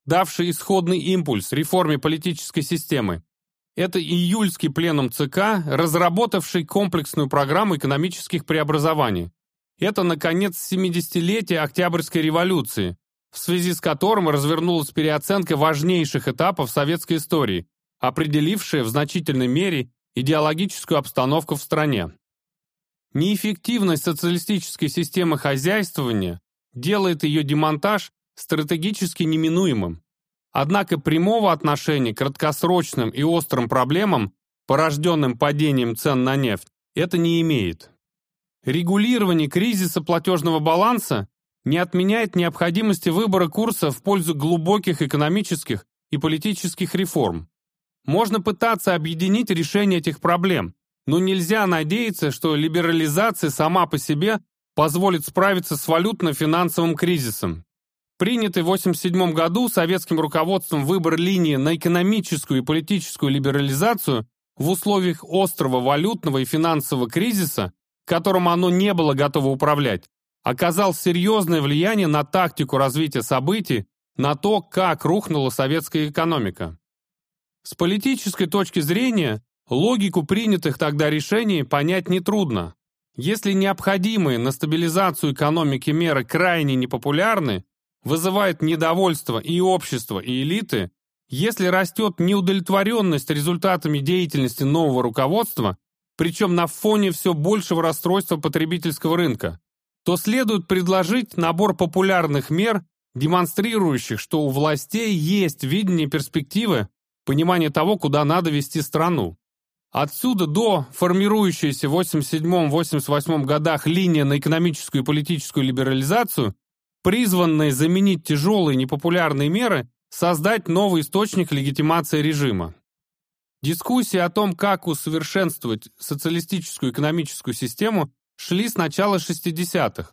давший исходный импульс реформе политической системы. Это июльский пленум ЦК, разработавший комплексную программу экономических преобразований. Это, наконец, 70-летие Октябрьской революции, в связи с которым развернулась переоценка важнейших этапов советской истории, определившая в значительной мере идеологическую обстановку в стране. Неэффективность социалистической системы хозяйствования делает ее демонтаж стратегически неминуемым. Однако прямого отношения к краткосрочным и острым проблемам, порожденным падением цен на нефть, это не имеет. Регулирование кризиса платежного баланса не отменяет необходимости выбора курса в пользу глубоких экономических и политических реформ. Можно пытаться объединить решение этих проблем, но нельзя надеяться, что либерализация сама по себе позволит справиться с валютно-финансовым кризисом. Принятый в 1987 году советским руководством выбор линии на экономическую и политическую либерализацию в условиях острого валютного и финансового кризиса, которым оно не было готово управлять, оказал серьезное влияние на тактику развития событий, на то, как рухнула советская экономика. С политической точки зрения, логику принятых тогда решений понять нетрудно. Если необходимые на стабилизацию экономики меры крайне непопулярны, вызывают недовольство и общества, и элиты, если растет неудовлетворенность результатами деятельности нового руководства, причем на фоне все большего расстройства потребительского рынка, то следует предложить набор популярных мер, демонстрирующих, что у властей есть видение перспективы, понимание того, куда надо вести страну. Отсюда до формирующейся в 87-88 годах линия на экономическую и политическую либерализацию, призванная заменить тяжелые непопулярные меры, создать новый источник легитимации режима. Дискуссии о том, как усовершенствовать социалистическую экономическую систему, шли с начала 60-х.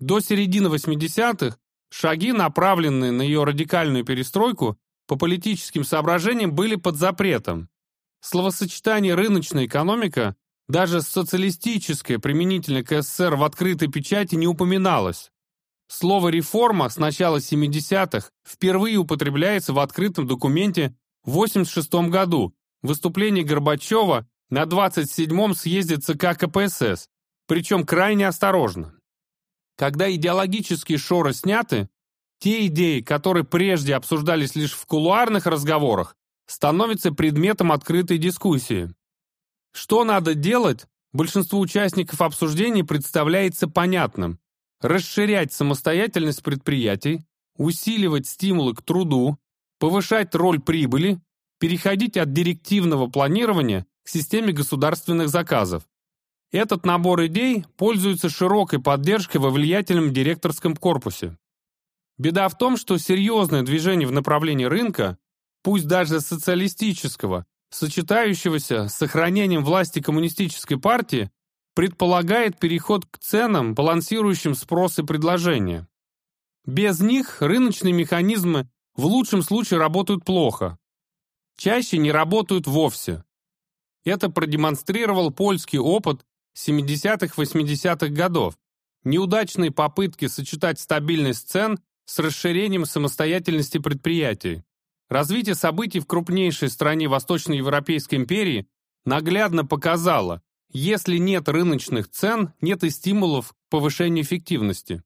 До середины 80-х шаги, направленные на ее радикальную перестройку, по политическим соображениям были под запретом. Словосочетание «рыночная экономика» Даже социалистическое, применительно к СССР в открытой печати, не упоминалось. Слово «реформа» с начала 70-х впервые употребляется в открытом документе в 86 году, выступлении Горбачева на 27-м съезде ЦК КПСС, причем крайне осторожно. Когда идеологические шоры сняты, те идеи, которые прежде обсуждались лишь в кулуарных разговорах, становятся предметом открытой дискуссии. Что надо делать, большинству участников обсуждений представляется понятным. Расширять самостоятельность предприятий, усиливать стимулы к труду, повышать роль прибыли, переходить от директивного планирования к системе государственных заказов. Этот набор идей пользуется широкой поддержкой во влиятельном директорском корпусе. Беда в том, что серьезное движение в направлении рынка, пусть даже социалистического, сочетающегося с сохранением власти коммунистической партии, предполагает переход к ценам, балансирующим спрос и предложение. Без них рыночные механизмы в лучшем случае работают плохо, чаще не работают вовсе. Это продемонстрировал польский опыт 70-80-х годов, неудачные попытки сочетать стабильность цен с расширением самостоятельности предприятий. Развитие событий в крупнейшей стране Восточноевропейской империи наглядно показало, если нет рыночных цен, нет и стимулов к повышению эффективности.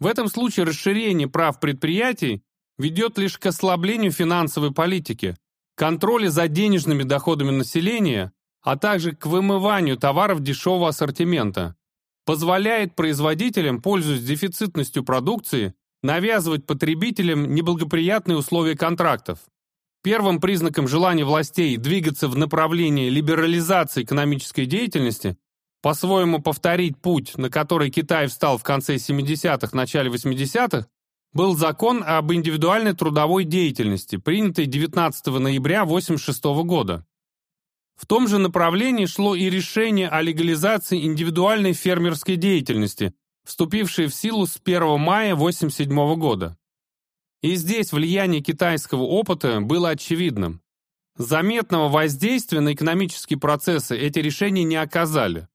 В этом случае расширение прав предприятий ведет лишь к ослаблению финансовой политики, контролю за денежными доходами населения, а также к вымыванию товаров дешевого ассортимента. Позволяет производителям, пользуясь дефицитностью продукции, навязывать потребителям неблагоприятные условия контрактов. Первым признаком желания властей двигаться в направлении либерализации экономической деятельности, по-своему повторить путь, на который Китай встал в конце 70-х, начале 80-х, был закон об индивидуальной трудовой деятельности, принятый 19 ноября 1986 года. В том же направлении шло и решение о легализации индивидуальной фермерской деятельности, вступившее в силу с 1 мая 1987 года. И здесь влияние китайского опыта было очевидным. Заметного воздействия на экономические процессы эти решения не оказали.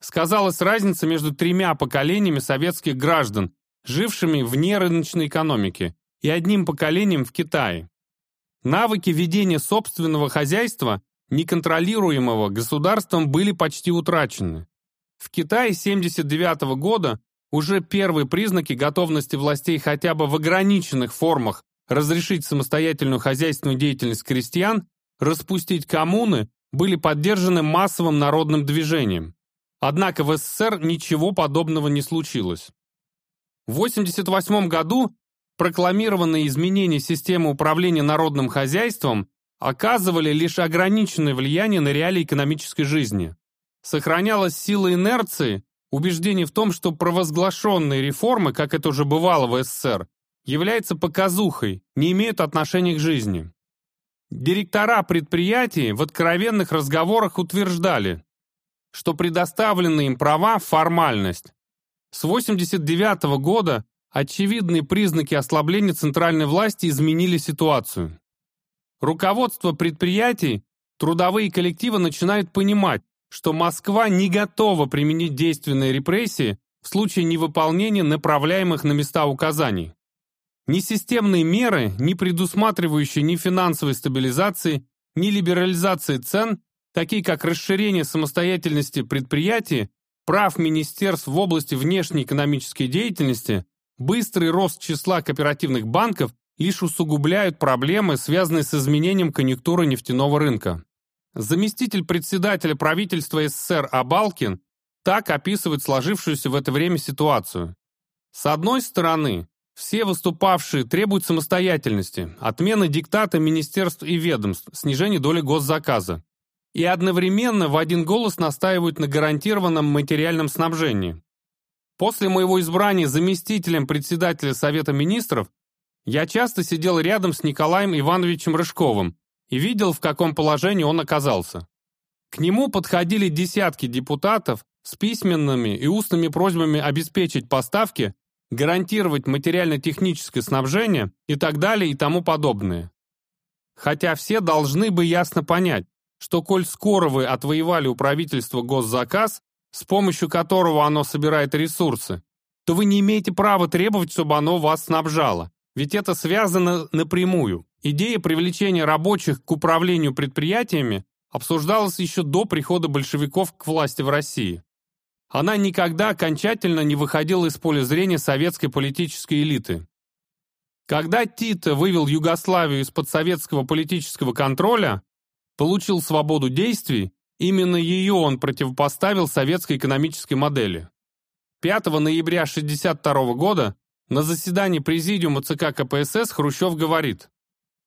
Сказалась разница между тремя поколениями советских граждан, жившими вне рыночной экономики, и одним поколением в Китае. Навыки ведения собственного хозяйства, неконтролируемого государством, были почти утрачены. В Китае 1979 года уже первые признаки готовности властей хотя бы в ограниченных формах разрешить самостоятельную хозяйственную деятельность крестьян, распустить коммуны, были поддержаны массовым народным движением. Однако в СССР ничего подобного не случилось. В 1988 году прокламированные изменения системы управления народным хозяйством оказывали лишь ограниченное влияние на реалии экономической жизни. Сохранялась сила инерции, убеждение в том, что провозглашенные реформы, как это уже бывало в СССР, являются показухой, не имеют отношения к жизни. Директора предприятий в откровенных разговорах утверждали, что предоставленные им права – формальность. С 1989 года очевидные признаки ослабления центральной власти изменили ситуацию. Руководство предприятий, трудовые коллективы начинают понимать, что Москва не готова применить действенные репрессии в случае невыполнения направляемых на места указаний. Ни системные меры, не предусматривающие ни финансовой стабилизации, ни либерализации цен, такие как расширение самостоятельности предприятий, прав министерств в области внешней экономической деятельности, быстрый рост числа кооперативных банков лишь усугубляют проблемы, связанные с изменением конъюнктуры нефтяного рынка. Заместитель председателя правительства СССР Абалкин так описывает сложившуюся в это время ситуацию. С одной стороны, все выступавшие требуют самостоятельности, отмены диктата министерств и ведомств, снижения доли госзаказа. И одновременно в один голос настаивают на гарантированном материальном снабжении. После моего избрания заместителем председателя Совета министров я часто сидел рядом с Николаем Ивановичем Рыжковым, и видел, в каком положении он оказался. К нему подходили десятки депутатов с письменными и устными просьбами обеспечить поставки, гарантировать материально-техническое снабжение и так далее и тому подобное. Хотя все должны бы ясно понять, что коль скоро вы отвоевали у правительства госзаказ, с помощью которого оно собирает ресурсы, то вы не имеете права требовать, чтобы оно вас снабжало. Ведь это связано напрямую. Идея привлечения рабочих к управлению предприятиями обсуждалась еще до прихода большевиков к власти в России. Она никогда окончательно не выходила из поля зрения советской политической элиты. Когда Тито вывел Югославию из-под советского политического контроля, получил свободу действий, именно ее он противопоставил советской экономической модели. 5 ноября 1962 года на заседании Президиума ЦК КПСС Хрущев говорит,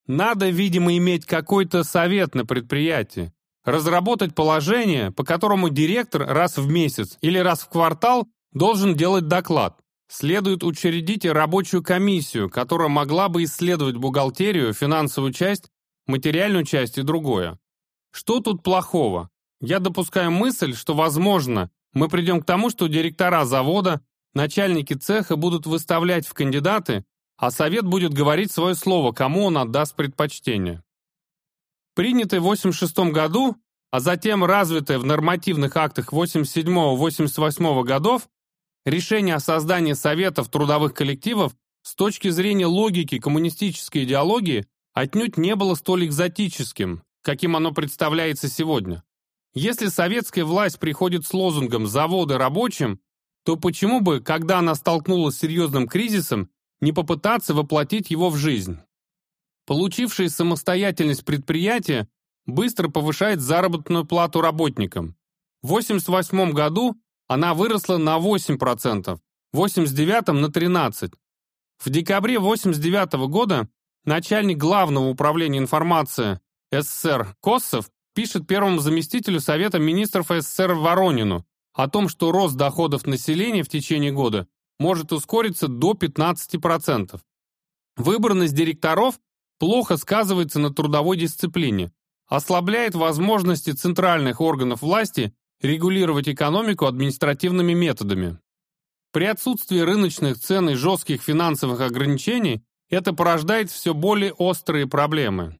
«Надо, видимо, иметь какой-то совет на предприятии, разработать положение, по которому директор раз в месяц или раз в квартал должен делать доклад. Следует учредить рабочую комиссию, которая могла бы исследовать бухгалтерию, финансовую часть, материальную часть и другое. Что тут плохого? Я допускаю мысль, что, возможно, мы придем к тому, что директора завода, начальники цеха будут выставлять в кандидаты, а совет будет говорить свое слово, кому он отдаст предпочтение. Принятый в 1986 году, а затем развитое в нормативных актах 1987-1988 годов, решение о создании советов трудовых коллективов с точки зрения логики коммунистической идеологии отнюдь не было столь экзотическим, каким оно представляется сегодня. Если советская власть приходит с лозунгом «заводы рабочим», то почему бы, когда она столкнулась с серьезным кризисом, не попытаться воплотить его в жизнь? Получившие самостоятельность предприятия быстро повышает заработную плату работникам. В 1988 году она выросла на 8%, в 1989 на 13%. В декабре 1989 года начальник Главного управления информации СССР Коссов пишет первому заместителю Совета министров СССР Воронину о том, что рост доходов населения в течение года может ускориться до 15%. Выборность директоров плохо сказывается на трудовой дисциплине, ослабляет возможности центральных органов власти регулировать экономику административными методами. При отсутствии рыночных цен и жестких финансовых ограничений это порождает все более острые проблемы.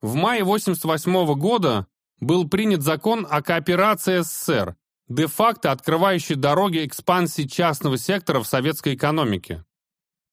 В мае 1988 года был принят закон о кооперации СССР, де-факто открывающий дороги экспансии частного сектора в советской экономике.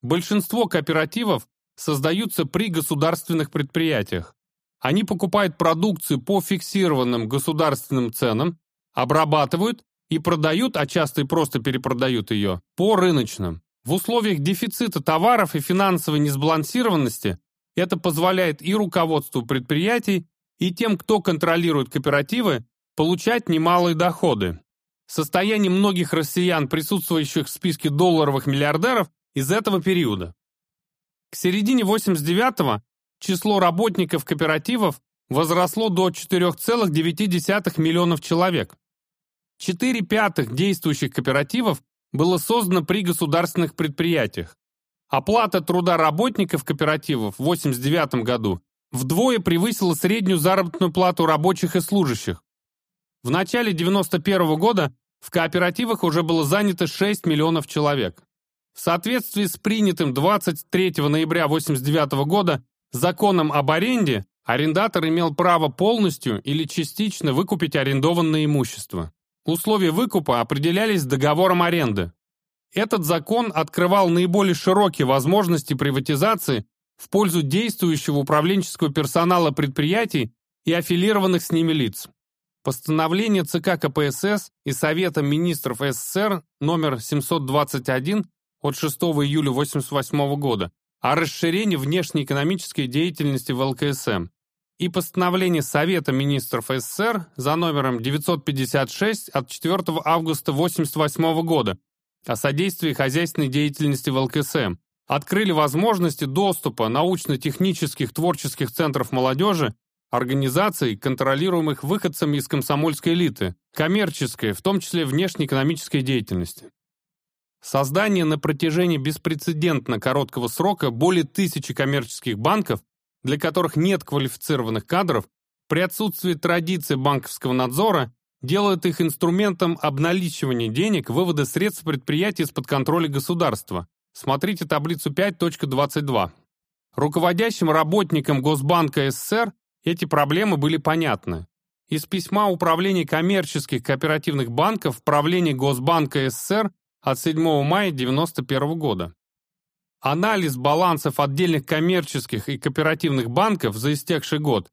Большинство кооперативов создаются при государственных предприятиях. Они покупают продукцию по фиксированным государственным ценам, обрабатывают и продают, а часто и просто перепродают ее, по рыночным. В условиях дефицита товаров и финансовой несбалансированности это позволяет и руководству предприятий, и тем, кто контролирует кооперативы, получать немалые доходы. Состояние многих россиян, присутствующих в списке долларовых миллиардеров, из этого периода. К середине 89-го число работников кооперативов возросло до 4,9 миллионов человек. 4 пятых действующих кооперативов было создано при государственных предприятиях. Оплата труда работников кооперативов в 1989 году вдвое превысила среднюю заработную плату рабочих и служащих. В начале 1991 года в кооперативах уже было занято 6 миллионов человек. В соответствии с принятым 23 ноября 1989 года законом об аренде, арендатор имел право полностью или частично выкупить арендованное имущество. Условия выкупа определялись договором аренды. Этот закон открывал наиболее широкие возможности приватизации в пользу действующего управленческого персонала предприятий и аффилированных с ними лиц. Постановление ЦК КПСС и Совета министров СССР номер 721 от 6 июля 1988 года о расширении внешнеэкономической деятельности в ЛКСМ. И постановление Совета министров СССР за номером 956 от 4 августа 1988 года о содействии хозяйственной деятельности в ЛКСМ. Открыли возможности доступа научно-технических творческих центров молодежи, организаций, контролируемых выходцами из комсомольской элиты, коммерческой, в том числе внешнеэкономической деятельности. Создание на протяжении беспрецедентно короткого срока более тысячи коммерческих банков для которых нет квалифицированных кадров, при отсутствии традиции банковского надзора делают их инструментом обналичивания денег, вывода средств предприятий из-под контроля государства. Смотрите таблицу 5.22. Руководящим работникам Госбанка СССР эти проблемы были понятны. из письма Управления коммерческих кооперативных банков в правлении Госбанка СССР от 7 мая 1991 года. Анализ балансов отдельных коммерческих и кооперативных банков за истекший год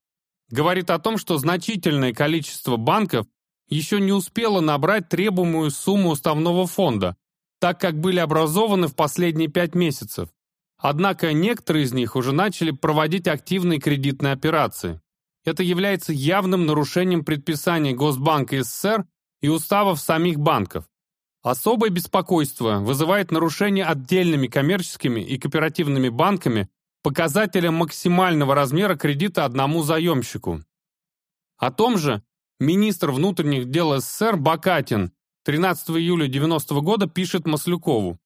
говорит о том, что значительное количество банков еще не успело набрать требуемую сумму уставного фонда, так как были образованы в последние пять месяцев. Однако некоторые из них уже начали проводить активные кредитные операции. Это является явным нарушением предписаний Госбанка СССР и уставов самих банков. Особое беспокойство вызывает нарушение отдельными коммерческими и кооперативными банками показателя максимального размера кредита одному заемщику. О том же министр внутренних дел СССР Бакатин 13 июля 90 года пишет Маслюкову.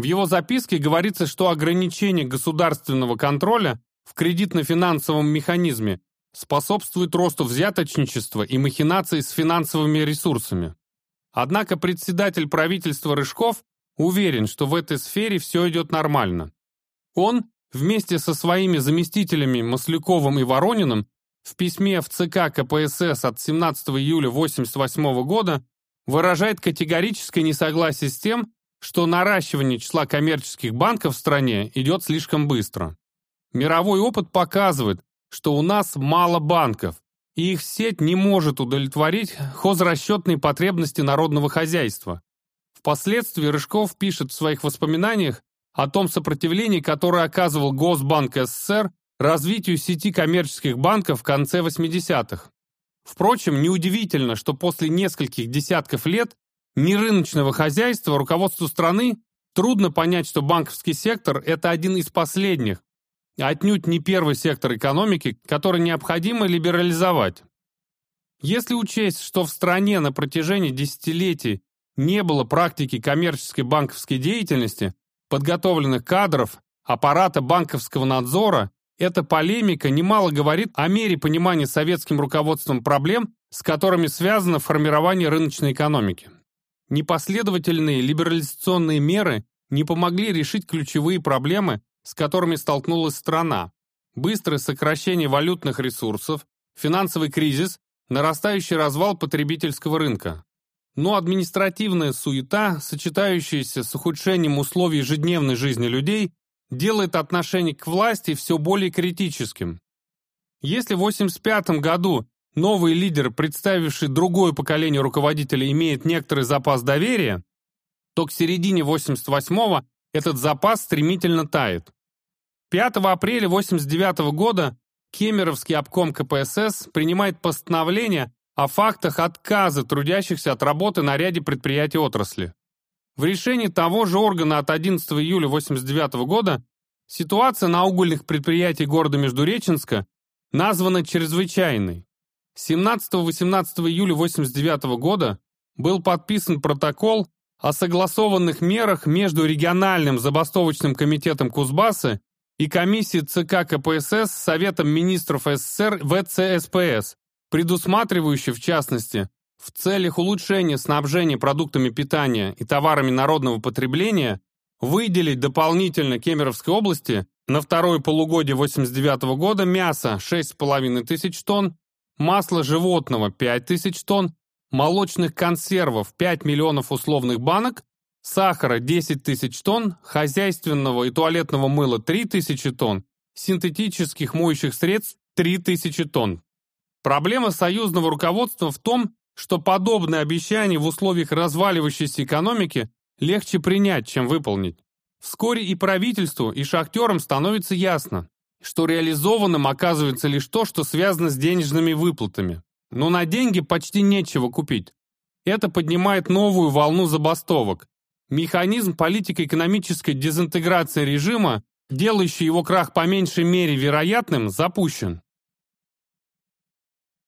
В его записке говорится, что ограничение государственного контроля в кредитно-финансовом механизме способствует росту взяточничества и махинаций с финансовыми ресурсами. Однако председатель правительства Рыжков уверен, что в этой сфере все идет нормально. Он вместе со своими заместителями Масляковым и Ворониным в письме в ЦК КПСС от 17 июля 1988 года выражает категорическое несогласие с тем, что наращивание числа коммерческих банков в стране идет слишком быстро. Мировой опыт показывает, что у нас мало банков, и их сеть не может удовлетворить хозрасчетные потребности народного хозяйства. Впоследствии Рыжков пишет в своих воспоминаниях о том сопротивлении, которое оказывал Госбанк СССР развитию сети коммерческих банков в конце 80-х. Впрочем, неудивительно, что после нескольких десятков лет нерыночного хозяйства руководству страны трудно понять, что банковский сектор – это один из последних, отнюдь не первый сектор экономики, который необходимо либерализовать. Если учесть, что в стране на протяжении десятилетий не было практики коммерческой банковской деятельности, подготовленных кадров, аппарата банковского надзора, эта полемика немало говорит о мере понимания советским руководством проблем, с которыми связано формирование рыночной экономики. Непоследовательные либерализационные меры не помогли решить ключевые проблемы, с которыми столкнулась страна. Быстрое сокращение валютных ресурсов, финансовый кризис, нарастающий развал потребительского рынка. Но административная суета, сочетающаяся с ухудшением условий ежедневной жизни людей, делает отношение к власти все более критическим. Если в 1985 году новый лидер, представивший другое поколение руководителей, имеет некоторый запас доверия, то к середине 88-го этот запас стремительно тает. 5 апреля 1989 года Кемеровский обком КПСС принимает постановление о фактах отказа трудящихся от работы на ряде предприятий отрасли. В решении того же органа от 11 июля 1989 года ситуация на угольных предприятиях города Междуреченска названа чрезвычайной. 17-18 июля 1989 года был подписан протокол о согласованных мерах между региональным забастовочным комитетом Кузбасса и комиссией ЦК КПСС Советом министров СССР ВЦСПС, предусматривающей, в частности, в целях улучшения снабжения продуктами питания и товарами народного потребления выделить дополнительно Кемеровской области на второе полугодие 1989 года мясо 6,5 тысяч тонн, масло животного 5 тысяч тонн, молочных консервов 5 миллионов условных банок, сахара 10 тысяч тонн, хозяйственного и туалетного мыла 3 тысячи тонн, синтетических моющих средств 3 тысячи тонн. Проблема союзного руководства в том, что подобные обещания в условиях разваливающейся экономики легче принять, чем выполнить. Вскоре и правительству, и шахтерам становится ясно, что реализованным оказывается лишь то, что связано с денежными выплатами. Но на деньги почти нечего купить. Это поднимает новую волну забастовок. Механизм политико-экономической дезинтеграции режима, делающий его крах по меньшей мере вероятным, запущен.